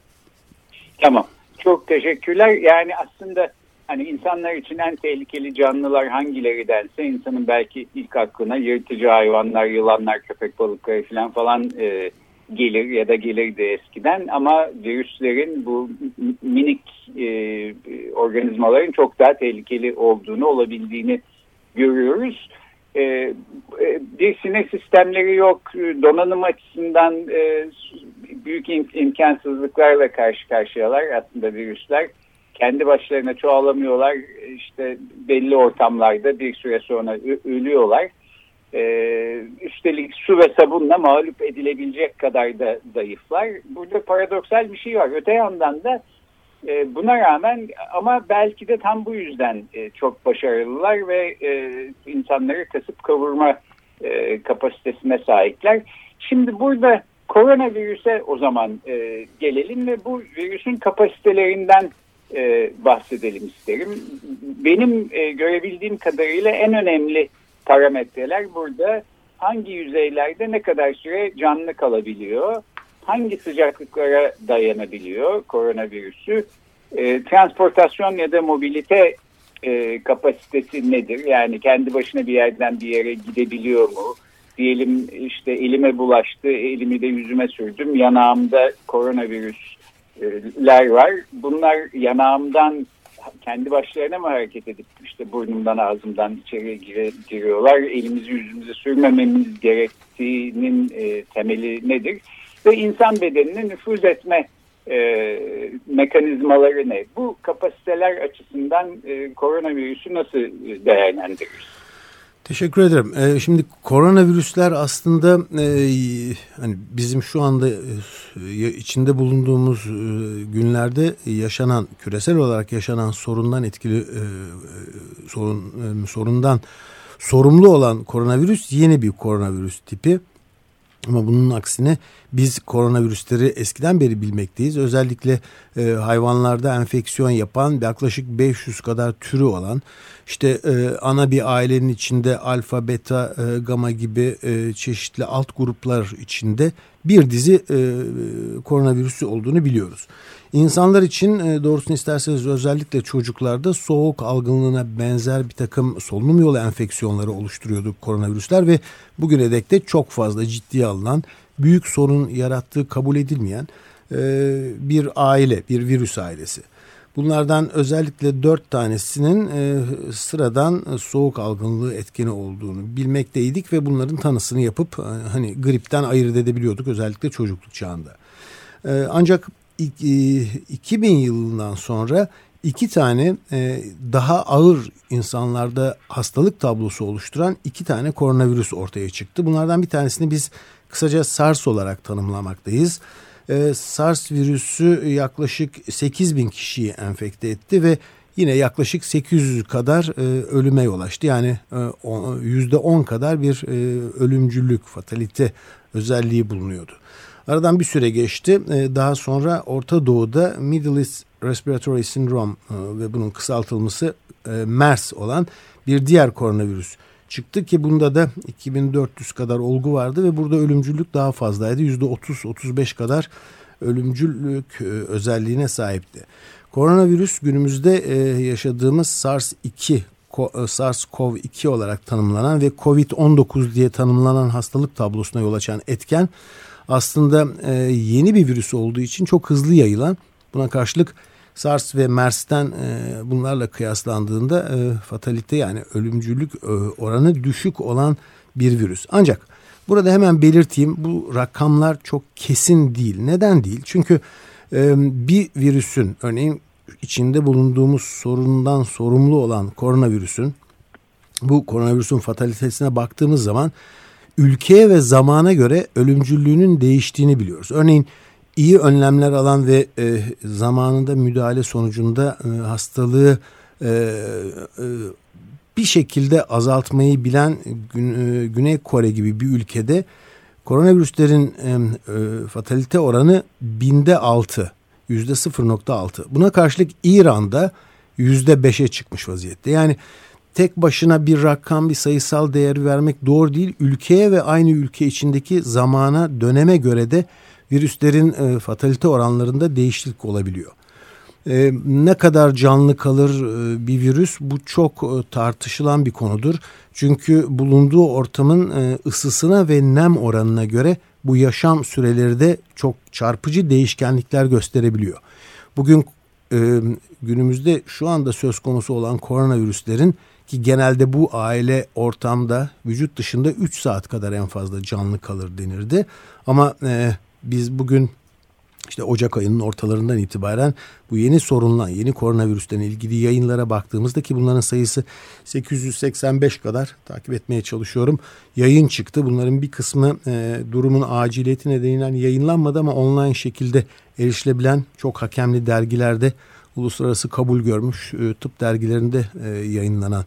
Tamam. Çok teşekkürler. Yani aslında hani insanlar için en tehlikeli canlılar hangileri dense insanın belki ilk aklına yırtıcı hayvanlar, yılanlar, köpek balıkları falan falan e, gelir ya da gelirdi eskiden ama virüslerin bu minik e, organizmaların çok daha tehlikeli olduğunu olabildiğini görüyoruz. E, e bir sinir sistemleri yok. Donanım açısından e, büyük imkansızlıklarla karşı karşıyalar aslında virüsler. Kendi başlarına çoğalamıyorlar. İşte belli ortamlarda bir süre sonra ölüyorlar. Ee, üstelik su ve sabunla mağlup edilebilecek kadar da zayıflar. Burada paradoksal bir şey var. Öte yandan da e, buna rağmen ama belki de tam bu yüzden e, çok başarılılar ve e, insanları kasıp kavurma e, kapasitesine sahipler. Şimdi burada koronavirüse o zaman e, gelelim ve bu virüsün kapasitelerinden e, bahsedelim isterim. Benim e, görebildiğim kadarıyla en önemli parametreler burada hangi yüzeylerde ne kadar süre canlı kalabiliyor, hangi sıcaklıklara dayanabiliyor koronavirüsü, e, transportasyon ya da mobilite e, kapasitesi nedir? Yani kendi başına bir yerden bir yere gidebiliyor mu? Diyelim işte elime bulaştı, elimi de yüzüme sürdüm, yanağımda koronavirüsler var. Bunlar yanağımdan kendi başlarına mı hareket edip işte burnumdan ağzımdan içeri giriyorlar. Elimizi yüzümüze sürmememiz gerektiğinin e, temeli nedir? Ve insan bedenine nüfuz etme e, mekanizmaları ne? Bu kapasiteler açısından e, koronavirüsü nasıl değerlendiririz? Teşekkür ederim. Ee, şimdi koronavirüsler aslında e, hani bizim şu anda e, içinde bulunduğumuz e, günlerde yaşanan küresel olarak yaşanan sorundan etkili e, sorun e, sorundan sorumlu olan koronavirüs yeni bir koronavirüs tipi. Ama bunun aksine biz koronavirüsleri eskiden beri bilmekteyiz. Özellikle e, hayvanlarda enfeksiyon yapan yaklaşık 500 kadar türü olan işte e, ana bir ailenin içinde alfa, beta, e, gamma gibi e, çeşitli alt gruplar içinde bir dizi e, koronavirüsü olduğunu biliyoruz. İnsanlar için e, doğrusunu isterseniz özellikle çocuklarda soğuk algınlığına benzer bir takım solunum yolu enfeksiyonları oluşturuyordu koronavirüsler ve bugüne dek de çok fazla ciddiye alınan büyük sorun yarattığı kabul edilmeyen e, bir aile, bir virüs ailesi. Bunlardan özellikle dört tanesinin e, sıradan soğuk algınlığı etkeni olduğunu bilmekteydik ve bunların tanısını yapıp hani gripten ayırt edebiliyorduk özellikle çocukluk çağında. ancak 2000 yılından sonra iki tane e, daha ağır insanlarda hastalık tablosu oluşturan iki tane koronavirüs ortaya çıktı. Bunlardan bir tanesini biz kısaca SARS olarak tanımlamaktayız. E, SARS virüsü yaklaşık 8 bin kişiyi enfekte etti ve yine yaklaşık 800 kadar e, ölüme yol açtı. Yani yüzde 10 kadar bir ölümcüllük, fatalite özelliği bulunuyordu. Aradan bir süre geçti. Ee, daha sonra Orta Doğu'da Middle East Respiratory Syndrome e, ve bunun kısaltılması e, MERS olan bir diğer koronavirüs çıktı ki bunda da 2400 kadar olgu vardı ve burada ölümcüllük daha fazlaydı. %30-35 kadar ölümcüllük e, özelliğine sahipti. Koronavirüs günümüzde yaşadığımız SARS-2 SARS-CoV-2 olarak tanımlanan ve COVID-19 diye tanımlanan hastalık tablosuna yol açan etken aslında e, yeni bir virüs olduğu için çok hızlı yayılan buna karşılık SARS ve MERS'ten e, bunlarla kıyaslandığında e, fatalite yani ölümcülük e, oranı düşük olan bir virüs. Ancak Burada hemen belirteyim bu rakamlar çok kesin değil. Neden değil? Çünkü e, bir virüsün örneğin içinde bulunduğumuz sorundan sorumlu olan koronavirüsün bu koronavirüsün fatalitesine baktığımız zaman ülkeye ve zamana göre ölümcüllüğünün değiştiğini biliyoruz. Örneğin iyi önlemler alan ve e, zamanında müdahale sonucunda e, hastalığı e, e, bir şekilde azaltmayı bilen Gün, e, Güney Kore gibi bir ülkede koronavirüslerin e, e, fatalite oranı binde altı, yüzde 0.6. Buna karşılık İran'da yüzde beşe çıkmış vaziyette. Yani tek başına bir rakam, bir sayısal değer vermek doğru değil. Ülkeye ve aynı ülke içindeki zamana, döneme göre de virüslerin e, fatalite oranlarında değişiklik olabiliyor. E, ne kadar canlı kalır e, bir virüs bu çok e, tartışılan bir konudur. Çünkü bulunduğu ortamın e, ısısına ve nem oranına göre bu yaşam süreleri de çok çarpıcı değişkenlikler gösterebiliyor. Bugün e, günümüzde şu anda söz konusu olan koronavirüslerin ki genelde bu aile ortamda vücut dışında 3 saat kadar en fazla canlı kalır denirdi. Ama e, biz bugün işte Ocak ayının ortalarından itibaren bu yeni sorunla, yeni koronavirüsten ilgili yayınlara baktığımızda ki bunların sayısı 885 kadar takip etmeye çalışıyorum. Yayın çıktı. Bunların bir kısmı e, durumun aciliyeti nedeniyle yayınlanmadı ama online şekilde erişilebilen çok hakemli dergilerde uluslararası kabul görmüş e, tıp dergilerinde e, yayınlanan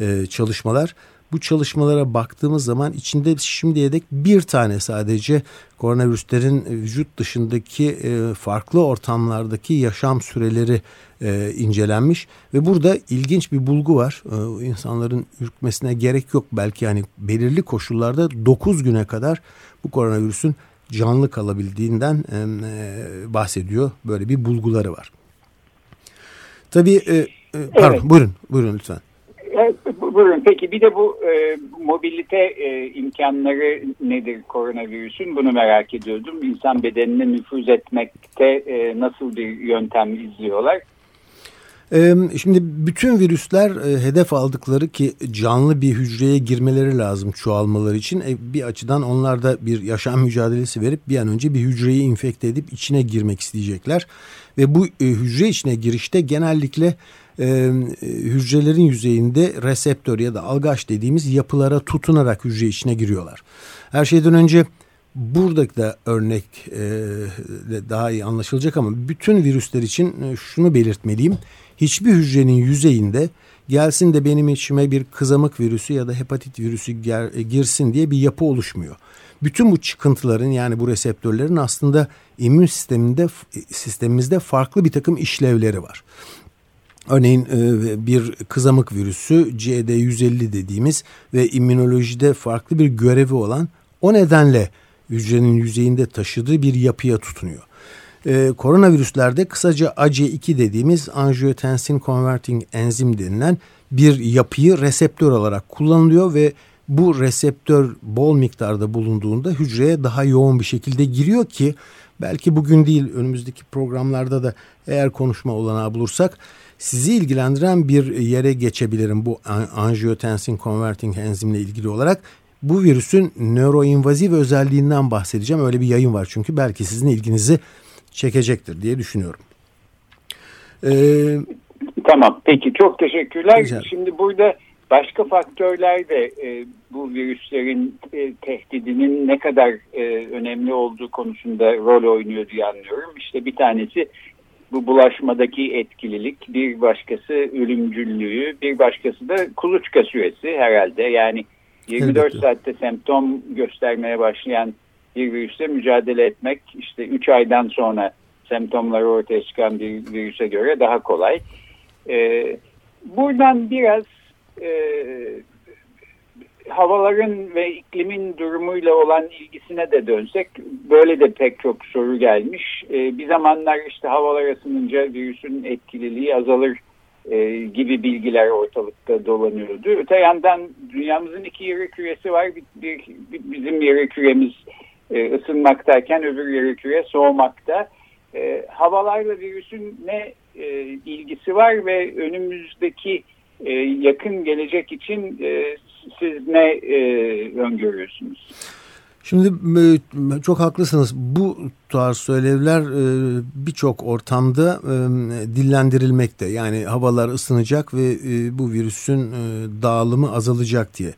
e, çalışmalar. Bu çalışmalara baktığımız zaman içinde şimdiye dek bir tane sadece koronavirüslerin vücut dışındaki e, farklı ortamlardaki yaşam süreleri e, incelenmiş ve burada ilginç bir bulgu var. E, insanların ürkmesine gerek yok belki yani belirli koşullarda 9 güne kadar bu koronavirüsün canlı kalabildiğinden bahsediyor. Böyle bir bulguları var. Tabii pardon evet. buyurun buyurun lütfen. Buyurun. Peki bir de bu e, mobilite e, imkanları nedir koronavirüsün? Bunu merak ediyordum. İnsan bedenine nüfuz etmekte e, nasıl bir yöntem izliyorlar? Şimdi bütün virüsler hedef aldıkları ki canlı bir hücreye girmeleri lazım çoğalmaları için. Bir açıdan onlar da bir yaşam mücadelesi verip bir an önce bir hücreyi infekte edip içine girmek isteyecekler. Ve bu hücre içine girişte genellikle hücrelerin yüzeyinde reseptör ya da algaç dediğimiz yapılara tutunarak hücre içine giriyorlar. Her şeyden önce buradaki da örnek daha iyi anlaşılacak ama bütün virüsler için şunu belirtmeliyim hiçbir hücrenin yüzeyinde gelsin de benim içime bir kızamık virüsü ya da hepatit virüsü e, girsin diye bir yapı oluşmuyor. Bütün bu çıkıntıların yani bu reseptörlerin aslında immün sisteminde sistemimizde farklı bir takım işlevleri var. Örneğin e, bir kızamık virüsü CD150 dediğimiz ve immünolojide farklı bir görevi olan o nedenle hücrenin yüzeyinde taşıdığı bir yapıya tutunuyor. E, koronavirüslerde kısaca AC2 dediğimiz angiotensin converting enzim denilen bir yapıyı reseptör olarak kullanılıyor ve bu reseptör bol miktarda bulunduğunda hücreye daha yoğun bir şekilde giriyor ki belki bugün değil önümüzdeki programlarda da eğer konuşma olanağı bulursak sizi ilgilendiren bir yere geçebilirim bu angiotensin converting enzimle ilgili olarak. Bu virüsün nöroinvaziv özelliğinden bahsedeceğim. Öyle bir yayın var çünkü belki sizin ilginizi çekecektir diye düşünüyorum. Ee, tamam peki çok teşekkürler. Güzel. Şimdi burada başka faktörler de e, bu virüslerin e, tehdidinin ne kadar e, önemli olduğu konusunda rol oynuyor diye anlıyorum. İşte bir tanesi bu bulaşmadaki etkililik, bir başkası ölümcüllüğü, bir başkası da kuluçka süresi herhalde. Yani 24 Elbette. saatte semptom göstermeye başlayan bir virüsle mücadele etmek işte 3 aydan sonra semptomları ortaya çıkan bir virüse göre daha kolay. Ee, buradan biraz e, havaların ve iklimin durumuyla olan ilgisine de dönsek böyle de pek çok soru gelmiş. Ee, bir zamanlar işte havalar ısınınca virüsün etkililiği azalır e, gibi bilgiler ortalıkta dolanıyordu. Öte yandan dünyamızın iki yarı küresi var. Bir, bir, bizim yarı küremiz e, ısınmaktayken öbür yarı küre soğumakta. E, havalarla virüsün ne e, ilgisi var ve önümüzdeki e, yakın gelecek için e, siz ne e, öngörüyorsunuz? Şimdi e, çok haklısınız. Bu tarz söylevler e, birçok ortamda e, dillendirilmekte. Yani havalar ısınacak ve bu virüsün dağılımı azalacak diye.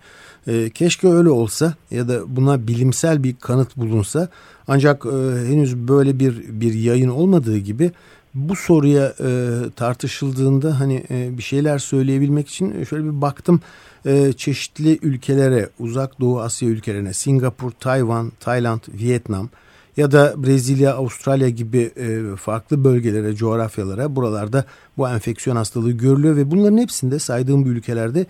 Keşke öyle olsa ya da buna bilimsel bir kanıt bulunsa. Ancak henüz böyle bir bir yayın olmadığı gibi bu soruya tartışıldığında hani bir şeyler söyleyebilmek için şöyle bir baktım e, çeşitli ülkelere, uzak doğu Asya ülkelerine, Singapur, Tayvan, Tayland, Vietnam ya da Brezilya, Avustralya gibi e, farklı bölgelere, coğrafyalara buralarda bu enfeksiyon hastalığı görülüyor ve bunların hepsinde saydığım bu ülkelerde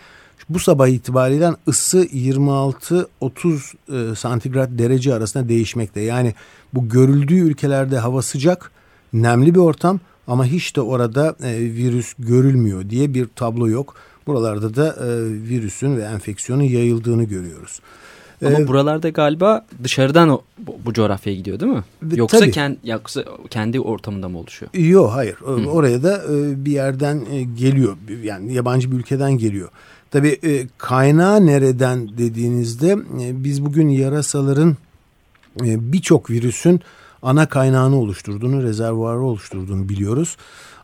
bu sabah itibariyle ısı 26-30 e, santigrat derece arasında değişmekte. Yani bu görüldüğü ülkelerde hava sıcak, nemli bir ortam ama hiç de orada e, virüs görülmüyor diye bir tablo yok. Buralarda da e, virüsün ve enfeksiyonun yayıldığını görüyoruz. Ama ee, buralarda galiba dışarıdan o, bu, bu coğrafyaya gidiyor değil mi? Yoksa, tabii. kend, yoksa kendi ortamında mı oluşuyor? Yok hayır. Hı. Oraya da e, bir yerden e, geliyor. Yani yabancı bir ülkeden geliyor. Tabii e, kaynağı nereden dediğinizde e, biz bugün yarasaların e, birçok virüsün ana kaynağını oluşturduğunu, rezervuarı oluşturduğunu biliyoruz.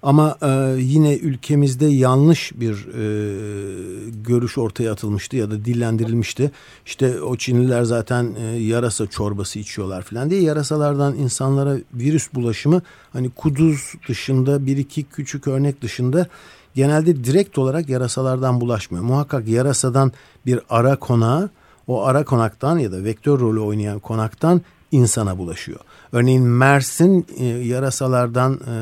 Ama e, yine ülkemizde yanlış bir e, görüş ortaya atılmıştı ya da dillendirilmişti. İşte o Çinliler zaten e, yarasa çorbası içiyorlar falan diye yarasalardan insanlara virüs bulaşımı hani kuduz dışında bir iki küçük örnek dışında genelde direkt olarak yarasalardan bulaşmıyor. Muhakkak yarasadan bir ara konağı o ara konaktan ya da vektör rolü oynayan konaktan insana bulaşıyor. Örneğin Mers'in e, yarasalardan e,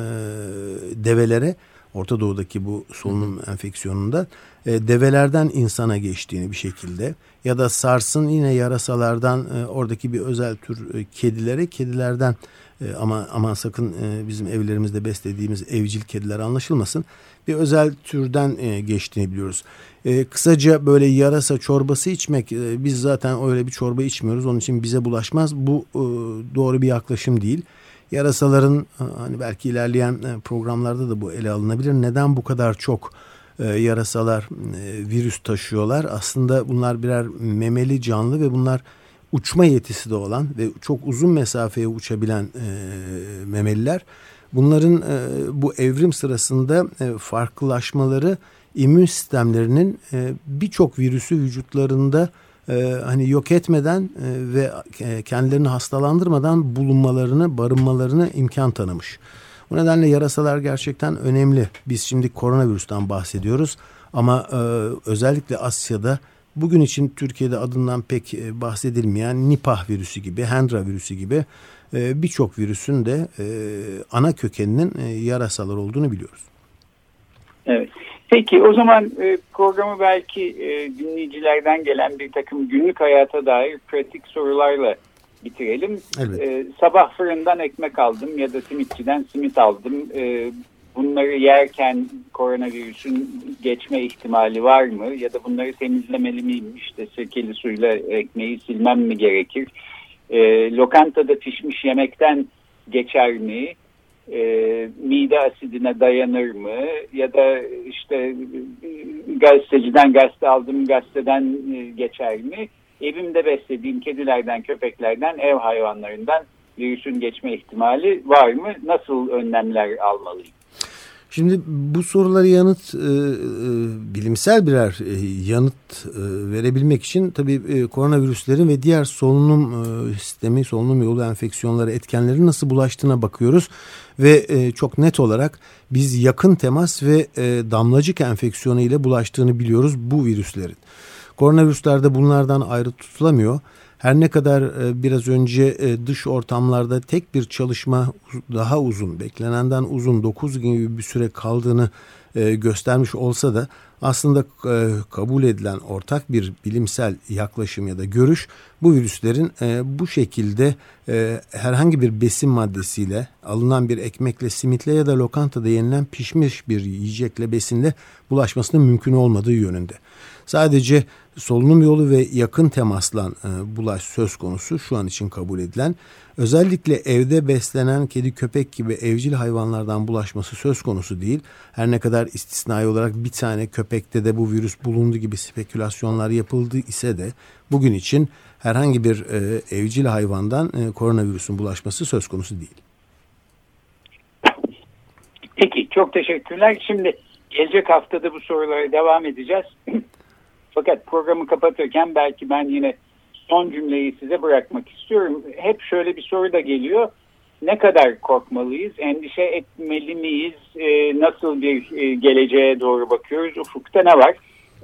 develere Orta Doğu'daki bu solunum enfeksiyonunda e, develerden insana geçtiğini bir şekilde ya da SARS'ın yine yarasalardan e, oradaki bir özel tür e, kedilere kedilerden e, ama aman sakın e, bizim evlerimizde beslediğimiz evcil kediler anlaşılmasın bir özel türden e, geçtiğini biliyoruz. E, kısaca böyle yarasa çorbası içmek e, biz zaten öyle bir çorba içmiyoruz onun için bize bulaşmaz. Bu e, doğru bir yaklaşım değil. Yarasaların e, hani belki ilerleyen e, programlarda da bu ele alınabilir. Neden bu kadar çok e, yarasalar e, virüs taşıyorlar? Aslında bunlar birer memeli canlı ve bunlar uçma yetisi de olan ve çok uzun mesafeye uçabilen e, memeliler. Bunların e, bu evrim sırasında e, farklılaşmaları immün sistemlerinin e, birçok virüsü vücutlarında e, hani yok etmeden e, ve e, kendilerini hastalandırmadan bulunmalarını, barınmalarını imkan tanımış. Bu nedenle yarasalar gerçekten önemli. Biz şimdi koronavirüsten bahsediyoruz ama e, özellikle Asya'da bugün için Türkiye'de adından pek e, bahsedilmeyen Nipah virüsü gibi, Hendra virüsü gibi e, birçok virüsün de e, ana kökeninin e, yarasalar olduğunu biliyoruz. Evet. Peki o zaman e, programı belki e, dinleyicilerden gelen bir takım günlük hayata dair pratik sorularla bitirelim. Evet. E, sabah fırından ekmek aldım ya da simitçiden simit aldım. E, bunları yerken koronavirüsün geçme ihtimali var mı? Ya da bunları temizlemeli miyim? İşte sirkeli suyla ekmeği silmem mi gerekir? E, lokantada pişmiş yemekten geçer mi? E, mide asidine dayanır mı ya da işte gazeteciden gazete aldım gazeteden e, geçer mi? Evimde beslediğim kedilerden, köpeklerden, ev hayvanlarından virüsün geçme ihtimali var mı? Nasıl önlemler almalıyım? Şimdi bu soruları yanıt e, e, bilimsel birer e, yanıt e, verebilmek için tabii e, koronavirüslerin ve diğer solunum e, sistemi, solunum yolu enfeksiyonları etkenleri nasıl bulaştığına bakıyoruz ve e, çok net olarak biz yakın temas ve e, damlacık enfeksiyonu ile bulaştığını biliyoruz bu virüslerin. Koronavirüslerde bunlardan ayrı tutulamıyor. Her ne kadar e, biraz önce e, dış ortamlarda tek bir çalışma daha uzun, beklenenden uzun 9 gün gibi bir süre kaldığını e, göstermiş olsa da aslında kabul edilen ortak bir bilimsel yaklaşım ya da görüş bu virüslerin bu şekilde herhangi bir besin maddesiyle alınan bir ekmekle simitle ya da lokantada yenilen pişmiş bir yiyecekle besinle bulaşmasının mümkün olmadığı yönünde. Sadece solunum yolu ve yakın temasla e, bulaş söz konusu şu an için kabul edilen. Özellikle evde beslenen kedi köpek gibi evcil hayvanlardan bulaşması söz konusu değil. Her ne kadar istisnai olarak bir tane köpekte de bu virüs bulundu gibi spekülasyonlar yapıldı ise de bugün için herhangi bir e, evcil hayvandan e, koronavirüsün bulaşması söz konusu değil. Peki çok teşekkürler. Şimdi gelecek haftada bu sorulara devam edeceğiz. Fakat programı kapatırken belki ben yine son cümleyi size bırakmak istiyorum. Hep şöyle bir soru da geliyor. Ne kadar korkmalıyız? Endişe etmeli miyiz? E, nasıl bir e, geleceğe doğru bakıyoruz? Ufukta ne var?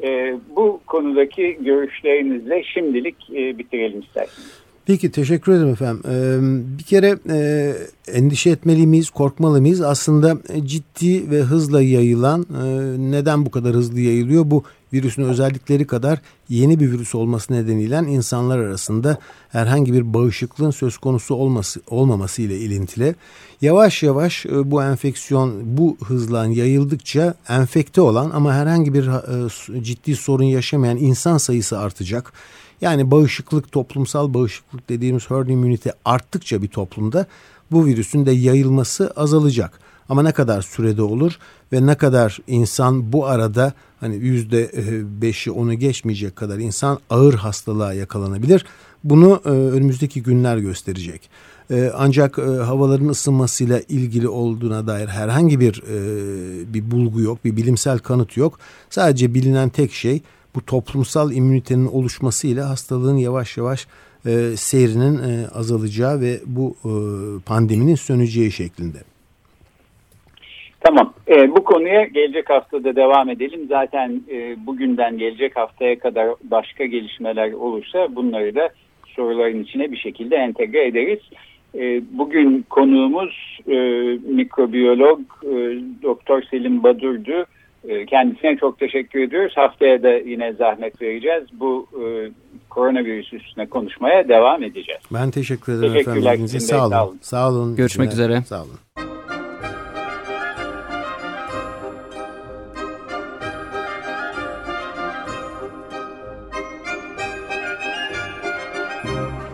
E, bu konudaki görüşlerinizle şimdilik e, bitirelim isterseniz. Peki teşekkür ederim efendim. Ee, bir kere e, endişe etmeli miyiz, korkmalı mıyız? Aslında ciddi ve hızla yayılan, e, neden bu kadar hızlı yayılıyor? Bu virüsün özellikleri kadar yeni bir virüs olması nedeniyle insanlar arasında herhangi bir bağışıklığın söz konusu olması olmaması ile ilintili. Yavaş yavaş e, bu enfeksiyon bu hızla yayıldıkça enfekte olan ama herhangi bir e, ciddi sorun yaşamayan insan sayısı artacak. Yani bağışıklık, toplumsal bağışıklık dediğimiz herd immunity arttıkça bir toplumda bu virüsün de yayılması azalacak. Ama ne kadar sürede olur ve ne kadar insan bu arada hani yüzde e, beşi onu geçmeyecek kadar insan ağır hastalığa yakalanabilir. Bunu e, önümüzdeki günler gösterecek. E, ancak havaların ısınmasıyla ilgili olduğuna dair herhangi bir bir bulgu yok, bir bilimsel kanıt yok. Sadece bilinen tek şey bu toplumsal immünitenin oluşmasıyla hastalığın yavaş yavaş seyrinin azalacağı ve bu pandeminin söneceği şeklinde. Tamam. E, bu konuya gelecek haftada devam edelim. Zaten e, bugünden gelecek haftaya kadar başka gelişmeler olursa bunları da soruların içine bir şekilde entegre ederiz. E, bugün konuğumuz e, mikrobiyolog e, Doktor Selim Badur'du. Ee, kendisine çok teşekkür ediyoruz. Haftaya da yine zahmet vereceğiz. Bu e, koronavirüs üstüne konuşmaya devam edeceğiz. Ben teşekkür ederim efendim. Sağ olun. Sağ olun. Sağ olun. Görüşmek üzere. Sağ olun.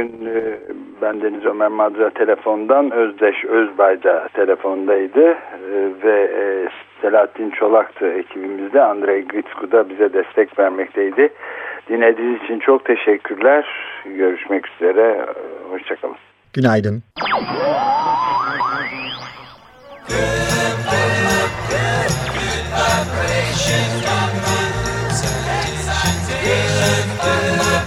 Bugün e, ben Deniz Ömer Madra telefondan Özdeş Özbayca telefondaydı e, ve e, Selahattin Çolak'tı ekibimizde. Andrei Gritsko da bize destek vermekteydi. Dinlediğiniz için çok teşekkürler. Görüşmek üzere. Hoşçakalın. Günaydın. Good, good, good